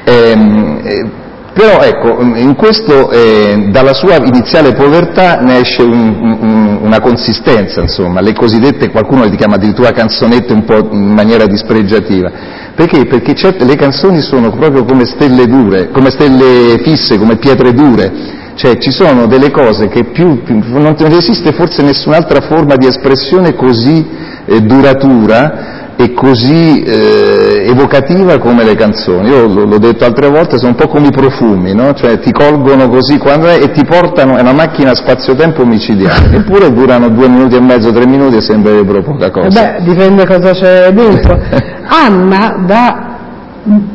Ehm, eh, però ecco, in questo, eh, dalla sua iniziale povertà ne esce un- un- una consistenza, insomma, le cosiddette, qualcuno le chiama addirittura canzonette un po' in maniera dispregiativa. Perché? Perché certe, le canzoni sono proprio come stelle dure, come stelle fisse, come pietre dure. Cioè ci sono delle cose che più, più- non esiste forse nessun'altra forma di espressione così eh, duratura e così eh, evocativa come le canzoni. Io l- l'ho detto altre volte, sono un po' come i profumi, no? Cioè ti colgono così quando è, e ti portano, è una macchina spazio-tempo micidiale, eppure durano due minuti e mezzo, tre minuti e sembrerebbero poca cosa. Beh, dipende cosa c'è dentro. Anna, da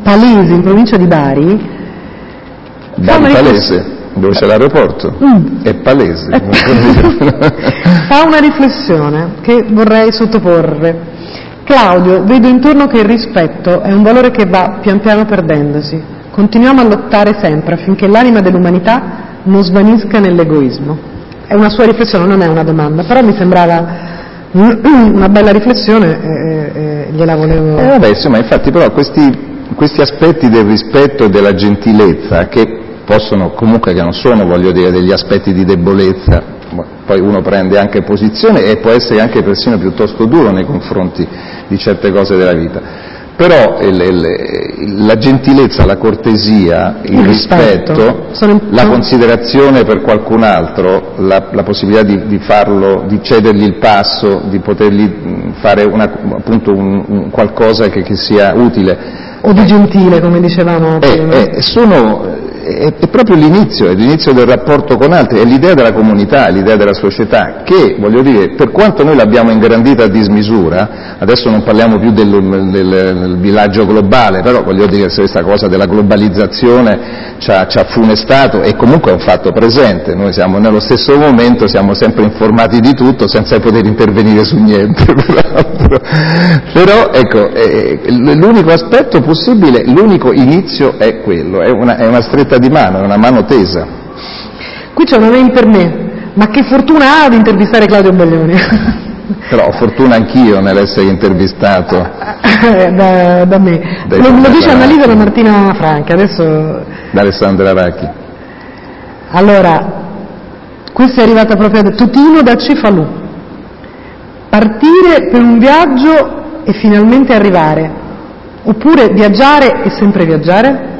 Palese, in provincia di Bari, Bari una Palese, dove c'è l'aeroporto, Mm. è palese. fa una riflessione che vorrei sottoporre. Claudio, vedo intorno che il rispetto è un valore che va pian piano perdendosi. Continuiamo a lottare sempre affinché l'anima dell'umanità non svanisca nell'egoismo. È una sua riflessione, non è una domanda, però mi sembrava una bella riflessione e, e gliela volevo... Eh, vabbè, insomma, infatti però questi, questi aspetti del rispetto e della gentilezza che possono, comunque che non sono, voglio dire, degli aspetti di debolezza, poi uno prende anche posizione e può essere anche persino piuttosto duro nei confronti di certe cose della vita. Però il- il- la gentilezza, la cortesia, il, Il rispetto. rispetto, la considerazione per qualcun altro, la, la possibilità di, di farlo, di cedergli il passo, di potergli fare una- appunto un- un qualcosa che, che sia utile. O di gentile, come dicevamo prima. Eh, eh, sono- è, è proprio l'inizio, è l'inizio del rapporto con altri, è l'idea della comunità, è l'idea della società, che, voglio dire, per quanto noi l'abbiamo ingrandita a dismisura, adesso non parliamo più del, del- del villaggio globale, però voglio dire, se questa cosa della globalizzazione ci ha, ci ha funestato e comunque è un fatto presente, noi siamo nello stesso momento, siamo sempre informati di tutto senza poter intervenire su niente, peraltro. Però, ecco, eh, l'unico aspetto possibile, l'unico inizio è quello, è una, è una stretta di mano, è una mano tesa. Qui c'è una mail per me, ma che fortuna ha ad intervistare Claudio Baglioni? Però ho fortuna anch'io nell'essere intervistato. da, da me. Lo, lo dice. Annalisa da Martina Franchi, adesso... da Alessandra Racchi. Allora, questa è arrivata proprio da Totino da Cefalù. Partire per un viaggio e finalmente arrivare, oppure viaggiare e sempre viaggiare?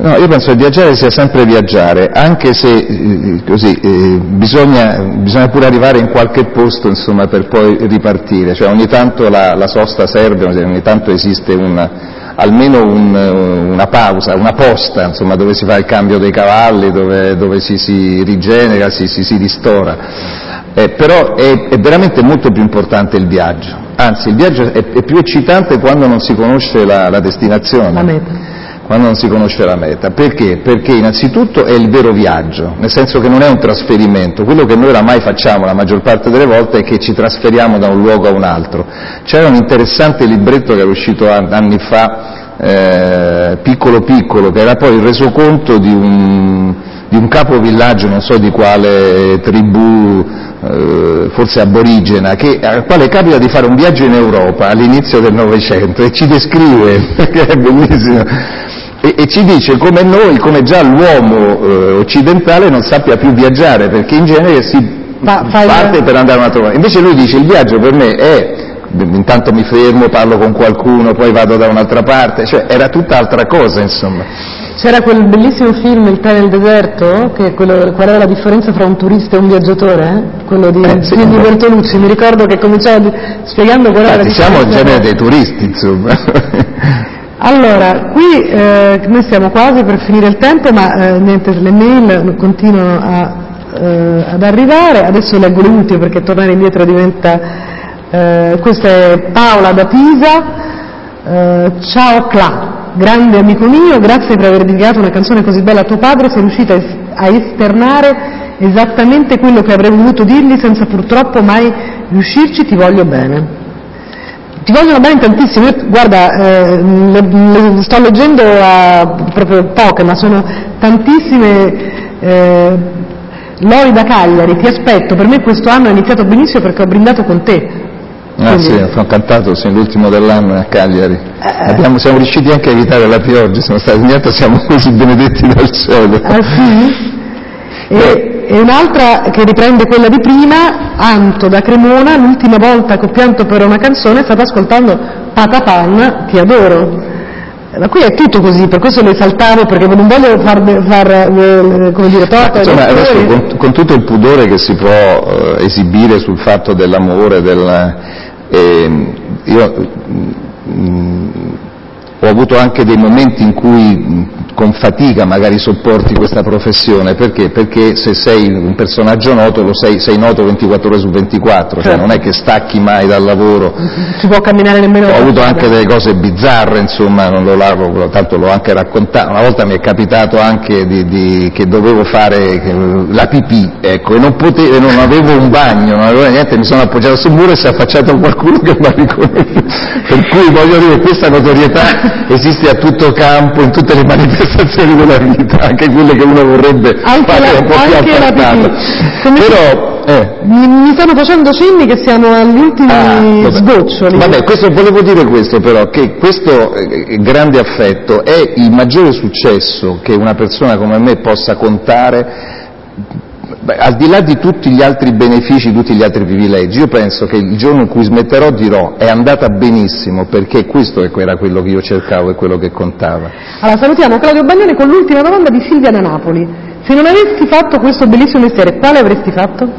No, io penso che viaggiare sia sempre viaggiare, anche se eh, così, eh, bisogna, bisogna pure arrivare in qualche posto insomma, per poi ripartire, cioè ogni tanto la, la sosta serve, ogni tanto esiste un- almeno un- una pausa, una posta insomma, dove si fa il cambio dei cavalli, dove, dove ci si rigenera, si, si, si ristora. Eh, però è, è veramente molto più importante il viaggio, anzi il viaggio è, è più eccitante quando non si conosce la, la destinazione. Quando non si conosce la meta. Perché? Perché innanzitutto è il vero viaggio, nel senso che non è un trasferimento. Quello che noi oramai facciamo la maggior parte delle volte è che ci trasferiamo da un luogo a un altro. C'era un interessante libretto che era uscito an- anni fa, eh, piccolo piccolo, che era poi il resoconto di un, di un capovillaggio, non so di quale tribù eh, forse aborigena, che, al quale capita di fare un viaggio in Europa all'inizio del Novecento e ci descrive, che è bellissimo, e, e ci dice come noi, come già l'uomo eh, occidentale non sappia più viaggiare, perché in genere si parte per andare a un'altra parte. Invece lui dice il viaggio per me è intanto mi fermo, parlo con qualcuno, poi vado da un'altra parte, cioè era tutt'altra cosa insomma. C'era quel bellissimo film Il tè nel deserto, che è quello, qual era la differenza fra un turista e un viaggiatore? eh? Quello di, Eh, sì, di. Bertolucci, mi ricordo che cominciava di- spiegando qual era la Infatti siamo il differenza. genere dei turisti insomma. Allora, qui eh, noi stiamo quasi per finire il tempo, ma eh, niente, le mail continuano a, eh, ad arrivare, adesso leggo le ultime perché tornare indietro diventa... eh, questa è Paola da Pisa, eh, ciao Cla, grande amico mio, grazie per aver dedicato una canzone così bella a tuo padre, sei riuscita a esternare esattamente quello che avrei voluto dirgli senza purtroppo mai riuscirci, ti voglio bene. Ti vogliono bene tantissimo, io, guarda, eh, le- le sto leggendo a proprio poche, ma sono tantissime. Eh, Lori da Cagliari, ti aspetto, per me questo anno è iniziato benissimo perché ho brindato con te. Ah Quindi- sì, ho cantato sì, l'ultimo dell'anno a Cagliari. Eh, Abbiamo- siamo riusciti anche a evitare la pioggia, siamo stati, niente, siamo così benedetti dal cielo. Ah sì? E, e un'altra che riprende quella di prima, Anto da Cremona, l'ultima volta che ho pianto per una canzone è stata ascoltando Patapan, ti adoro. Ma qui è tutto così, per questo le saltavo perché non voglio far, far eh, come dire, torto Insomma, adesso con, con tutto il pudore che si può eh, esibire sul fatto dell'amore, del, ehm, io mm, ho avuto anche dei momenti in cui mh, con fatica magari sopporti questa professione, perché? Perché se sei un personaggio noto lo sei, sei noto 24 ore su 24, cioè Certo. non è che stacchi mai dal lavoro. si può camminare nemmeno Ho avuto anche delle cose bizzarre, insomma, non lo lavo, tanto l'ho anche raccontato. Una volta mi è capitato anche di, di- che dovevo fare la pipì, ecco, e non potevo, non avevo un bagno, non avevo niente, mi sono appoggiato sul muro e si è affacciato qualcuno che mi ha riconosciuto. Per cui voglio dire, questa notorietà esiste a tutto campo, in tutte le manifestazioni della vita, anche quelle che uno vorrebbe Anche fare la- un po' più appartate. Però, eh, Mi, mi stanno facendo cenni che siamo agli ultimi Ah, vabbè. sgoccioli. Vabbè, questo, volevo dire questo però, che questo eh, grande affetto è il maggiore successo che una persona come me possa contare Beh, al di là di tutti gli altri benefici, tutti gli altri privilegi, io penso che il giorno in cui smetterò dirò è andata benissimo perché questo era quello che io cercavo e quello che contava. Allora salutiamo Claudio Bagnani con l'ultima domanda di Silvia da Napoli. Se non avessi fatto questo bellissimo mestiere, quale avresti fatto?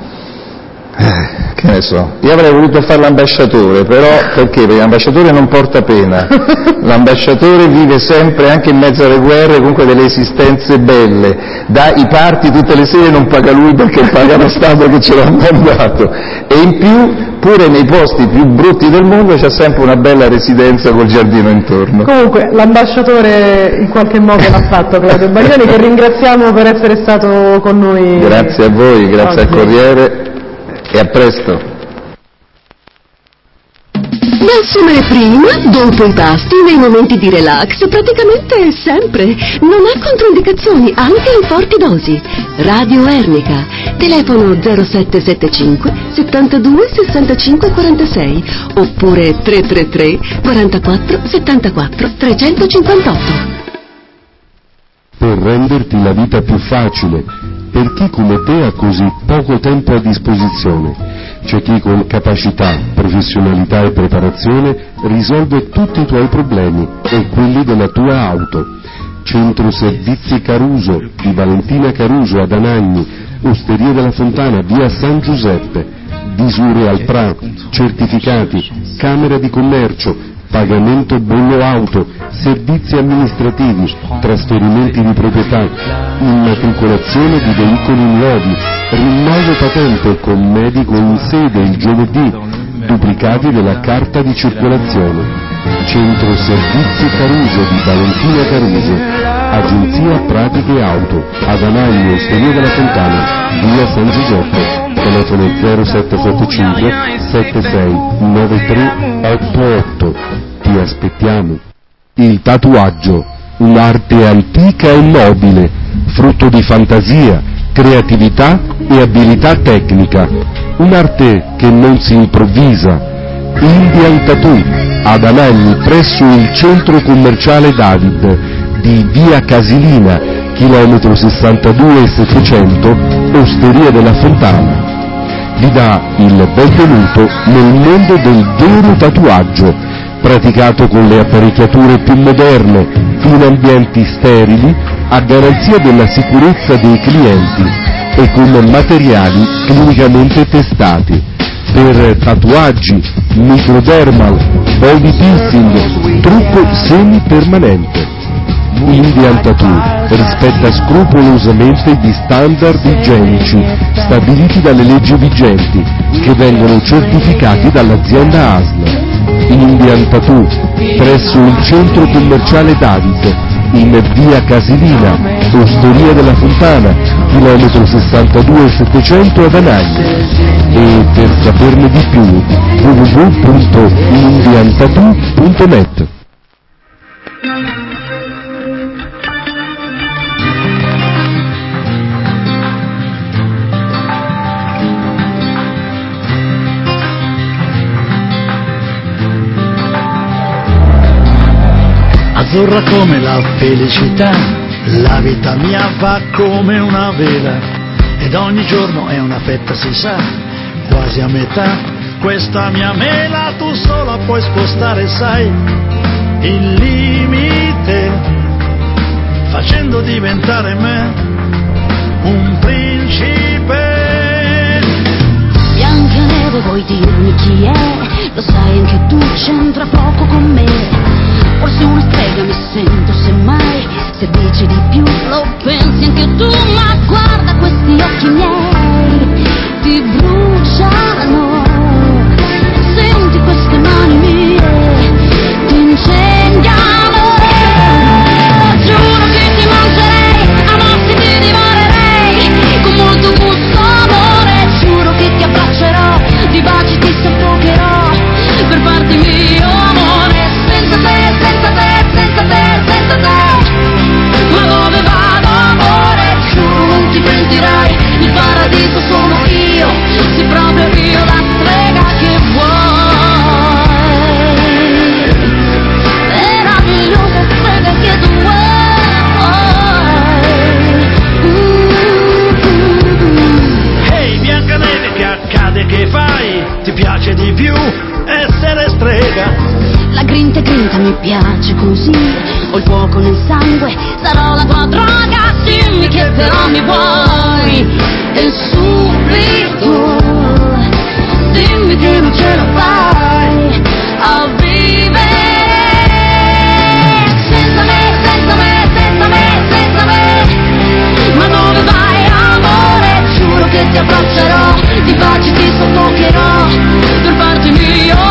Che ne so, io avrei voluto fare l'ambasciatore, però perché? Perché l'ambasciatore non porta pena, l'ambasciatore vive sempre, anche in mezzo alle guerre, comunque delle esistenze belle, dà i parti tutte le sere non paga lui perché paga lo Stato che ce l'ha mandato, e in più pure nei posti più brutti del mondo c'è sempre una bella residenza col giardino intorno. Comunque l'ambasciatore in qualche modo l'ha fatto Claudio Bagnani che ringraziamo per essere stato con noi. Grazie a voi, grazie al oggi. Corriere e a presto. Da assumere prima, dopo i pasti, nei momenti di relax, praticamente sempre. Non ha controindicazioni, anche in forti dosi. Radio Ernica. Telefono 0775 72 65 46 oppure 333 44 74 358. Per renderti la vita più facile, per chi come te ha così poco tempo a disposizione. C'è chi con capacità, professionalità e preparazione risolve tutti i tuoi problemi e quelli della tua auto. Centro Servizi Caruso di Valentina Caruso ad Anagni, Osteria della Fontana, via San Giuseppe, Visure al Pra, certificati, Camera di Commercio, pagamento bollo auto, servizi amministrativi, trasferimenti di proprietà, immatricolazione di veicoli nuovi, rinnovo patente con medico in sede il giovedì, duplicati della carta di circolazione. Centro Servizi Caruso di Valentina Caruso, Agenzia Pratiche Auto, ad Anagno, Osteria della Fontana, via San Giuseppe, telefono 0775 76 93 88. Ti aspettiamo. Il tatuaggio, un'arte antica e nobile, frutto di fantasia, creatività e abilità tecnica. un'arte che non si improvvisa. Indian Tattoo ad Anagni presso il centro commerciale David di via Casilina, chilometro 62 e 700, Osteria della Fontana. Vi dà il benvenuto nel mondo del vero tatuaggio, praticato con le apparecchiature più moderne, in ambienti sterili, a garanzia della sicurezza dei clienti e con materiali clinicamente testati per tatuaggi, microdermal, body piercing, trucco semi-permanente. Indian Tattoo rispetta scrupolosamente gli standard igienici stabiliti dalle leggi vigenti che vengono certificati dall'azienda ASL. Indian Tattoo presso il centro commerciale David in via Casilina, Osteria della Fontana, chilometro 62 700 ad Anagni. E per saperne di più www.indiantattoo.net Azzurra come la felicità, la vita mia va come una vela ed ogni giorno è una fetta si sa, quasi a metà. Questa mia mela tu sola puoi spostare, sai, il limite, facendo diventare me un principe. Biancaneve vuoi dirmi chi è? Lo sai anche tu c'entra poco con me. Forse una strega mi sento semmai. Se dici di più lo pensi anche tu, ma guarda questi occhi miei, ti bruciano. Grinta e grinta mi piace così, ho il fuoco nel sangue, sarò la tua droga, dimmi che però mi vuoi, e subito, dimmi che non ce la fai a vivere. Senza me, senza me, senza me, senza me, ma dove vai amore? Giuro che ti abbraccerò, di baci ti soffoccherò, per farti mio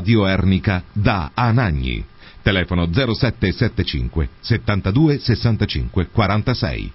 Radio Ernica da Anagni. Telefono 0775 72 65 46.